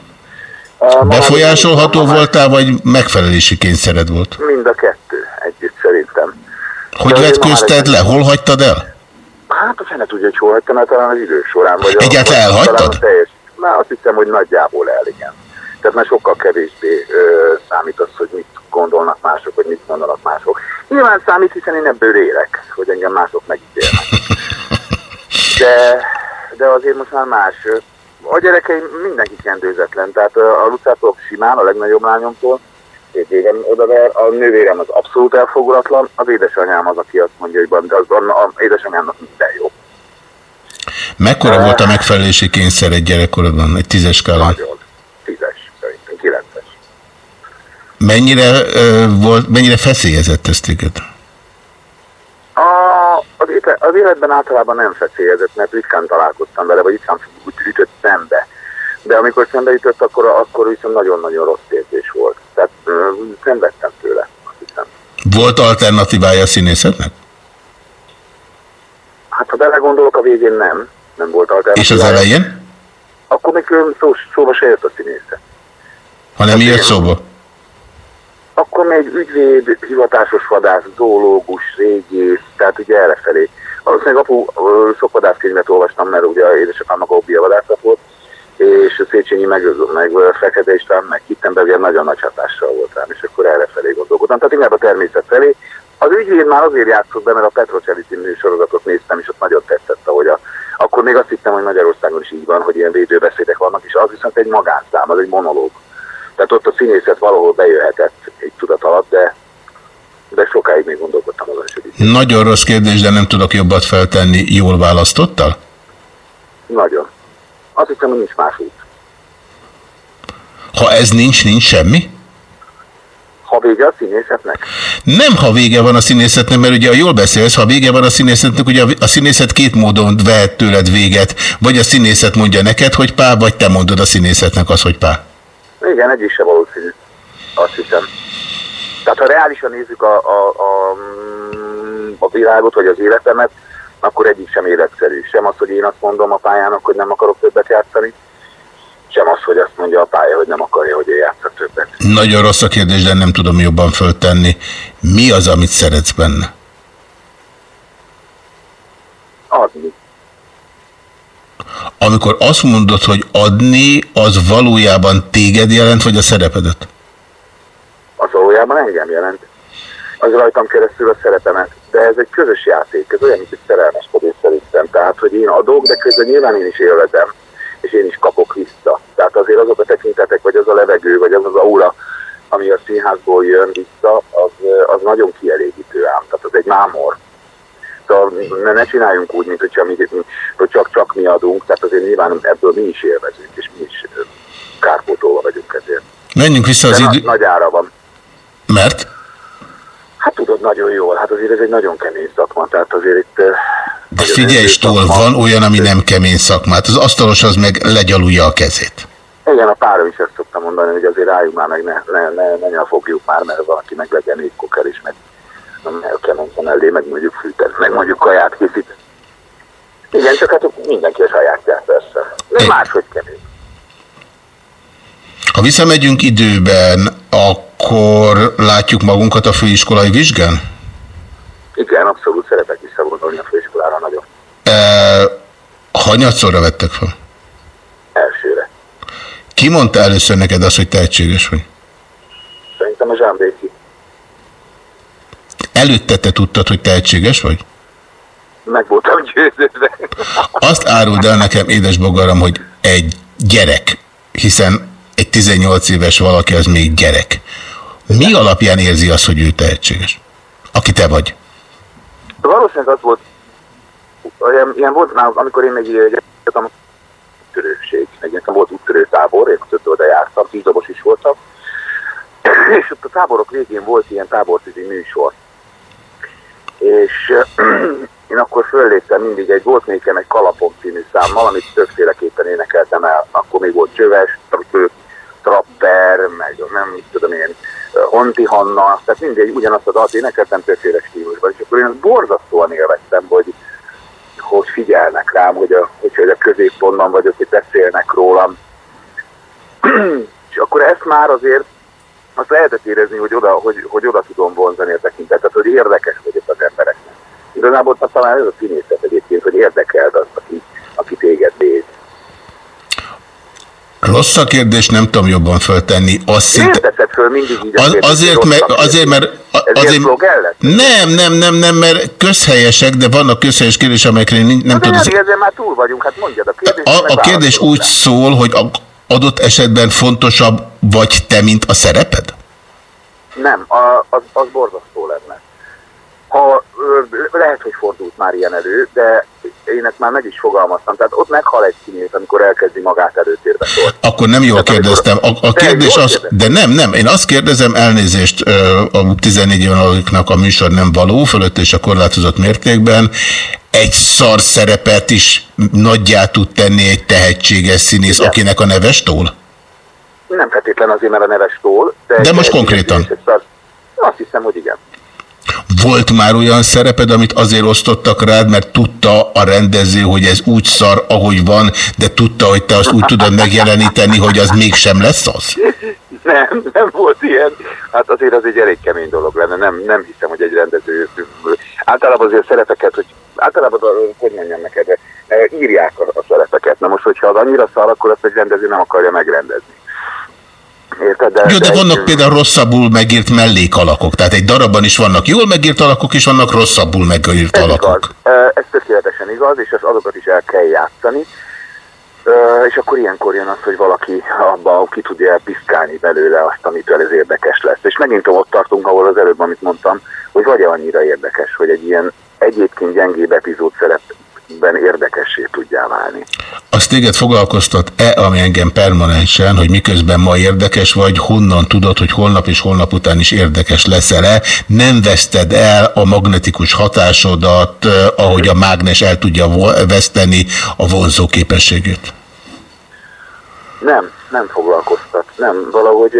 Befolyásolható voltál, vagy megfelelési kényszered volt? Mind a kettő együtt szerintem. Hogy vetkőzted le? Hol hagytad el? Hát a fene tudja, hogy hol hagytam, mert talán az idő során. Vagy Egyáltalán elhagytad? Teljes, már azt hiszem, hogy nagyjából el, igen. Tehát már sokkal kevésbé ö, számít az, hogy mit gondolnak mások, vagy mit mondanak mások. Nyilván számít, hiszen én ebből élek, hogy engem mások megítélnek. [LAUGHS] De, de azért most már más. A gyerekeim mindenki kendőzetlen, tehát a Lucától simán, a legnagyobb lányomtól, két éven odaver, a nővérem az abszolút elfogulatlan, az édesanyám az, aki azt mondja, hogy de az, az édesanyámnak minden jó. Mekkora volt a megfelelési kényszer egy gyerekkorodban, egy tízes skálán? Nagyon. Tízes, szerintem, kilences. Mennyire, volt, mennyire feszélyezett ezt téged? A, az, az életben általában nem feszélyezett, mert ritkán találkoztam vele, vagy ritkán ütött szembe de amikor szembeütött, akkor, akkor viszont nagyon-nagyon rossz érzés volt. Tehát szenvedtem tőle, azt hiszem. Volt alternatívája a színészetnek? Hát ha belegondolok, a végén nem. Nem volt alternatívája. És az elején? Akkor még szó, szóba se jött a színészet. Ha nem jött szóba? Akkor még ügyvéd, hivatásos vadász, zoológus, régész, tehát ugye errefelé. Valószínűleg apu szokvadászkönyvet olvastam, mert ugye édesapámnak a vadászat volt, és a Széchenyi meg, meg Fekete István, meg Kittenberger nagyon nagy hatással volt és akkor erre felé gondolkodtam. Tehát inkább a természet felé. Az ügyvéd már azért játszott be, mert a Petrocelli című sorozatot néztem, és ott nagyon tetszett, ahogy a, akkor még azt hittem, hogy Magyarországon is így van, hogy ilyen védőbeszédek vannak, és az viszont egy magánszám, az egy monológ. Tehát ott a színészet valahol bejöhetett egy tudat alatt, de, de sokáig még gondolkodtam azon is. Nagyon rossz kérdés, de nem tudok jobbat feltenni. Jól választottál? Nagyon. Azt hiszem, hogy nincs más út. Ha ez nincs, nincs semmi? Ha vége a színészetnek? Nem, ha vége van a színészetnek, mert ugye jól beszélsz, ha vége van a színészetnek, ugye a színészet két módon vehet tőled véget. Vagy a színészet mondja neked, hogy pá, vagy te mondod a színészetnek az, hogy pá. Igen, egy is se valószínű. Azt hiszem. Tehát ha reálisan nézzük a, a, a, a világot, vagy az életemet, akkor egyik sem életszerű. Sem az, hogy én azt mondom a pályának, hogy nem akarok többet játszani, sem az, hogy azt mondja a pálya, hogy nem akarja, hogy ő játsza többet. Nagyon rossz a kérdés, de nem tudom jobban föltenni. Mi az, amit szeretsz benne? Adni. Amikor azt mondod, hogy adni, az valójában téged jelent, vagy a szerepedet? Az valójában engem jelent az rajtam keresztül a szerepemet. De ez egy közös játék, ez olyan, mint egy szerelmeskedés szerintem. Tehát, hogy én adok, de közben nyilván én is élvezem, és én is kapok vissza. Tehát azért azok a tekintetek, vagy az a levegő, vagy az az aura, ami a színházból jön vissza, az, az nagyon kielégítő ám. Tehát az egy mámor. Szóval ne, ne csináljunk úgy, mint hogyha mi, hogy csak, csak mi adunk, tehát azért nyilván ebből mi is élvezünk, és mi is kárpótolva vagyunk ezért. Menjünk vissza az idő... Nagy ára van. Mert? Hát tudod nagyon jól, hát azért ez egy nagyon kemény szakma, tehát azért itt... Eh, De figyelj, Stól, van olyan, ami nem kemény szakmát, az asztalos az meg legyalulja a kezét. Igen, a párom is ezt szokta mondani, hogy azért álljunk már meg, ne, ne, ne, ne, ne fogjuk már, mert valaki meg legyen egy koker is, meg a kemencen elé, meg mondjuk fűteni, meg mondjuk kaját készít. Igen, csak hát mindenki a sajátját persze. De máshogy kemény. Ha visszamegyünk időben, akkor látjuk magunkat a főiskolai vizsgán? Igen, abszolút szeretek visszagondolni a főiskolára nagyon. E, hanyatszorra vettek fel? Elsőre. Ki mondta először neked azt, hogy tehetséges vagy? Szerintem a Zsámbéki. Előtte te tudtad, hogy tehetséges vagy? Meg voltam győződve. Azt áruld el nekem, édes bogaram, hogy egy gyerek, hiszen egy 18 éves valaki az még gyerek. Mi alapján érzi azt, hogy ő tehetséges? Aki te vagy. Valószínűleg az volt, olyan, ilyen volt már, amikor én még egyetem úttörőség, meg nekem volt úttörő tábor, én ott oda jártam, tízabos is voltam, [CLEARS THROAT] és ott a táborok végén volt ilyen tábortűzi műsor. És [CLEARS THROAT] én akkor fölléptem mindig egy, volt nekem egy Kalapom című számmal, amit többféleképpen énekeltem el. Akkor még volt Csöves, Trapper, meg nem mit tudom én, Honti Hanna, tehát mindig ugyanazt a dalt énekeltem többféle stílusban, és akkor én borzasztóan élveztem, hogy, hogy figyelnek rám, hogy a, hogy a középpontban vagyok, hogy beszélnek rólam. és akkor ezt már azért azt lehetett érezni, hogy oda, hogy, hogy oda tudom vonzani a tekintetet, hogy érdekes vagyok az embereknek. Igazából talán ez a színészet egyébként, hogy érdekeld az, aki, aki téged néz. Rossz a kérdés, nem tudom jobban föltenni. Azt szinte... föl mindig így az, azért, mert, azért, mert azért, nem, nem, nem, nem, mert közhelyesek, de vannak közhelyes kérdések, amelyekre nem, nem tudom. Az... Ezzel már túl vagyunk, hát mondjad a kérdést. A, a kérdés úgy szól, hogy adott esetben fontosabb vagy te, mint a szereped? Nem, a, az, az borzasztó lenne. Ha, lehet, hogy fordult már ilyen elő, de én ezt már meg is fogalmaztam. Tehát ott meghal egy színész, amikor elkezdi magát előtérbe szólni. Akkor nem jól Tehát kérdeztem. A, a kérdés az, de nem, nem, én azt kérdezem, elnézést a 14 évenaknak a műsor nem való, fölött és a korlátozott mértékben. Egy szar szerepet is nagyjá tud tenni egy tehetséges színész, Igen. akinek a neves tól? Nem feltétlen azért, mert a neves tól. De, de most konkrétan? Azt hiszem, hogy igen. Volt már olyan szereped, amit azért osztottak rád, mert tudta a rendező, hogy ez úgy szar, ahogy van, de tudta, hogy te azt úgy tudod megjeleníteni, hogy az mégsem lesz az? Nem, nem volt ilyen. Hát azért az egy elég kemény dolog lenne. Nem, nem hiszem, hogy egy rendező... Általában azért szerepeket, hogy általában, hogy mondjam neked, írják a, a szerepeket. Na most, hogyha az annyira szar, akkor azt egy rendező nem akarja megrendezni. Érted? De, Jó, de, vannak egy... például rosszabbul megírt mellékalakok, tehát egy darabban is vannak jól megírt alakok, és vannak rosszabbul megírt ez alakok. Igaz. Ez tökéletesen igaz, és az azokat is el kell játszani. És akkor ilyenkor jön az, hogy valaki abba ki tudja elpiszkálni belőle azt, amitől ez érdekes lesz. És megint ott tartunk, ahol az előbb, amit mondtam, hogy vagy annyira érdekes, hogy egy ilyen egyébként gyengébb epizód szerep ben érdekessé tudjál válni. Azt téged foglalkoztat-e, ami engem permanensen, hogy miközben ma érdekes vagy, honnan tudod, hogy holnap és holnap után is érdekes leszel-e? Nem veszted el a magnetikus hatásodat, ahogy a mágnes el tudja veszteni a vonzó képességét? Nem, nem foglalkoztat. Nem, valahogy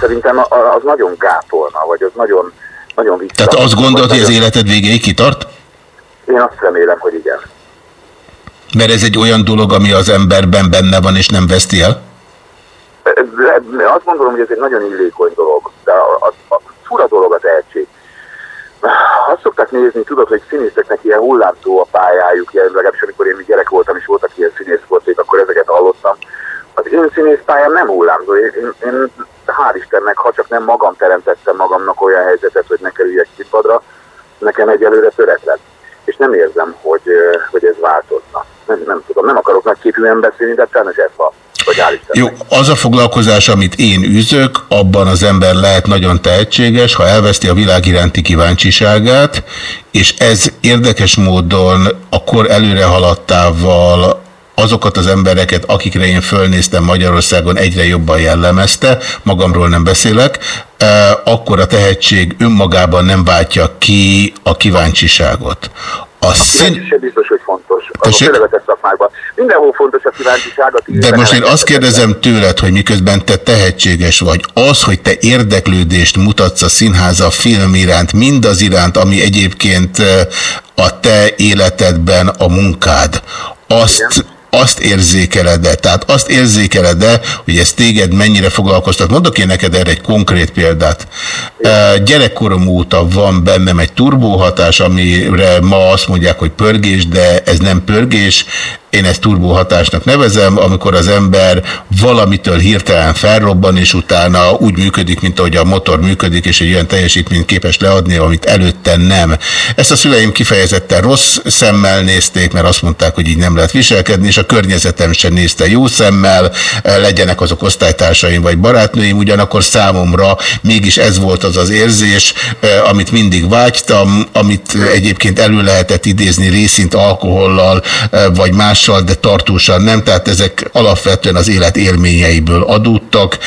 szerintem az nagyon gátolna, vagy az nagyon, nagyon vissza. Tehát azt gondolod, hogy az életed végéig kitart? Én azt remélem, hogy igen. Mert ez egy olyan dolog, ami az emberben benne van, és nem veszti el? Azt gondolom, hogy ez egy nagyon illékony dolog, de a, a, a fura dolog az tehetség. Azt szokták nézni, tudod, hogy színészeknek ilyen hullámzó a pályájuk, legalábbis amikor én gyerek voltam, és voltak ilyen színészkorték, akkor ezeket hallottam. Az én színészpályám nem hullámzó. Én, én, én hál' Istennek, ha csak nem magam teremtettem magamnak olyan helyzetet, hogy ne kerüljek színpadra, nekem egyelőre töretlen. És nem érzem, hogy, hogy ez változna nem, nem tudom, nem akarok nagyképűen beszélni, de sajnos ez van. Jó, az a foglalkozás, amit én üzök, abban az ember lehet nagyon tehetséges, ha elveszti a világ iránti kíváncsiságát, és ez érdekes módon a kor előre haladtával azokat az embereket, akikre én fölnéztem Magyarországon egyre jobban jellemezte, magamról nem beszélek, eh, akkor a tehetség önmagában nem váltja ki a kíváncsiságot. A szín... sem biztos, hogy fontos. Az a szakmákban. Mindenhol fontos a kíváncsiság. De most én azt kérdezem tőled, hogy miközben te tehetséges vagy, az, hogy te érdeklődést mutatsz a színháza film iránt, mindaz iránt, ami egyébként eh, a te életedben a munkád, azt Igen azt érzékeled-e? Tehát azt érzékeled-e, hogy ez téged mennyire foglalkoztat? Mondok én neked erre egy konkrét példát. Gyerekkorom óta van bennem egy turbóhatás, amire ma azt mondják, hogy pörgés, de ez nem pörgés. Én ezt turbóhatásnak nevezem, amikor az ember valamitől hirtelen felrobban, és utána úgy működik, mint ahogy a motor működik, és egy olyan teljesítményt képes leadni, amit előtte nem. Ezt a szüleim kifejezetten rossz szemmel nézték, mert azt mondták, hogy így nem lehet viselkedni, és a környezetem sem nézte jó szemmel, legyenek azok osztálytársaim vagy barátnőim, ugyanakkor számomra mégis ez volt az az érzés, amit mindig vágytam, amit egyébként elő lehetett idézni részint alkohollal, vagy mással, de tartósan nem, tehát ezek alapvetően az élet élményeiből adódtak,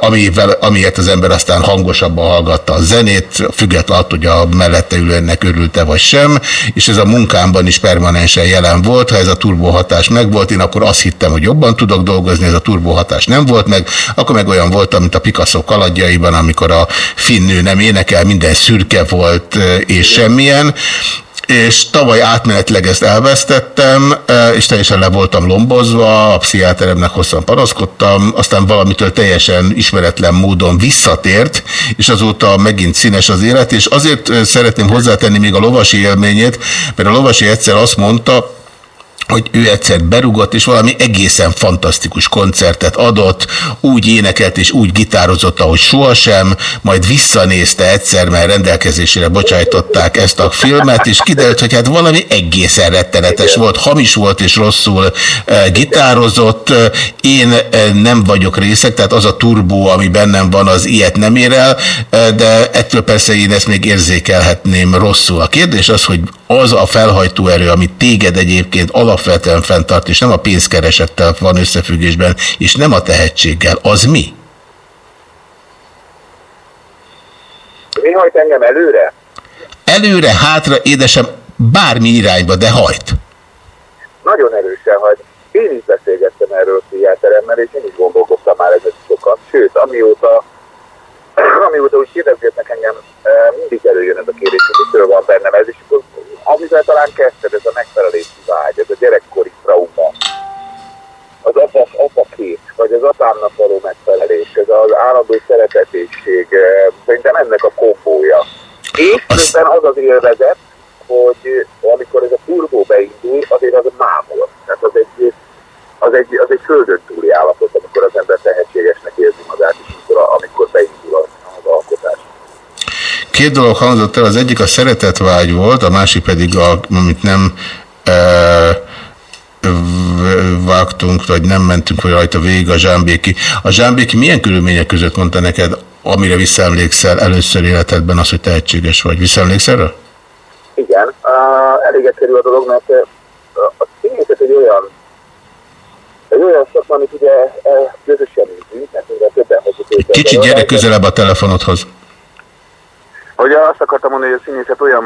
amivel, amiért az ember aztán hangosabban hallgatta a zenét, függetlenül attól, hogy a mellette ülőnek örülte vagy sem, és ez a munkámban is permanensen jelen volt, ha ez a turbohatás megvolt, én akkor azt hittem, hogy jobban tudok dolgozni, ez a turbohatás nem volt meg, akkor meg olyan voltam, mint a Picasso kaladjaiban, amikor a finnő nem énekel, minden szürke volt, és semmilyen, és tavaly átmenetileg ezt elvesztettem, és teljesen le voltam lombozva, a pszichiáteremnek hosszan panaszkodtam, aztán valamitől teljesen ismeretlen módon visszatért, és azóta megint színes az élet, és azért szeretném hozzátenni még a lovasi élményét, mert a lovasi egyszer azt mondta, hogy ő egyszer berugott, és valami egészen fantasztikus koncertet adott, úgy énekelt és úgy gitározott, ahogy sohasem, majd visszanézte egyszer, mert rendelkezésére bocsájtották ezt a filmet, és kiderült, hogy hát valami egészen rettenetes volt, hamis volt és rosszul e, gitározott. Én e, nem vagyok részek, tehát az a turbó, ami bennem van, az ilyet nem ér el, e, de ettől persze én ezt még érzékelhetném rosszul. A kérdés az, hogy az a felhajtó erő, amit téged egyébként alapvetően fenntart, és nem a pénzkeresettel van összefüggésben, és nem a tehetséggel, az mi? Mi hajt engem előre? Előre, hátra, édesem, bármi irányba, de hajt. Nagyon erősen hajt. Én is beszélgettem erről a pszichiáteremmel, és én is gondolkodtam már ezek sokat. Sőt, amióta, amióta úgy kérdezgetnek engem, mindig előjön ez a kérdés, hogy mitől van bennem ez, és akkor amivel talán kezdted, ez a megfelelési vágy, ez a gyerekkori trauma, az apa, apa kép, vagy az apámnak való megfelelés, ez az állandó szeretetésség, szerintem ennek a kombója. És közben az az élvezet, hogy amikor ez a turbó beindul, azért az mámol. Tehát az egy, az egy, az egy földön túli állapot, amikor az ember tehetségesnek érzi magát, és amikor, amikor beindul alkotás. Két dolog hangzott el, az egyik a szeretetvágy volt, a másik pedig, a, amit nem e, vágtunk, vagy nem mentünk vagy rajta végig a Zsámbéki. A Zsámbéki milyen körülmények között mondta neked, amire visszaemlékszel először életedben az, hogy tehetséges vagy? Visszaemlékszel erre? Igen, uh, elég egyszerű a dolog, mert a színészet egy olyan egy olyan szakma, amit ugye közösen működünk, mert többen hozzuk. Kicsit gyere közelebb a telefonodhoz. Hogy azt akartam mondani, hogy a színészet olyan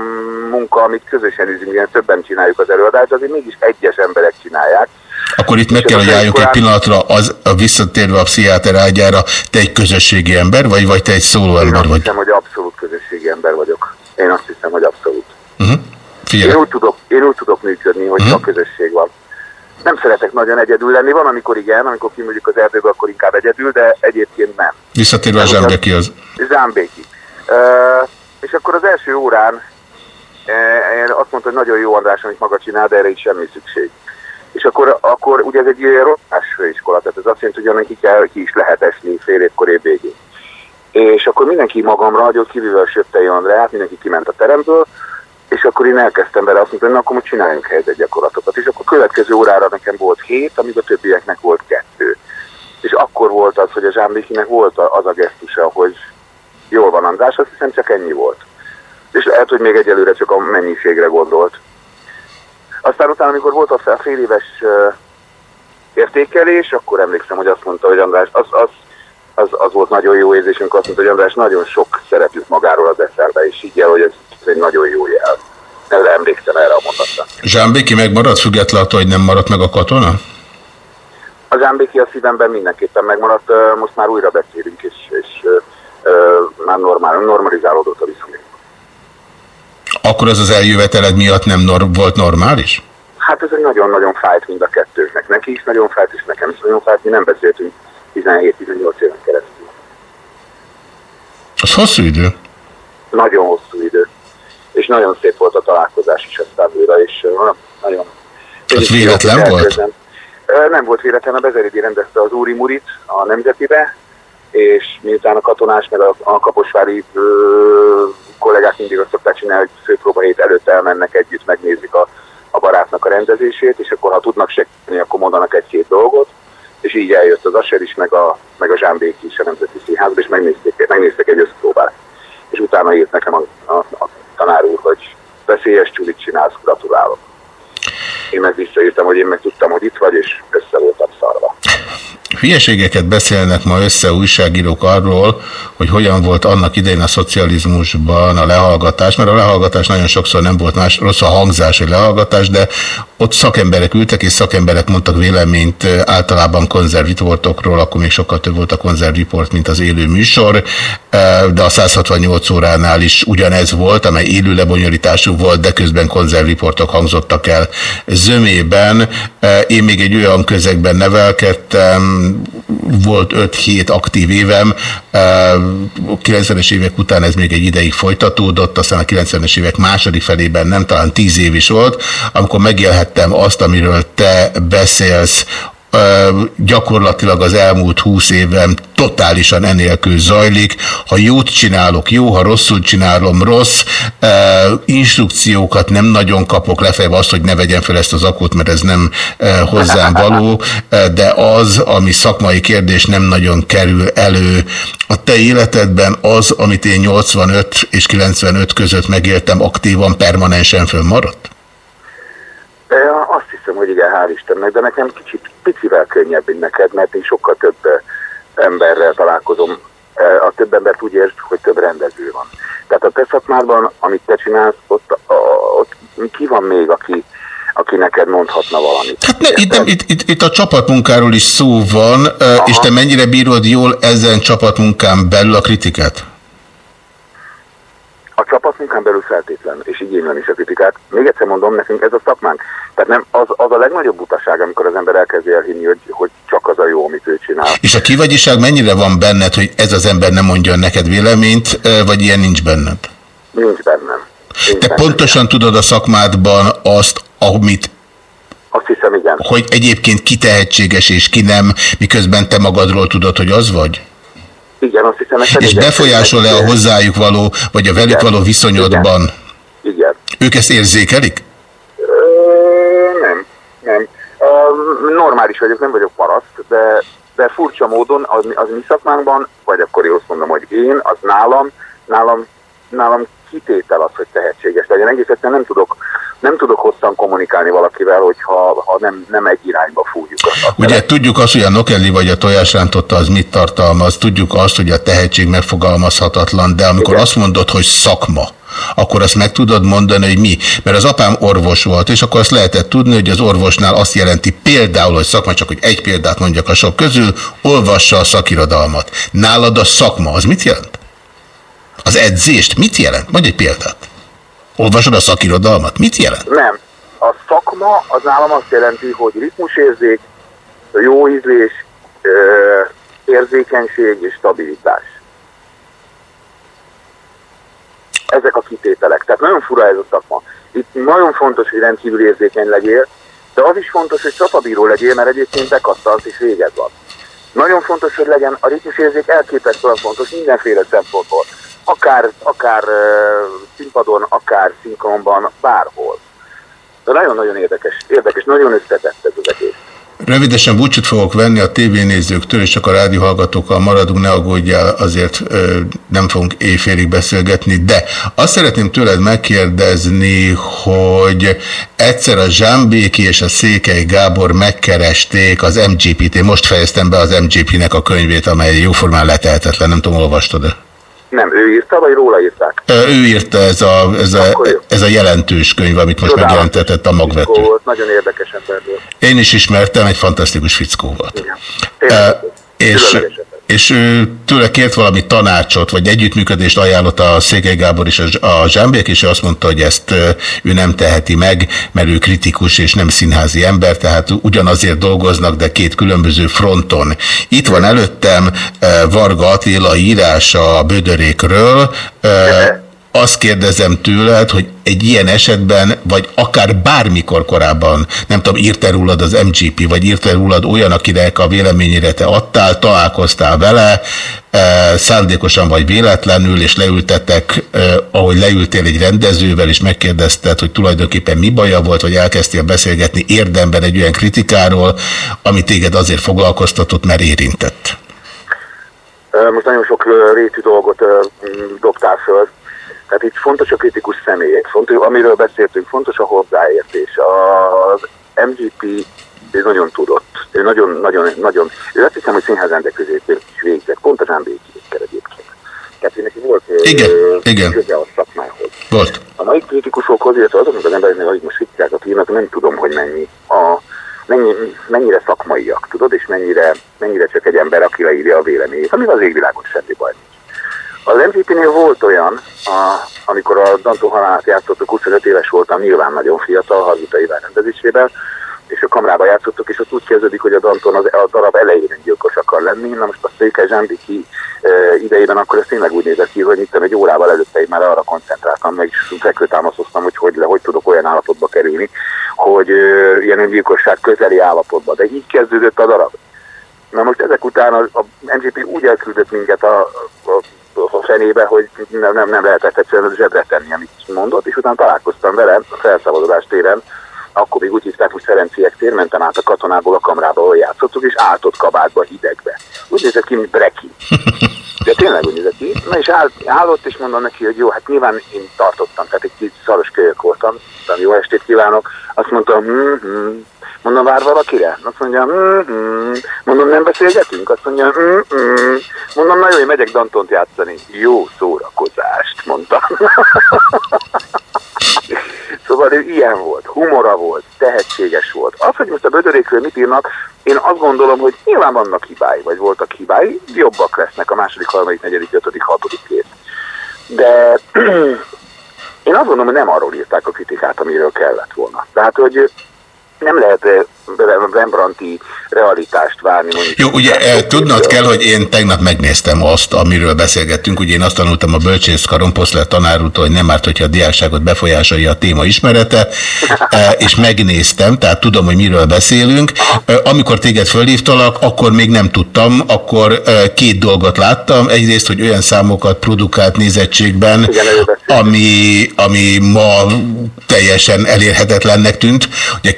munka, amit közösen üzünk, ilyen többen csináljuk az előadást, azért mégis egyes emberek csinálják. Akkor itt meg kell, hogy álljunk egy pillanatra, az, a visszatérve a pszichiáter ágyára, te egy közösségi ember vagy, vagy te egy szóló ember vagy? Én azt hiszem, hogy abszolút közösségi ember vagyok. Én azt hiszem, hogy abszolút. Uh mhm. -huh. én, úgy tudok, én úgy tudok működni, hogy uh. -huh. a közösség van. Nem szeretek nagyon egyedül lenni, van, amikor igen, amikor kimondjuk az erdőbe, akkor inkább egyedül, de egyébként nem. Visszatérve a Zsámbéki az. Zsámbéki. Uh, és akkor az első órán én azt mondta, hogy nagyon jó András, amit maga csinál, de erre is semmi szükség. És akkor, akkor ugye ez egy rotás főiskola, tehát ez azt jelenti, hogy neki kell, ki is lehet esni fél évkor év végén. És akkor mindenki magamra hagyott, kivéve a Söptei Andrát, mindenki kiment a teremből, és akkor én elkezdtem vele azt mondani, na, akkor most csináljunk helyzetgyakorlatokat. És akkor a következő órára nekem volt hét, amíg a többieknek volt kettő. És akkor volt az, hogy a Zsámbékinek volt az a gesztusa, hogy jól van András, azt hiszem csak ennyi volt. És lehet, hogy még egyelőre csak a mennyiségre gondolt. Aztán utána, amikor volt a fél éves értékelés, akkor emlékszem, hogy azt mondta, hogy András, az, az, az, az volt nagyon jó érzés, amikor azt mondta, hogy András nagyon sok szerep magáról az eszerbe, és így el, hogy ez, ez egy nagyon jó jel. Erre emlékszem erre a mondatra. Zsámbéki megmaradt függetlenül attól, hogy nem maradt meg a katona? A Zsámbéki a szívemben mindenképpen megmaradt, most már újra beszélünk, és, és már normál, normalizálódott a viszony. Akkor az az eljöveteled miatt nem nor volt normális? Hát ez egy nagyon-nagyon fájt mind a kettőknek. Neki is nagyon fájt, és nekem is nagyon fájt. Mi nem beszéltünk 17-18 éven keresztül. Az hosszú idő? Nagyon hosszú idő. És nagyon szép volt a találkozás is aztán újra, és nagyon, Az véletlen volt? Nem volt véletlen, a Bezeridi rendezte az Úri Murit a Nemzetibe, és miután a katonás meg a, a kaposvári ö, kollégák mindig azt szokták csinálni, hogy főpróba hét előtt elmennek együtt, megnézik a, a barátnak a rendezését, és akkor ha tudnak segíteni, akkor mondanak egy-két dolgot, és így eljött az Asher is, meg a, meg a Zsámbék is a Nemzeti Színházba, és megnézték, megnézték egy összpróbát. És utána írt nekem a, a, a tanár úr, hogy veszélyes csulit csinálsz, gratulálok. Én meg visszaírtam, hogy én meg tudtam, hogy itt vagy, és össze voltam szarva. Hülyeségeket beszélnek ma össze újságírók arról, hogy hogyan volt annak idején a szocializmusban a lehallgatás, mert a lehallgatás nagyon sokszor nem volt más, rossz a hangzás, hogy lehallgatás, de ott szakemberek ültek, és szakemberek mondtak véleményt általában konzervitortokról, akkor még sokkal több volt a konzervriport, mint az élő műsor, de a 168 óránál is ugyanez volt, amely élő lebonyolítású volt, de közben konzervriportok hangzottak el zömében. Én még egy olyan közegben nevelkedtem, volt 5-7 aktív évem, 90-es évek után ez még egy ideig folytatódott, aztán a 90-es évek második felében nem, talán 10 év is volt, amikor megélhettem azt, amiről te beszélsz, gyakorlatilag az elmúlt húsz évem totálisan enélkül zajlik. Ha jót csinálok, jó, ha rosszul csinálom, rossz. Instrukciókat nem nagyon kapok, lefejebb azt, hogy ne vegyem fel ezt az akut, mert ez nem hozzám való, de az, ami szakmai kérdés nem nagyon kerül elő. A te életedben az, amit én 85 és 95 között megéltem, aktívan, permanensen fönnmaradt? Azt hiszem, hogy igen, hál' Istennek, de nekem kicsit picivel könnyebb, mint neked, mert én sokkal több emberrel találkozom. A több embert úgy értsd, hogy több rendező van. Tehát a te szakmádban, amit te csinálsz, ott, ott ki van még, aki, aki neked mondhatna valamit. Hát ne, itt, nem, itt, itt, itt a csapatmunkáról is szó van, Aha. és te mennyire bírod jól ezen csapatmunkán belül a kritikát? A csapatmunkán belül feltétlen, és igénylem is a kritikát. Még egyszer mondom, nekünk ez a szakmánk. Tehát nem, az, az a legnagyobb butaság, amikor az ember elkezdi elhinni, hogy, hogy csak az a jó, amit ő csinál. És a kivagyiság mennyire van benned, hogy ez az ember nem mondja neked véleményt, vagy ilyen nincs benned? Nincs bennem. Nincs Te bennem. pontosan tudod a szakmádban azt, amit azt hiszem, igen. Hogy egyébként ki tehetséges és ki nem, miközben te magadról tudod, hogy az vagy? Igen, azt hiszem, ezt És befolyásol-e a hozzájuk való, vagy a velük való viszonyodban? Igen. Igen. Ők ezt érzékelik? Nem, normális vagyok, nem vagyok paraszt, de, de furcsa módon az, az mi szakmánkban, vagy akkor azt mondom, hogy én, az nálam, nálam, nálam kitétel az, hogy tehetséges legyen. Egész egyszerűen nem tudok, nem tudok hosszan kommunikálni valakivel, hogyha ha nem, nem egy irányba fújjuk. Ugye mert... tudjuk azt, hogy a nokelli vagy a tojásrántotta az mit tartalmaz, tudjuk azt, hogy a tehetség megfogalmazhatatlan, de amikor Igen. azt mondod, hogy szakma, akkor azt meg tudod mondani, hogy mi. Mert az apám orvos volt, és akkor azt lehetett tudni, hogy az orvosnál azt jelenti például, hogy szakma, csak hogy egy példát mondjak a sok közül, olvassa a szakirodalmat. Nálad a szakma, az mit jelent? Az edzést mit jelent? Mondj egy példát. Olvasod a szakirodalmat? Mit jelent? Nem. A szakma az nálam azt jelenti, hogy ritmusérzék, jó ízlés, érzékenység és stabilitás. Ezek a kitételek. Tehát nagyon fura ez a szakma. Itt nagyon fontos, hogy rendkívül érzékeny legyél, de az is fontos, hogy csapabíró legyél, mert egyébként bekattansz és véged van. Nagyon fontos, hogy legyen a ritmusérzék elképesztően fontos mindenféle szempontból akár, akár színpadon, akár szinkronban, bárhol. De nagyon-nagyon érdekes, érdekes, nagyon összetett ez az egész. Rövidesen búcsút fogok venni a tévénézőktől, és csak a rádióhallgatókkal maradunk, ne aggódjál, azért ö, nem fogunk éjfélig beszélgetni, de azt szeretném tőled megkérdezni, hogy egyszer a Zsámbéki és a Székely Gábor megkeresték az MGP-t, én most fejeztem be az MGP-nek a könyvét, amely jóformán letehetetlen, nem tudom, olvastad-e? Nem, ő írta, vagy róla írták? Ő írta ez a, ez a, ez a jelentős könyv, amit most Csodálatos. megjelentetett a magvető. Volt, nagyon érdekes ember volt. Én is ismertem, egy fantasztikus fickó volt. Igen. Uh, és, és ő tőle kért valami tanácsot, vagy együttműködést ajánlott a Székely Gábor és a Zsámbék, és ő azt mondta, hogy ezt ő nem teheti meg, mert ő kritikus és nem színházi ember, tehát ugyanazért dolgoznak, de két különböző fronton. Itt van előttem Varga Attila írása a Bödörékről, azt kérdezem tőled, hogy egy ilyen esetben, vagy akár bármikor korábban, nem tudom, írtál rólad az MGP, vagy írtál rólad olyan, akinek a véleményére te adtál, találkoztál vele, e, szándékosan vagy véletlenül, és leültetek, e, ahogy leültél egy rendezővel, és megkérdezted, hogy tulajdonképpen mi baja volt, vagy elkezdtél beszélgetni érdemben egy olyan kritikáról, ami téged azért foglalkoztatott, mert érintett. Most nagyon sok rétű dolgot dobtál föl. Tehát itt fontos a kritikus személyek, fontos, amiről beszéltünk, fontos a hozzáértés. Az MGP ő nagyon tudott, ő nagyon, nagyon, nagyon, ő azt hiszem, hogy színházrendeközét is végzett, pont az MBK-kel egyébként. Tehát neki volt igen, ö, igen. köze a szakmához. Volt. A mai kritikusokhoz, illetve azoknak az embereknek, akik most kritikákat írnak, nem tudom, hogy mennyi a mennyi, mennyire szakmaiak, tudod, és mennyire, mennyire csak egy ember, aki leírja a véleményét, ami az égvilágon semmi baj nincs. Az MGP-nél volt olyan, a, amikor a Dantó halálát játszottuk, 25 éves voltam, nyilván nagyon fiatal, Iván rendezésében, és a kamrába játszottuk, és ott úgy kezdődik, hogy a Danton az, a darab elején gyilkos akar lenni. Na most a Székely Zsámbiki e, idejében akkor ez tényleg úgy nézett ki, hogy itt egy órával előtte én már arra koncentráltam, meg is fekvőtámasztoztam, hogy hogy, le, hogy tudok olyan állapotba kerülni, hogy e, ilyen öngyilkosság közeli állapotba. De így kezdődött a darab. Na most ezek után a, a MGP úgy elküldött minket a, a a fenébe, hogy nem, nem, nem lehetett egyszerűen zsebre tenni, amit mondott, és utána találkoztam vele a felszabadulás téren, akkor még úgy hívták, hogy Ferenciek tér, mentem át a katonából a kamrába, ahol játszottuk, és állt ott kabátba hidegbe. Úgy nézett ki, mint Breki. [LAUGHS] De tényleg úgy nézett ki. Na és áll, állott, és mondom neki, hogy jó, hát nyilván én tartottam, tehát egy kis szaros kölyök voltam, mondtam, jó estét kívánok. Azt mondtam, hm, hm. Mondom, vár valakire? Azt mondja, hm, hm. mondom, nem beszélgetünk? Azt mondja, hm, hm. mondom, na jó, én megyek Dantont játszani. Jó szórakozást, mondtam. [LAUGHS] Szóval ő ilyen volt, humora volt, tehetséges volt. Az, hogy most a bödörékről mit írnak, én azt gondolom, hogy nyilván vannak hibái, vagy voltak hibái, jobbak lesznek a második, harmadik, negyedik, ötödik, hatodik két. De [CLEARS THROAT] én azt gondolom, hogy nem arról írták a kritikát, amiről kellett volna. Tehát, hogy nem lehet eh, Rembrandti realitást várni. Mondjuk. Jó, ugye eh, tudnod kell, hogy én tegnap megnéztem azt, amiről beszélgettünk, ugye én azt tanultam a bölcsészkaron Poszler tanárútól, hogy nem árt, hogyha a diákságot befolyásolja a téma ismerete, [LAUGHS] eh, és megnéztem, tehát tudom, hogy miről beszélünk. Amikor téged fölhívtalak, akkor még nem tudtam, akkor két dolgot láttam. Egyrészt, hogy olyan számokat produkált nézettségben, ami, ami ma teljesen elérhetetlennek tűnt. Ugye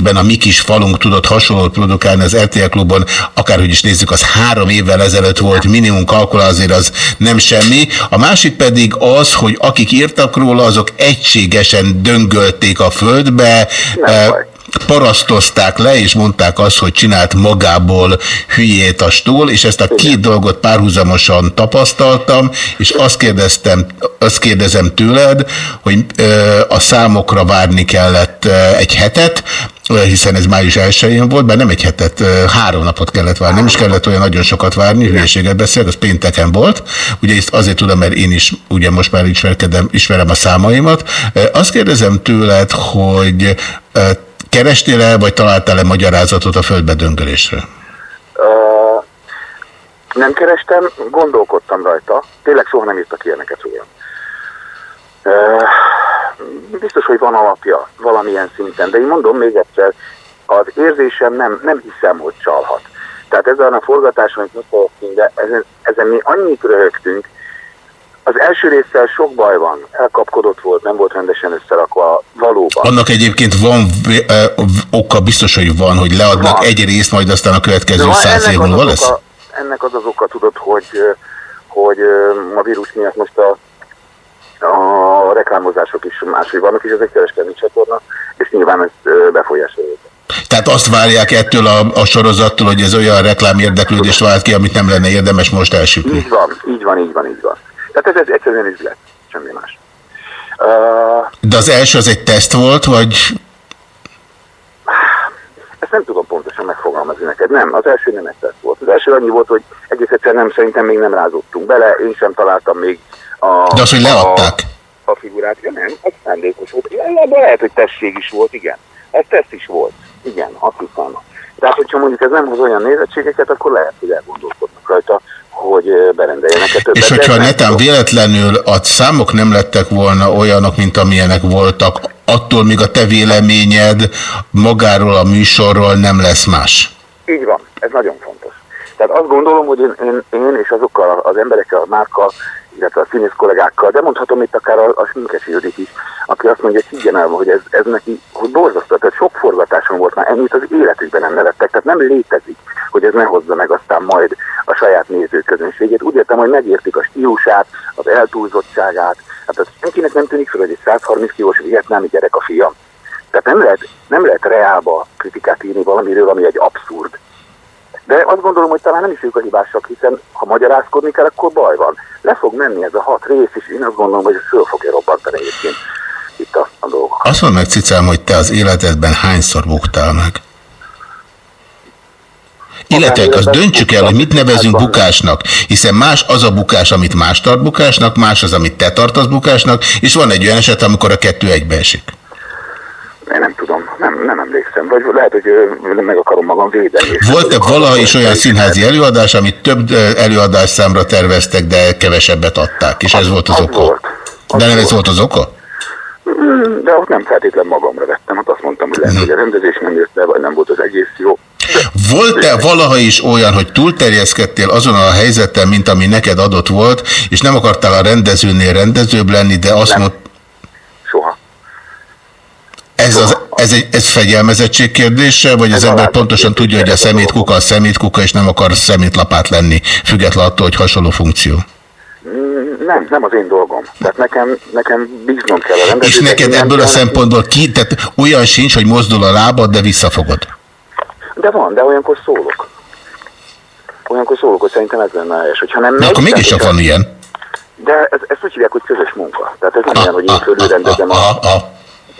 2017-ben a mi kis falunk tudott hasonlót produkálni az RTL klubon, akárhogy is nézzük, az három évvel ezelőtt volt minimum kalkula, azért az nem semmi. A másik pedig az, hogy akik írtak róla, azok egységesen döngölték a földbe, nem parasztozták le, és mondták azt, hogy csinált magából hülyét a stól, és ezt a két dolgot párhuzamosan tapasztaltam, és azt kérdeztem, azt kérdezem tőled, hogy a számokra várni kellett egy hetet, hiszen ez május 1 volt, bár nem egy hetet, három napot kellett várni, nem is kellett olyan nagyon sokat várni, hülyeséget beszél, az pénteken volt. Ugye ezt azért tudom, mert én is ugye most már ismerkedem, ismerem a számaimat. Azt kérdezem tőled, hogy Kerestél-e, vagy találtál-e magyarázatot a földbedöngölésre? Uh, nem kerestem, gondolkodtam rajta. Tényleg soha nem írtak ilyeneket olyan. Uh, biztos, hogy van alapja valamilyen szinten, de én mondom még egyszer, az érzésem nem, nem hiszem, hogy csalhat. Tehát ezzel a forgatáson, amit de ezen, ezen mi annyit röhögtünk, az első résszel sok baj van, elkapkodott volt, nem volt rendesen összerakva valóban. Annak egyébként van oka, biztos, hogy van, hogy leadnak van. egy részt, majd aztán a következő száz év múlva lesz? Oka, ennek az az oka, tudod, hogy, hogy a vírus miatt most a, a reklámozások is máshogy vannak, és ez egy kereskedelmi csatorna, és nyilván ez befolyásolja tehát azt várják ettől a, a sorozattól, hogy ez olyan reklám érdeklődést vált ki, amit nem lenne érdemes most elsütni. Így van, így van, így van, így van. Tehát ez, ez egyszerűen üzlet, semmi más. De az első az egy teszt volt, vagy... Ezt nem tudom pontosan megfogalmazni neked. Nem, az első nem egy teszt volt. Az első annyi volt, hogy egész egyszerűen nem, szerintem még nem rázottunk bele, én sem találtam még a... De az, hogy leadták? A, a figurát. Ja, nem, az szándékos volt. Ja, de lehet, hogy testség is volt, igen. Ez teszt is volt. Igen, azt hiszem. Tehát, hogyha mondjuk ez nem hoz olyan nézettségeket, akkor lehet, hogy elgondolkodnak rajta, hogy berendeljenek többet. És hogyha netán véletlenül a számok nem lettek volna olyanok, mint amilyenek voltak, attól még a te véleményed magáról a műsorról nem lesz más? Így van, ez nagyon fontos. Tehát azt gondolom, hogy én, én, én és azokkal az emberekkel, a márkkal, illetve a színész kollégákkal, de mondhatom itt akár a, a sminkes Judit is, aki azt mondja, hogy higgyen el, hogy ez, ez neki hogy borzasztó, tehát sok forgatáson volt már, ennyit az életükben nem nevettek, tehát nem létezik, hogy ez ne hozza meg aztán majd a saját nézőközönségét. Úgy értem, hogy megértik a stílusát, az eltúlzottságát, hát az senkinek nem tűnik fel, hogy egy 130 kilós vietnámi gyerek a fiam. Tehát nem lehet, nem lehet reálba kritikát írni valamiről, ami egy abszurd. De azt gondolom, hogy talán nem is ők a hibásak, hiszen ha magyarázkodni kell, akkor baj van. Le fog menni ez a hat rész, és én azt gondolom, hogy föl fogja robbantani egyébként itt a, a dolgok. Azt mondd meg, Cicám, hogy te az életedben hányszor buktál meg? Illetve azt döntsük el, hogy mit nevezünk bukásnak, hiszen más az a bukás, amit más tart bukásnak, más az, amit te tartasz bukásnak, és van egy olyan eset, amikor a kettő egybeesik. Én nem tudom, nem, nem emlékszem, vagy lehet, hogy meg akarom magam védeni. Volt-e valaha is olyan színházi előadás, amit több előadás számra terveztek, de kevesebbet adták, és ez volt az, az oka? Volt. Az de nem ez volt az oka? Mm, de ott nem feltétlenül magamra vettem, ott azt mondtam, hogy lehet, hogy a rendezés nem jött el, vagy nem volt az egész jó. Volt-e valaha is olyan, hogy túlterjeszkedtél azon a helyzettel, mint ami neked adott volt, és nem akartál a rendezőnél rendezőbb lenni, de azt mondta... Soha. Ez, az, ez, egy, ez fegyelmezettség kérdése, vagy ez az ember pontosan tudja, hogy a szemétkuka a szemétkuka, és nem akar szemétlapát lenni, függetlenül attól, hogy hasonló funkció? Mm, nem, nem az én dolgom. Tehát nekem, nekem bíznom kell a rendezőt. És neked ebből a szempontból ki, tehát olyan sincs, hogy mozdul a lábad, de visszafogod? De van, de olyankor szólok. Olyankor szólok, hogy szerintem ez lenne helyes. Hogyha nem de akkor mégis csak van ilyen. De ez, ezt úgy hívják, hogy közös munka. Tehát ez nem olyan, hogy én fölülrendezem a,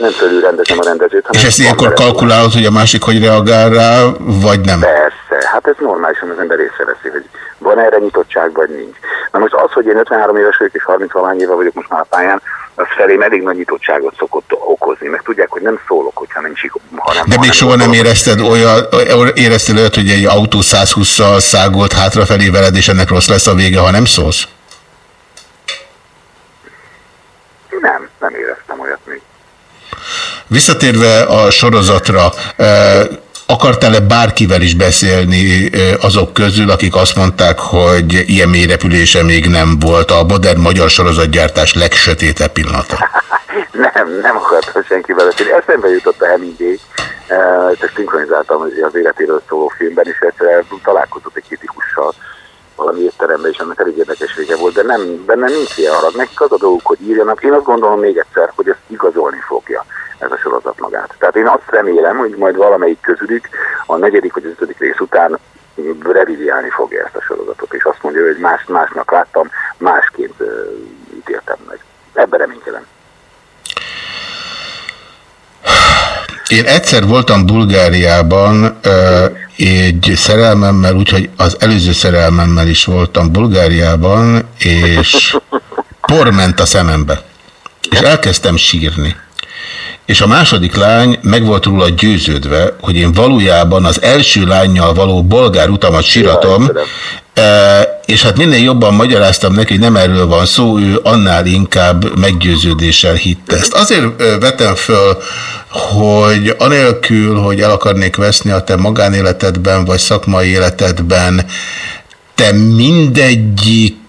nem fölülrendezem a rendezőt. És ezt ilyenkor kalkulálod, hogy a másik hogy reagál rá, vagy nem? Persze, hát ez normálisan az ember észreveszi, hogy van erre nyitottság, vagy nincs. Na most az, hogy én 53 éves vagyok és 30 valány éve vagyok most már a pályán, az felém elég nagy nyitottságot szokott okozni, meg tudják, hogy nem szólok, hogyha nincs, ha nem. De még soha nem érezted olyan, éreztél olyat, hogy egy autó 120-szal szágolt hátrafelé veled, és ennek rossz lesz a vége, ha nem szólsz? Nem, nem éreztem olyat még. Visszatérve a sorozatra, Akartál-e bárkivel is beszélni azok közül, akik azt mondták, hogy ilyen mély repülése még nem volt a modern magyar sorozatgyártás legsötétebb pillanata? [LAUGHS] nem, nem akartam senkivel beszélni. Eszembe jutott a Hemingway, csak szinkronizáltam az életéről szóló filmben is, egyszer találkozott egy kritikussal valami étteremben, és annak elég érdekessége volt, de nem, benne nincs ilyen harag. Nekik az a dolguk, hogy írjanak. Én azt gondolom még egyszer, hogy ezt igazolni fogja ez a sorozat magát. Tehát én azt remélem, hogy majd valamelyik közülük a negyedik vagy ötödik rész után reviziálni fogja ezt a sorozatot, és azt mondja, hogy más, másnak láttam, másként ítéltem meg. Ebben reménykedem. Én egyszer voltam Bulgáriában uh, egy szerelmemmel, úgyhogy az előző szerelmemmel is voltam Bulgáriában, és por ment a szemembe. És elkezdtem sírni. És a második lány meg volt róla győződve, hogy én valójában az első lányjal való bolgár utamat síratom, e, és hát minél jobban magyaráztam neki, hogy nem erről van szó, ő annál inkább meggyőződéssel hitte ezt. Azért vetem föl, hogy anélkül, hogy el akarnék veszni a te magánéletedben, vagy szakmai életedben, te mindegyik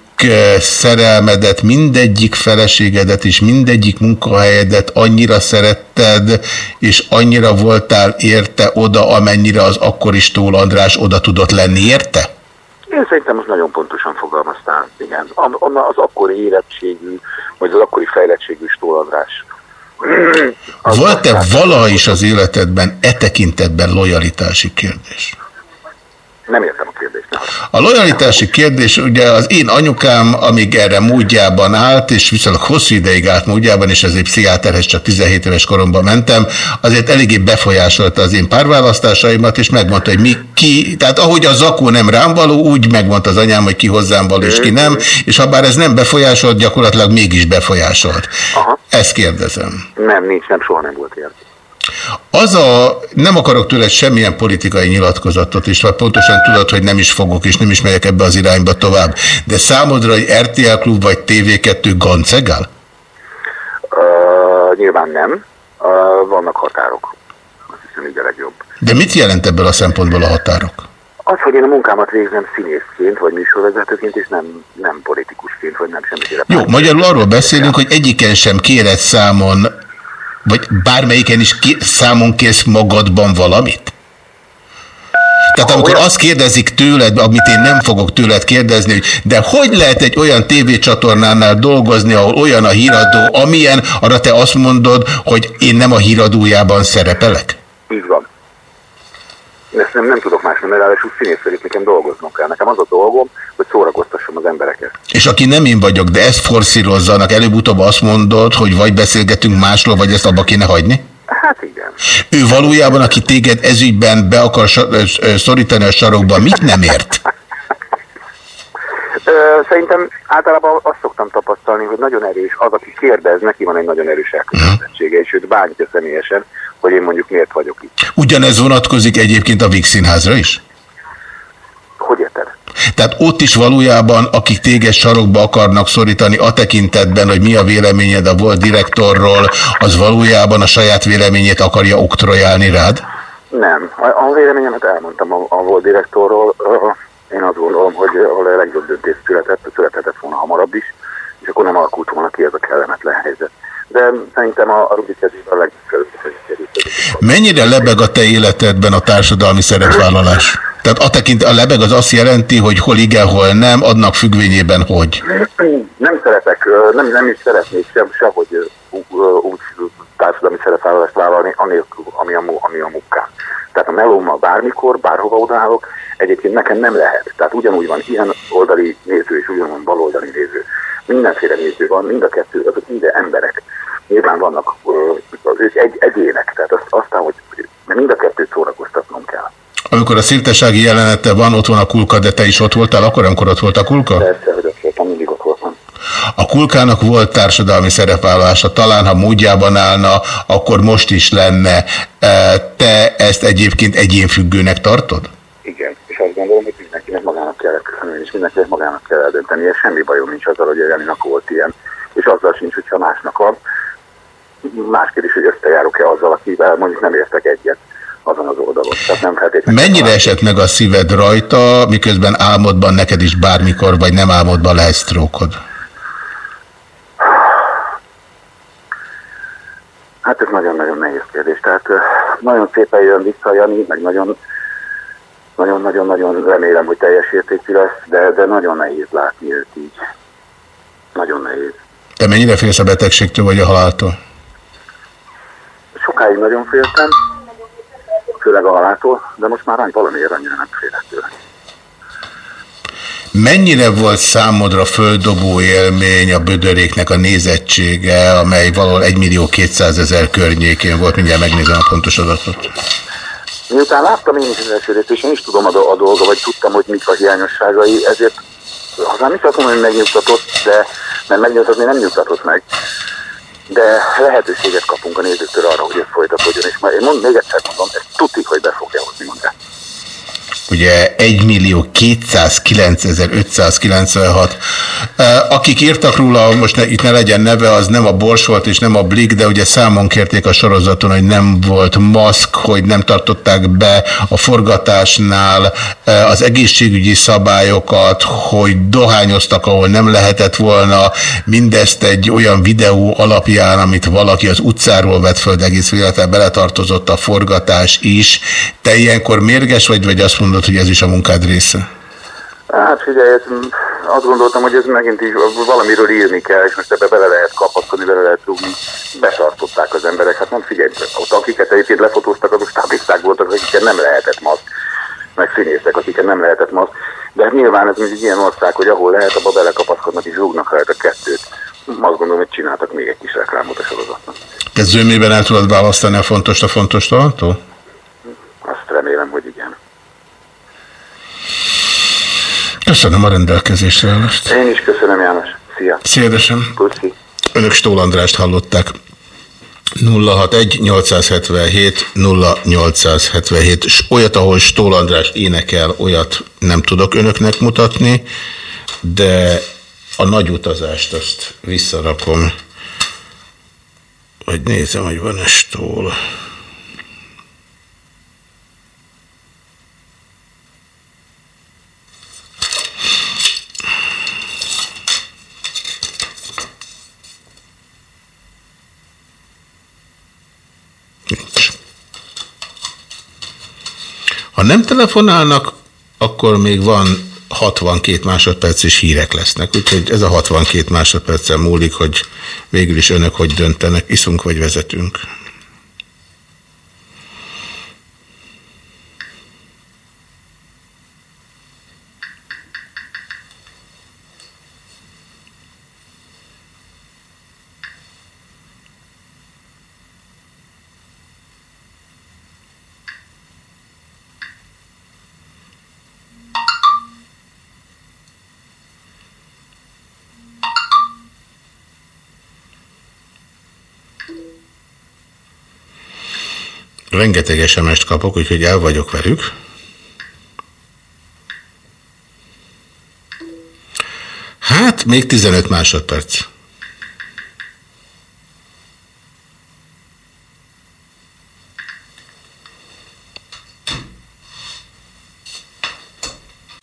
szerelmedet, mindegyik feleségedet és mindegyik munkahelyedet annyira szeretted, és annyira voltál érte oda, amennyire az akkori Stól András oda tudott lenni, érte? Én szerintem most nagyon pontosan fogalmaztál, igen. Az akkori érettségű, vagy az akkori fejlettségű Stól András. Volt-e valaha is az életedben e tekintetben lojalitási kérdés? Nem értem a kérdést. A lojalitási kérdés, ugye az én anyukám, amíg erre módjában állt, és viszonylag hosszú ideig állt módjában, és ezért pszichiáterhez csak 17 éves koromban mentem, azért eléggé befolyásolta az én párválasztásaimat, és megmondta, hogy mi ki, tehát ahogy a zakó nem rám való, úgy megmondta az anyám, hogy ki hozzám való, és ki nem, és ha bár ez nem befolyásolt, gyakorlatilag mégis befolyásolt. Aha. Ezt kérdezem. Nem, nincs, nem, soha nem volt ilyen. Az a, nem akarok tőled semmilyen politikai nyilatkozatot is, vagy pontosan tudod, hogy nem is fogok, és nem is megyek ebbe az irányba tovább. De számodra egy RTL klub vagy TV2 gancegál? Uh, nyilván nem. Uh, vannak határok. Azt hiszem, így a legjobb. De mit jelent ebből a szempontból a határok? Az, hogy én a munkámat végzem színészként, vagy műsorvezetőként, és nem, nem politikusként, vagy nem semmiféle... Jó, magyarul arról beszélünk, hogy egyiken sem kéred számon, vagy bármelyiken is ké, számon kész magadban valamit? Tehát amikor azt kérdezik tőled, amit én nem fogok tőled kérdezni, hogy de hogy lehet egy olyan tévécsatornánál dolgozni, ahol olyan a híradó, amilyen, arra te azt mondod, hogy én nem a híradójában szerepelek? Így van. Ezt nem, nem tudok más, mert ráadásul színész vagyok, nekem dolgoznom kell. Nekem az a dolgom, hogy szórakoztassam az embereket. És aki nem én vagyok, de ezt forszírozzanak, előbb-utóbb azt mondod, hogy vagy beszélgetünk másról, vagy ezt abba kéne hagyni? Hát igen. Ő valójában, aki téged ezügyben be akar szorítani a sarokba, mit nem ért? Szerintem általában azt szoktam tapasztalni, hogy nagyon erős az, aki kérdez, neki van egy nagyon erős elkötelezettsége, és őt bántja személyesen, hogy én mondjuk miért vagyok itt. Ugyanez vonatkozik egyébként a Vix Színházra is? Hogy érted? Tehát ott is valójában, akik téged sarokba akarnak szorítani a tekintetben, hogy mi a véleményed a volt direktorról, az valójában a saját véleményét akarja oktrojálni rád? Nem. A, a véleményemet elmondtam a, a volt direktorról. Én azt gondolom, hogy a legjobb döntés született, születhetett volna hamarabb is, és akkor nem alakult volna ki ez a kellemetlen helyzet. De szerintem a, a Rubik kezében a legjobb Mennyire lebeg a te életedben a társadalmi szerepvállalás? Tehát a tekint, a lebeg az azt jelenti, hogy hol igen, hol nem, adnak függvényében hogy? Nem szeretek, nem, nem is szeretnék sem, sehogy úgy társadalmi szerepvállalást vállalni, anélkül, ami a, ami a munkám. Tehát a melómmal bármikor, bárhova odaállok, egyébként nekem nem lehet. Tehát ugyanúgy van ilyen oldali néző és ugyanúgy baloldali néző. Mindenféle néző van, mind a kettő, azok mind emberek. Nyilván vannak, ők egy, egyének, tehát azt, aztán, hogy mind a kettőt szórakoztatnom kell. Amikor a szirtesági jelenete van, ott van a kulka, de te is ott voltál, akkor amikor ott volt a kulka? Persze, hogy ott voltam, mindig ott voltam. A kulkának volt társadalmi szerepvállalása, talán ha módjában állna, akkor most is lenne. Te ezt egyébként egyénfüggőnek tartod? Igen, és azt gondolom, hogy mindenkinek magának kell köszönni, és mindenkinek magának kell eldönteni, és semmi bajom nincs azzal, hogy a Janinak volt ilyen, és azzal sincs, hogyha másnak van. Más kérdés, hogy összejárok-e azzal, akivel mondjuk nem értek egyet azon az oldalon. Tehát nem Mennyire esett meg a szíved rajta, miközben álmodban neked is bármikor, vagy nem álmodban lehet sztrókod? Hát ez nagyon-nagyon nehéz kérdés. Tehát nagyon szépen jön vissza Jani, meg nagyon nagyon-nagyon-nagyon remélem, hogy teljes értékű lesz, de, de nagyon nehéz látni őt így. Nagyon nehéz. Te mennyire félsz a betegségtől vagy a haláltól? Sokáig nagyon féltem, főleg a haláltól, de most már valamiért annyira nem félek tőle. Mennyire volt számodra földobó élmény a Bödöréknek a nézettsége, amely valahol 1 millió 200 ezer környékén volt, mindjárt megnézem a pontos adatot. Miután láttam én is az első és én is tudom a, a dolga, vagy tudtam, hogy mik a hiányosságai, ezért ha nem is azt mondom, hogy megnyugtatott, de mert megnyugtatni nem nyugtatott meg, de lehetőséget kapunk a nézőktől arra, hogy ez folytatódjon, és már én mond, még egyszer mondom, ez tuti, hogy be fogja hozni magát ugye 1 millió 209.596. Akik írtak róla, most ne, itt ne legyen neve, az nem a Bors volt és nem a Blik, de ugye számon kérték a sorozaton, hogy nem volt maszk, hogy nem tartották be a forgatásnál az egészségügyi szabályokat, hogy dohányoztak, ahol nem lehetett volna, mindezt egy olyan videó alapján, amit valaki az utcáról vett föl, egész véletlen beletartozott a forgatás is. Te ilyenkor mérges vagy, vagy azt mondod, hogy ez is a munkád része? Hát figyelj, azt gondoltam, hogy ez megint is valamiről írni kell, és most ebbe bele lehet kapaszkodni, bele lehet rúgni. Betartották az emberek, hát nem figyelj, ott akiket egyébként lefotóztak, azok stábisták voltak, akiket nem lehetett maszk, meg színészek, akiket nem lehetett maszk. De hát nyilván ez egy ilyen ország, hogy ahol lehet, abba belekapaszkodnak és rúgnak rajta kettőt. Azt gondolom, hogy csináltak még egy kis reklámot a sorozatnak. Te zömében el tudod választani a fontos a fontos talantól? Azt remélem, hogy igen. Köszönöm a rendelkezésre állást. Én is köszönöm, János. Szia. Szédesem. Puszi. Önök Stól Andrást hallották. 061-877 0877 és olyat, ahol Stól András énekel, olyat nem tudok önöknek mutatni, de a nagy utazást azt visszarakom, hogy nézem, hogy van-e Stól. Ha nem telefonálnak, akkor még van 62 másodperc és hírek lesznek. Úgyhogy ez a 62 másodpercen múlik, hogy végül is önök hogy döntenek, iszunk vagy vezetünk. Rengeteg SMS-t kapok, úgyhogy el vagyok velük. Hát, még 15 másodperc.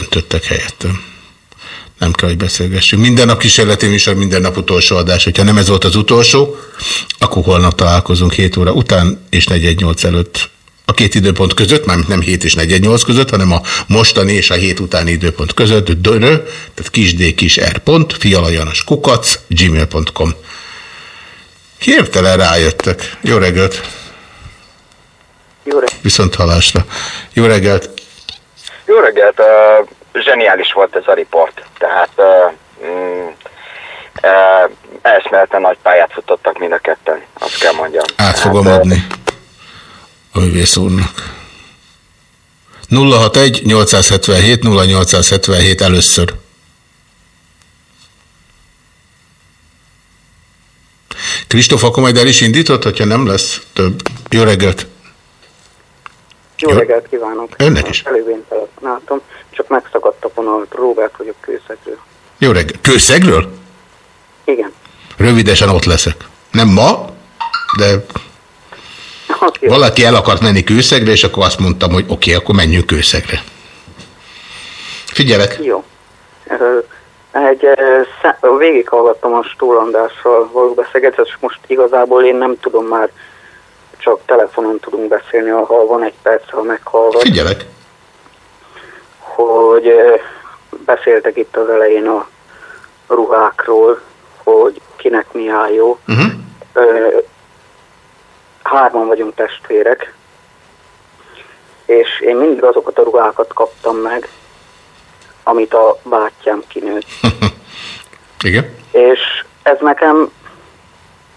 Töttek helyettem. Nem kell, hogy beszélgessünk. Minden nap kísérleti műsor, minden nap utolsó adás. Hogyha nem ez volt az utolsó, akkor holnap találkozunk 7 óra után és 418 előtt. A két időpont között, mármint nem 7 és 418 között, hanem a mostani és a hét utáni időpont között, dörö, tehát kisd kis r pont, fialajanos kukac, gmail.com. Hirtelen rájöttek. Jó reggelt! Jó reggelt! Viszont halásra. Jó reggelt! Jó reggelt! Uh, zseniális volt ez a riport. Tehát uh, mm, uh, eszméleten nagy pályát futottak mind a ketten, azt kell mondjam. Át fogom hát, adni a művész úrnak. 061 877 0877 először. Kristóf, akkor majd el is indított, hogyha nem lesz több. Jó reggelt! Jó, Jó reggelt kívánok! Önnek is. Elővén telefonáltam, csak megszakadt a vonal, Róbert vagyok Kőszegről. Jó reggelt! Kőszegről? Igen. Rövidesen ott leszek. Nem ma, de okay. valaki el akart menni kőszegre, és akkor azt mondtam, hogy oké, okay, akkor menjünk kőszegre. Figyelek. Jó. Egy, végighallgattam a Stólandással való beszélgetést, és most igazából én nem tudom már, csak telefonon tudunk beszélni, ha van egy perc, ha meghallgat. Figyelek. Hogy beszéltek itt az elején a ruhákról, hogy kinek mi áll jó. Uh-huh. Hárman vagyunk testvérek, és én mindig azokat a ruhákat kaptam meg, amit a bátyám kinőtt. [LAUGHS] Igen. És ez nekem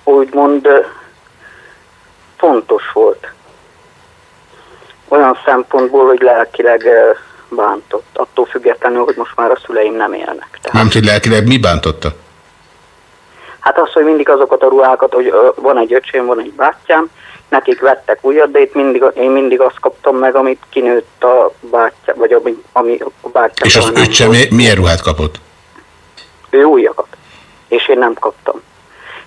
úgymond fontos volt. Olyan szempontból, hogy lelkileg bántott. Attól függetlenül, hogy most már a szüleim nem élnek. Tehát... Nem, hogy lelkileg mi bántotta? Hát az, hogy mindig azokat a ruhákat, hogy van egy öcsém, van egy bátyám, nekik vettek újat, de itt mindig, én mindig azt kaptam meg, amit kinőtt a bátyám, vagy ami, ami a bátyám. És az öccse milyen ruhát kapott? Ő újakat. És én nem kaptam.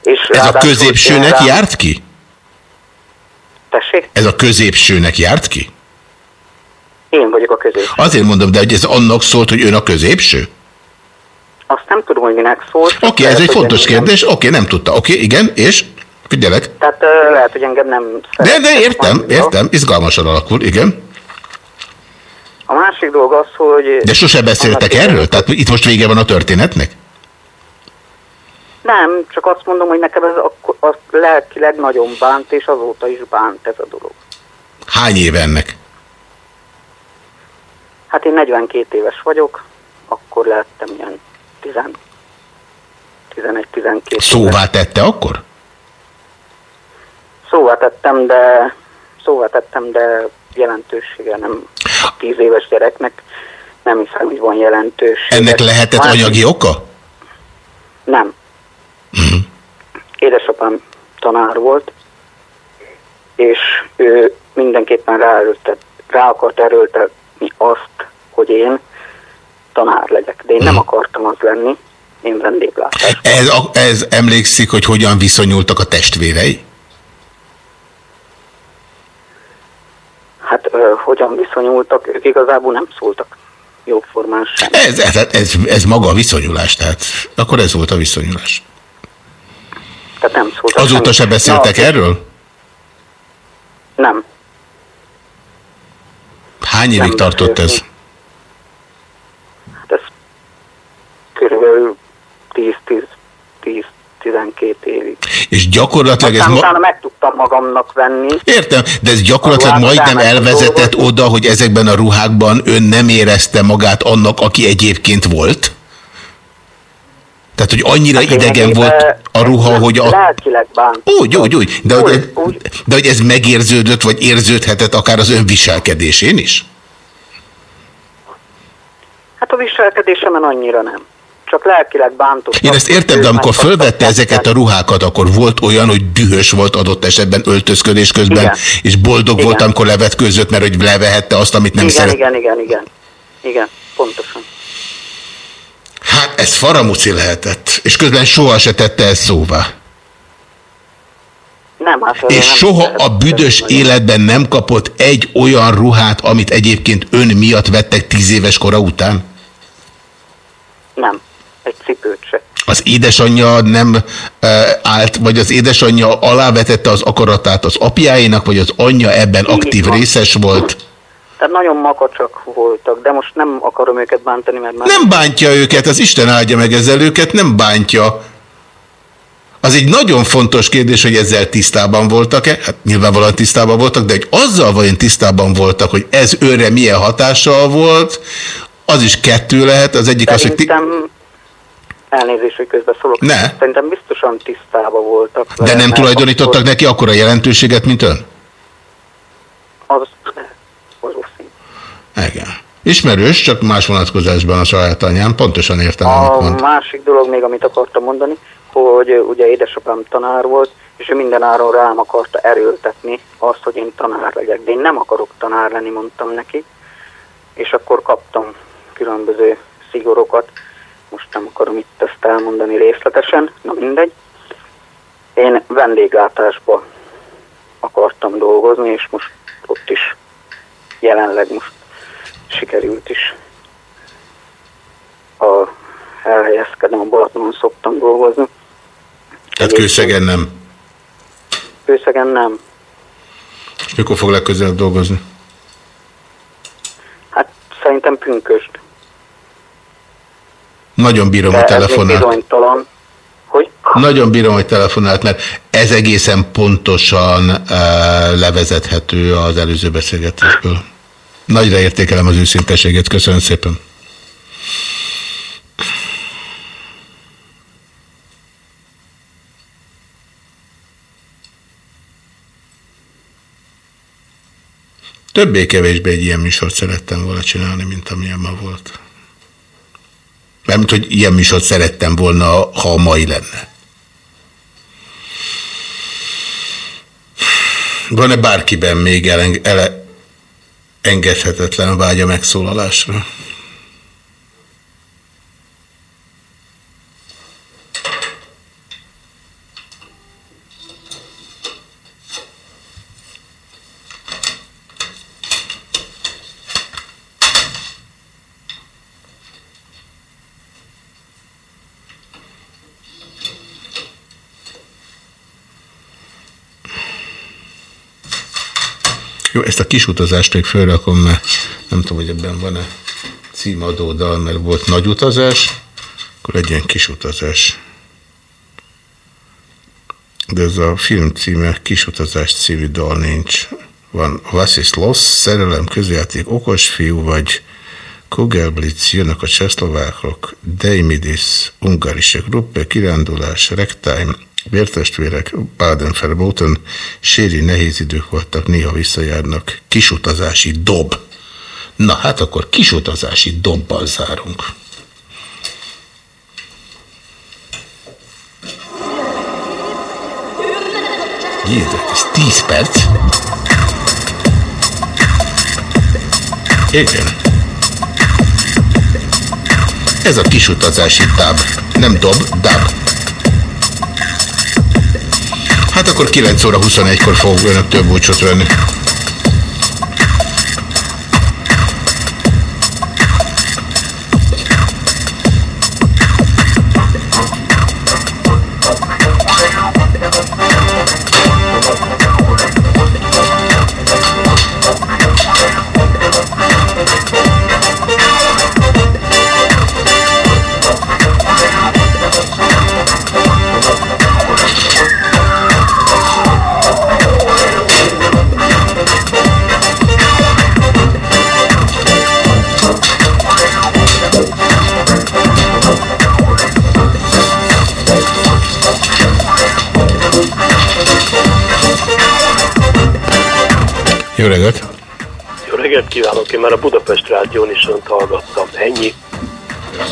És Ez a középsőnek rá... járt ki? Tessék? Ez a középsőnek járt ki? Én vagyok a középső. Azért mondom, de hogy ez annak szólt, hogy ön a középső? Azt nem tudom, hogy minek szólt. Oké, okay, ez egy fontos kérdés. Oké, okay, nem tudta. Oké, okay, igen, és? Figyelek. Tehát uh, lehet, hogy engem nem De, de értem, mondani, értem. Izgalmasan alakul, igen. A másik dolog az, hogy... De sose beszéltek erről? Tehát itt most vége van a történetnek? Nem, csak azt mondom, hogy nekem ez a, a lelkileg nagyon bánt, és azóta is bánt ez a dolog. Hány éve ennek? Hát én 42 éves vagyok, akkor lehettem ilyen 11-12 Szóvá tette akkor? Szóvá tettem, de szóvá tettem, de jelentősége nem a 10 éves gyereknek nem hiszem, hogy van jelentősége. Ennek lehetett Már anyagi oka? Nem. Uh-huh. Édesapám tanár volt, és ő mindenképpen ráerőltet, rá akart erőltetni azt, hogy én tanár legyek. De én nem akartam az lenni, én vendéglátás. Ez, ez emlékszik, hogy hogyan viszonyultak a testvérei? Hát ö, hogyan viszonyultak, ők igazából nem szóltak jóformán sem. Ez, ez, ez, ez maga a viszonyulás, tehát akkor ez volt a viszonyulás. Tehát nem szóltak. Azóta se beszéltek Na, erről? Nem. Hány évig Nem tartott ez? Körülbelül 10-12 évig. És gyakorlatilag ez... Aztán Ma... utána meg tudtam magamnak venni. Értem, de ez gyakorlatilag majdnem elvezetett oda, hogy ezekben a ruhákban ön nem érezte magát annak, aki egyébként volt? Tehát, hogy annyira Hát idegen volt a ruha, hogy a... Lelkileg bánt. Úgy, úgy, úgy. De hogy, de hogy ez megérződött, vagy érződhetett akár az ön viselkedésén is? Hát a viselkedésemen annyira nem. Csak lelkileg bántott. Én ezt értem, de amikor fölvette ezeket a ruhákat, akkor volt olyan, hogy dühös volt adott esetben öltözködés közben, Igen. és boldog Igen. volt, amikor levetkőzött, mert hogy levehette azt, amit nem igen, szeret. igen, igen, igen. Igen, pontosan. Hát ez faramuci lehetett, és közben soha se tette ezt szóvá. Nem, hát És nem soha a büdös beszélni. életben nem kapott egy olyan ruhát, amit egyébként ön miatt vettek tíz éves kora után? Nem, egy cipőt se. Az édesanyja nem e, állt, vagy az édesanyja alávetette az akaratát az apjáinak, vagy az anyja ebben aktív van. részes volt? Tehát nagyon makacsak voltak, de most nem akarom őket bántani, mert már... Nem bántja őket, az Isten áldja meg ezzel őket, nem bántja. Az egy nagyon fontos kérdés, hogy ezzel tisztában voltak-e? Hát nyilvánvalóan tisztában voltak, de hogy azzal vajon tisztában voltak, hogy ez őre milyen hatással volt, az is kettő lehet. Az egyik az, hogy... Ti... Szerintem, elnézést, hogy közbeszólok. Ne. Szerintem biztosan tisztában voltak. De nem tulajdonítottak neki akkora jelentőséget, mint ön? Az valószínű. Igen. Ismerős, csak más vonatkozásban a saját anyám. Pontosan értem, amit A mond. másik dolog még, amit akartam mondani, hogy ugye édesapám tanár volt, és ő mindenáron rám akarta erőltetni azt, hogy én tanár legyek. De én nem akarok tanár lenni, mondtam neki, és akkor kaptam különböző szigorokat. Most nem akarom itt ezt elmondani részletesen, na mindegy. Én vendéglátásba akartam dolgozni, és most ott is jelenleg most sikerült is a, elhelyezkedem, a Balatonon szoktam dolgozni. Tehát kőszegen nem. Kőszegen nem. És mikor fog legközelebb dolgozni? Hát szerintem pünköst. Nagyon bírom De a telefonát. bizonytalan. Hogy? Nagyon bírom, hogy telefonált, mert ez egészen pontosan uh, levezethető az előző beszélgetésből. Nagyra értékelem az őszinteséget, köszönöm szépen. Többé-kevésbé egy ilyen műsort szerettem volna csinálni, mint amilyen ma volt. Mármint, hogy ilyen műsort szerettem volna, ha a mai lenne. Van-e bárkiben még eleng ele engedhetetlen vágya megszólalásra? Jó, ezt a kis utazást még fölrakom, mert nem tudom, hogy ebben van-e címadó dal, mert volt nagy utazás, akkor legyen kis utazás. De ez a film címe, kis utazás című dal nincs. Van Was is Loss, szerelem, közjáték, okos fiú, vagy Kugelblitz, jönnek a csehszlovákok, Deimidis, Ungarische Gruppe, kirándulás, Ragtime, Vértestvérek, Baden-Verboten, séri nehéz idők voltak, néha visszajárnak, kisutazási dob. Na hát akkor kisutazási dobbal zárunk. Jézus, ez 10 perc? Igen. Ez a kisutazási táb. Nem dob, dab. Hát akkor 9 óra 21-kor fogok önöktől búcsot venni. Jó reggelt! Jó reggelt kívánok, én már a Budapest Rádión is önt hallgattam. Ennyi. óra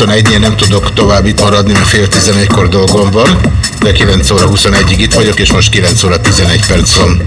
21-nél nem tudok tovább itt maradni, mert fél 11-kor dolgom van, de 9 óra 21-ig itt vagyok, és most 9 óra 11 perc van.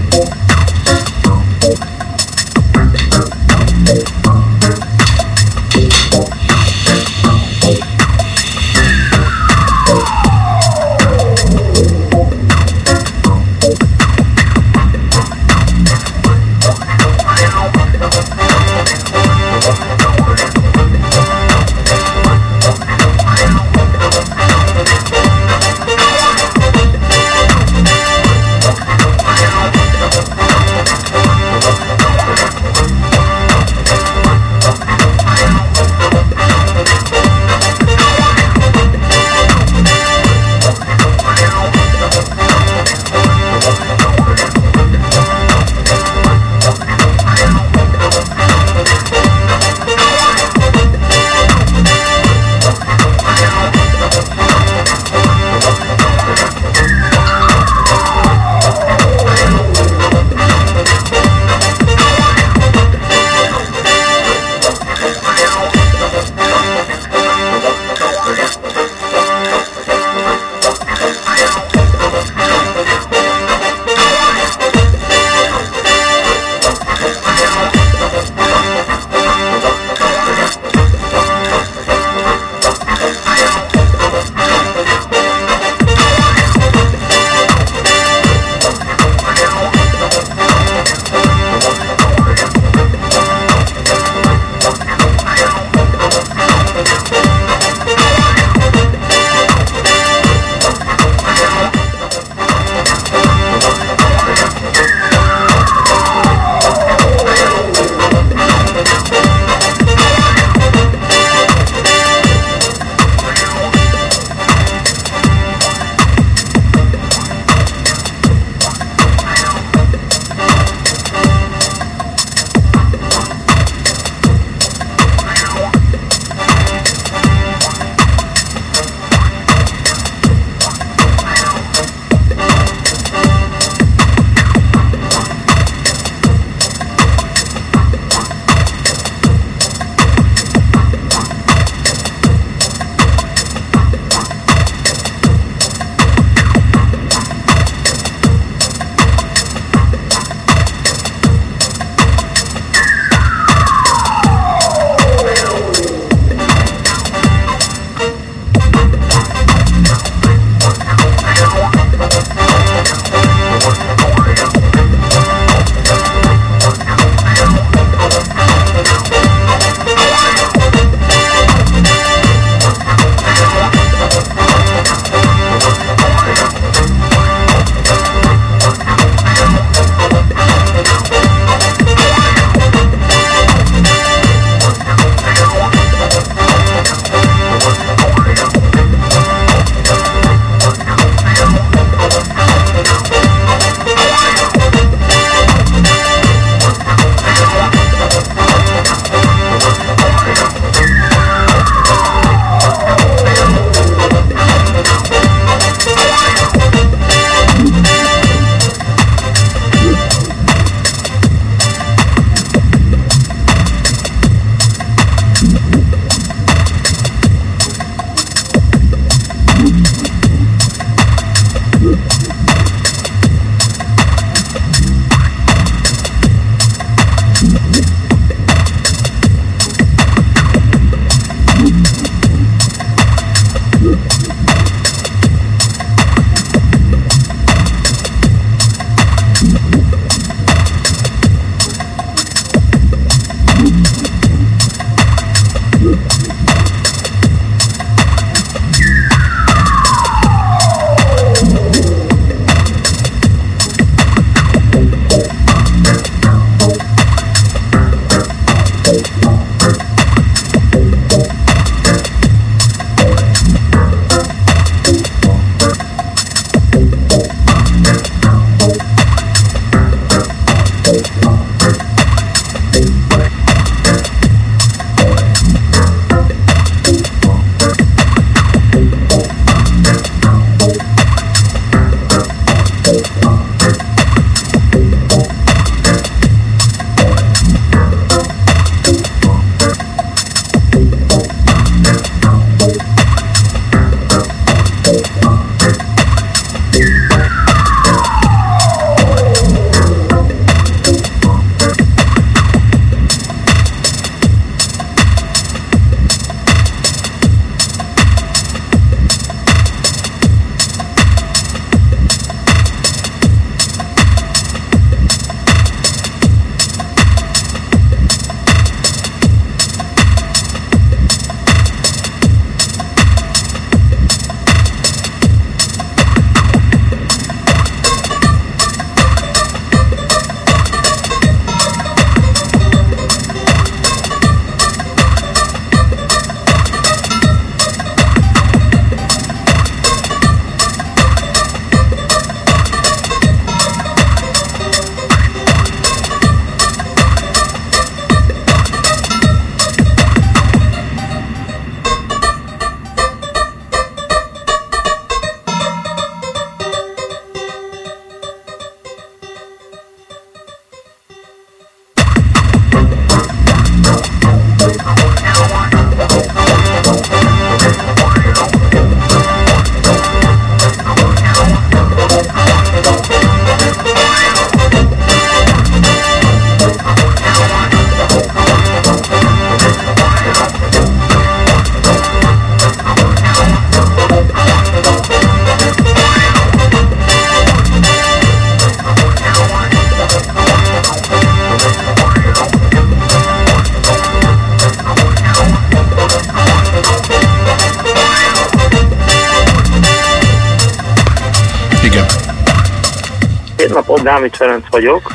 Dámit Ferenc vagyok,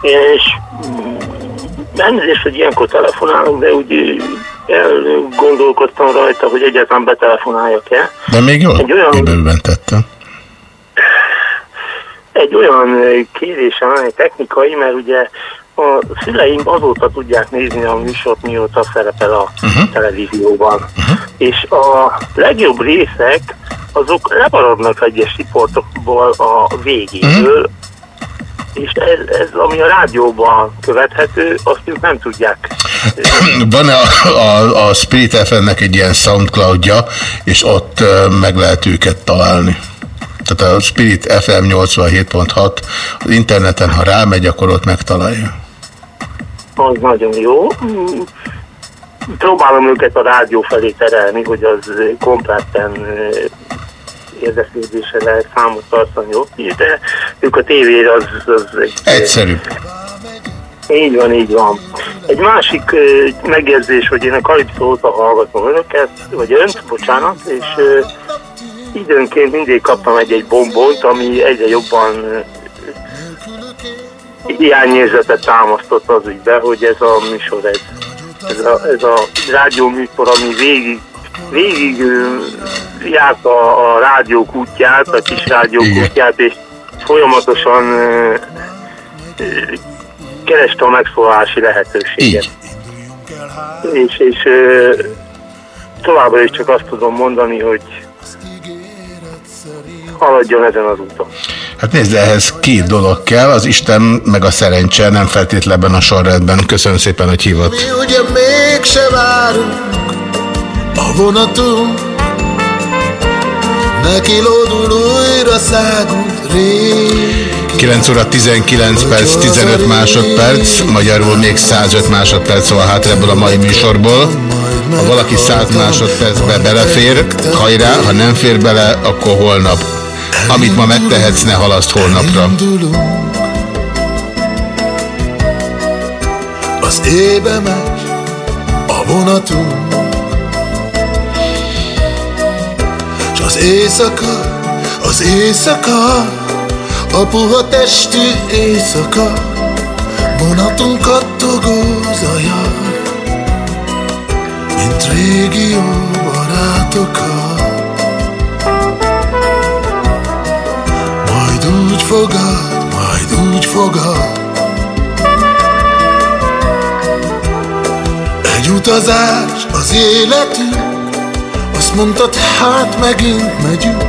és elnézést, hogy ilyenkor telefonálok, de úgy elgondolkodtam rajta, hogy egyáltalán betelefonáljak-e. De még jól egy olyan, tettem. Egy olyan kérésem, egy technikai, mert ugye a szüleim azóta tudják nézni a műsort, mióta szerepel a uh-huh. televízióban. Uh-huh. És a legjobb részek, azok lemaradnak egyes riportokból a végéből, uh-huh és ez, ez, ami a rádióban követhető, azt ők nem tudják. [CLEARS THROAT] Van a, a, a Spirit FM-nek egy ilyen Soundcloudja, és ott meg lehet őket találni. Tehát a Spirit FM 87.6 az interneten, ha rámegy, akkor ott megtalálja. Az nagyon jó. Próbálom őket a rádió felé terelni, hogy az kompletten érdeklődésre lehet számot tartani ott is, de ők a tévére az, az egy... Egyszerű. Így van, így van. Egy másik uh, megjegyzés, hogy én a Kalipszó óta hallgatom önöket, vagy önt, bocsánat, és uh, időnként mindig kaptam egy-egy bombont, ami egyre jobban uh, hiányérzetet támasztott az ügybe, hogy ez a műsor, ez, ez a, ez a rádió műsor, ami végig végig járt a, a rádiók útját, a kis rádiók Igen. útját, és folyamatosan kereste a megszólalási lehetőséget. Így. És, és továbbra is csak azt tudom mondani, hogy haladjon ezen az úton. Hát nézd, ehhez két dolog kell, az Isten meg a szerencse, nem feltétlenben a sorrendben. Köszönöm szépen, hogy hívott. Mi ugye mégse várunk a vonatunk Neki lódul újra szágult rég 9 óra 19 perc, 15 másodperc, magyarul még 105 másodperc van hátra ebből a mai műsorból. Ha valaki 100 másodpercbe belefér, hajrá, ha nem fér bele, akkor holnap. Amit ma megtehetsz, ne halaszt holnapra. Az ébe megy a vonatunk Az éjszaka, az éjszaka, a puha testű éjszaka, vonatunk kattogó zaja, mint régi jó barátokat. Majd úgy fogad, majd úgy fogad, egy utazás az életünk, mondtad, hát megint megyünk.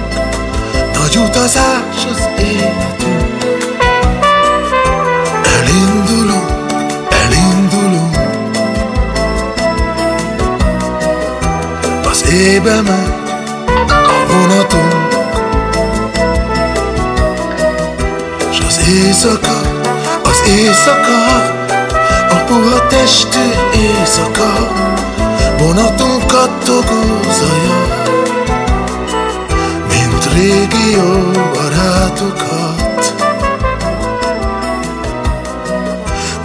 Nagy utazás az életünk. Elindulunk, elindulunk. Az ébe megy a vonatunk. S az éjszaka, az éjszaka A puha testű éjszaka Vonatunk kattogó zaja Mint régi jó barátokat.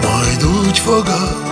Majd úgy fogad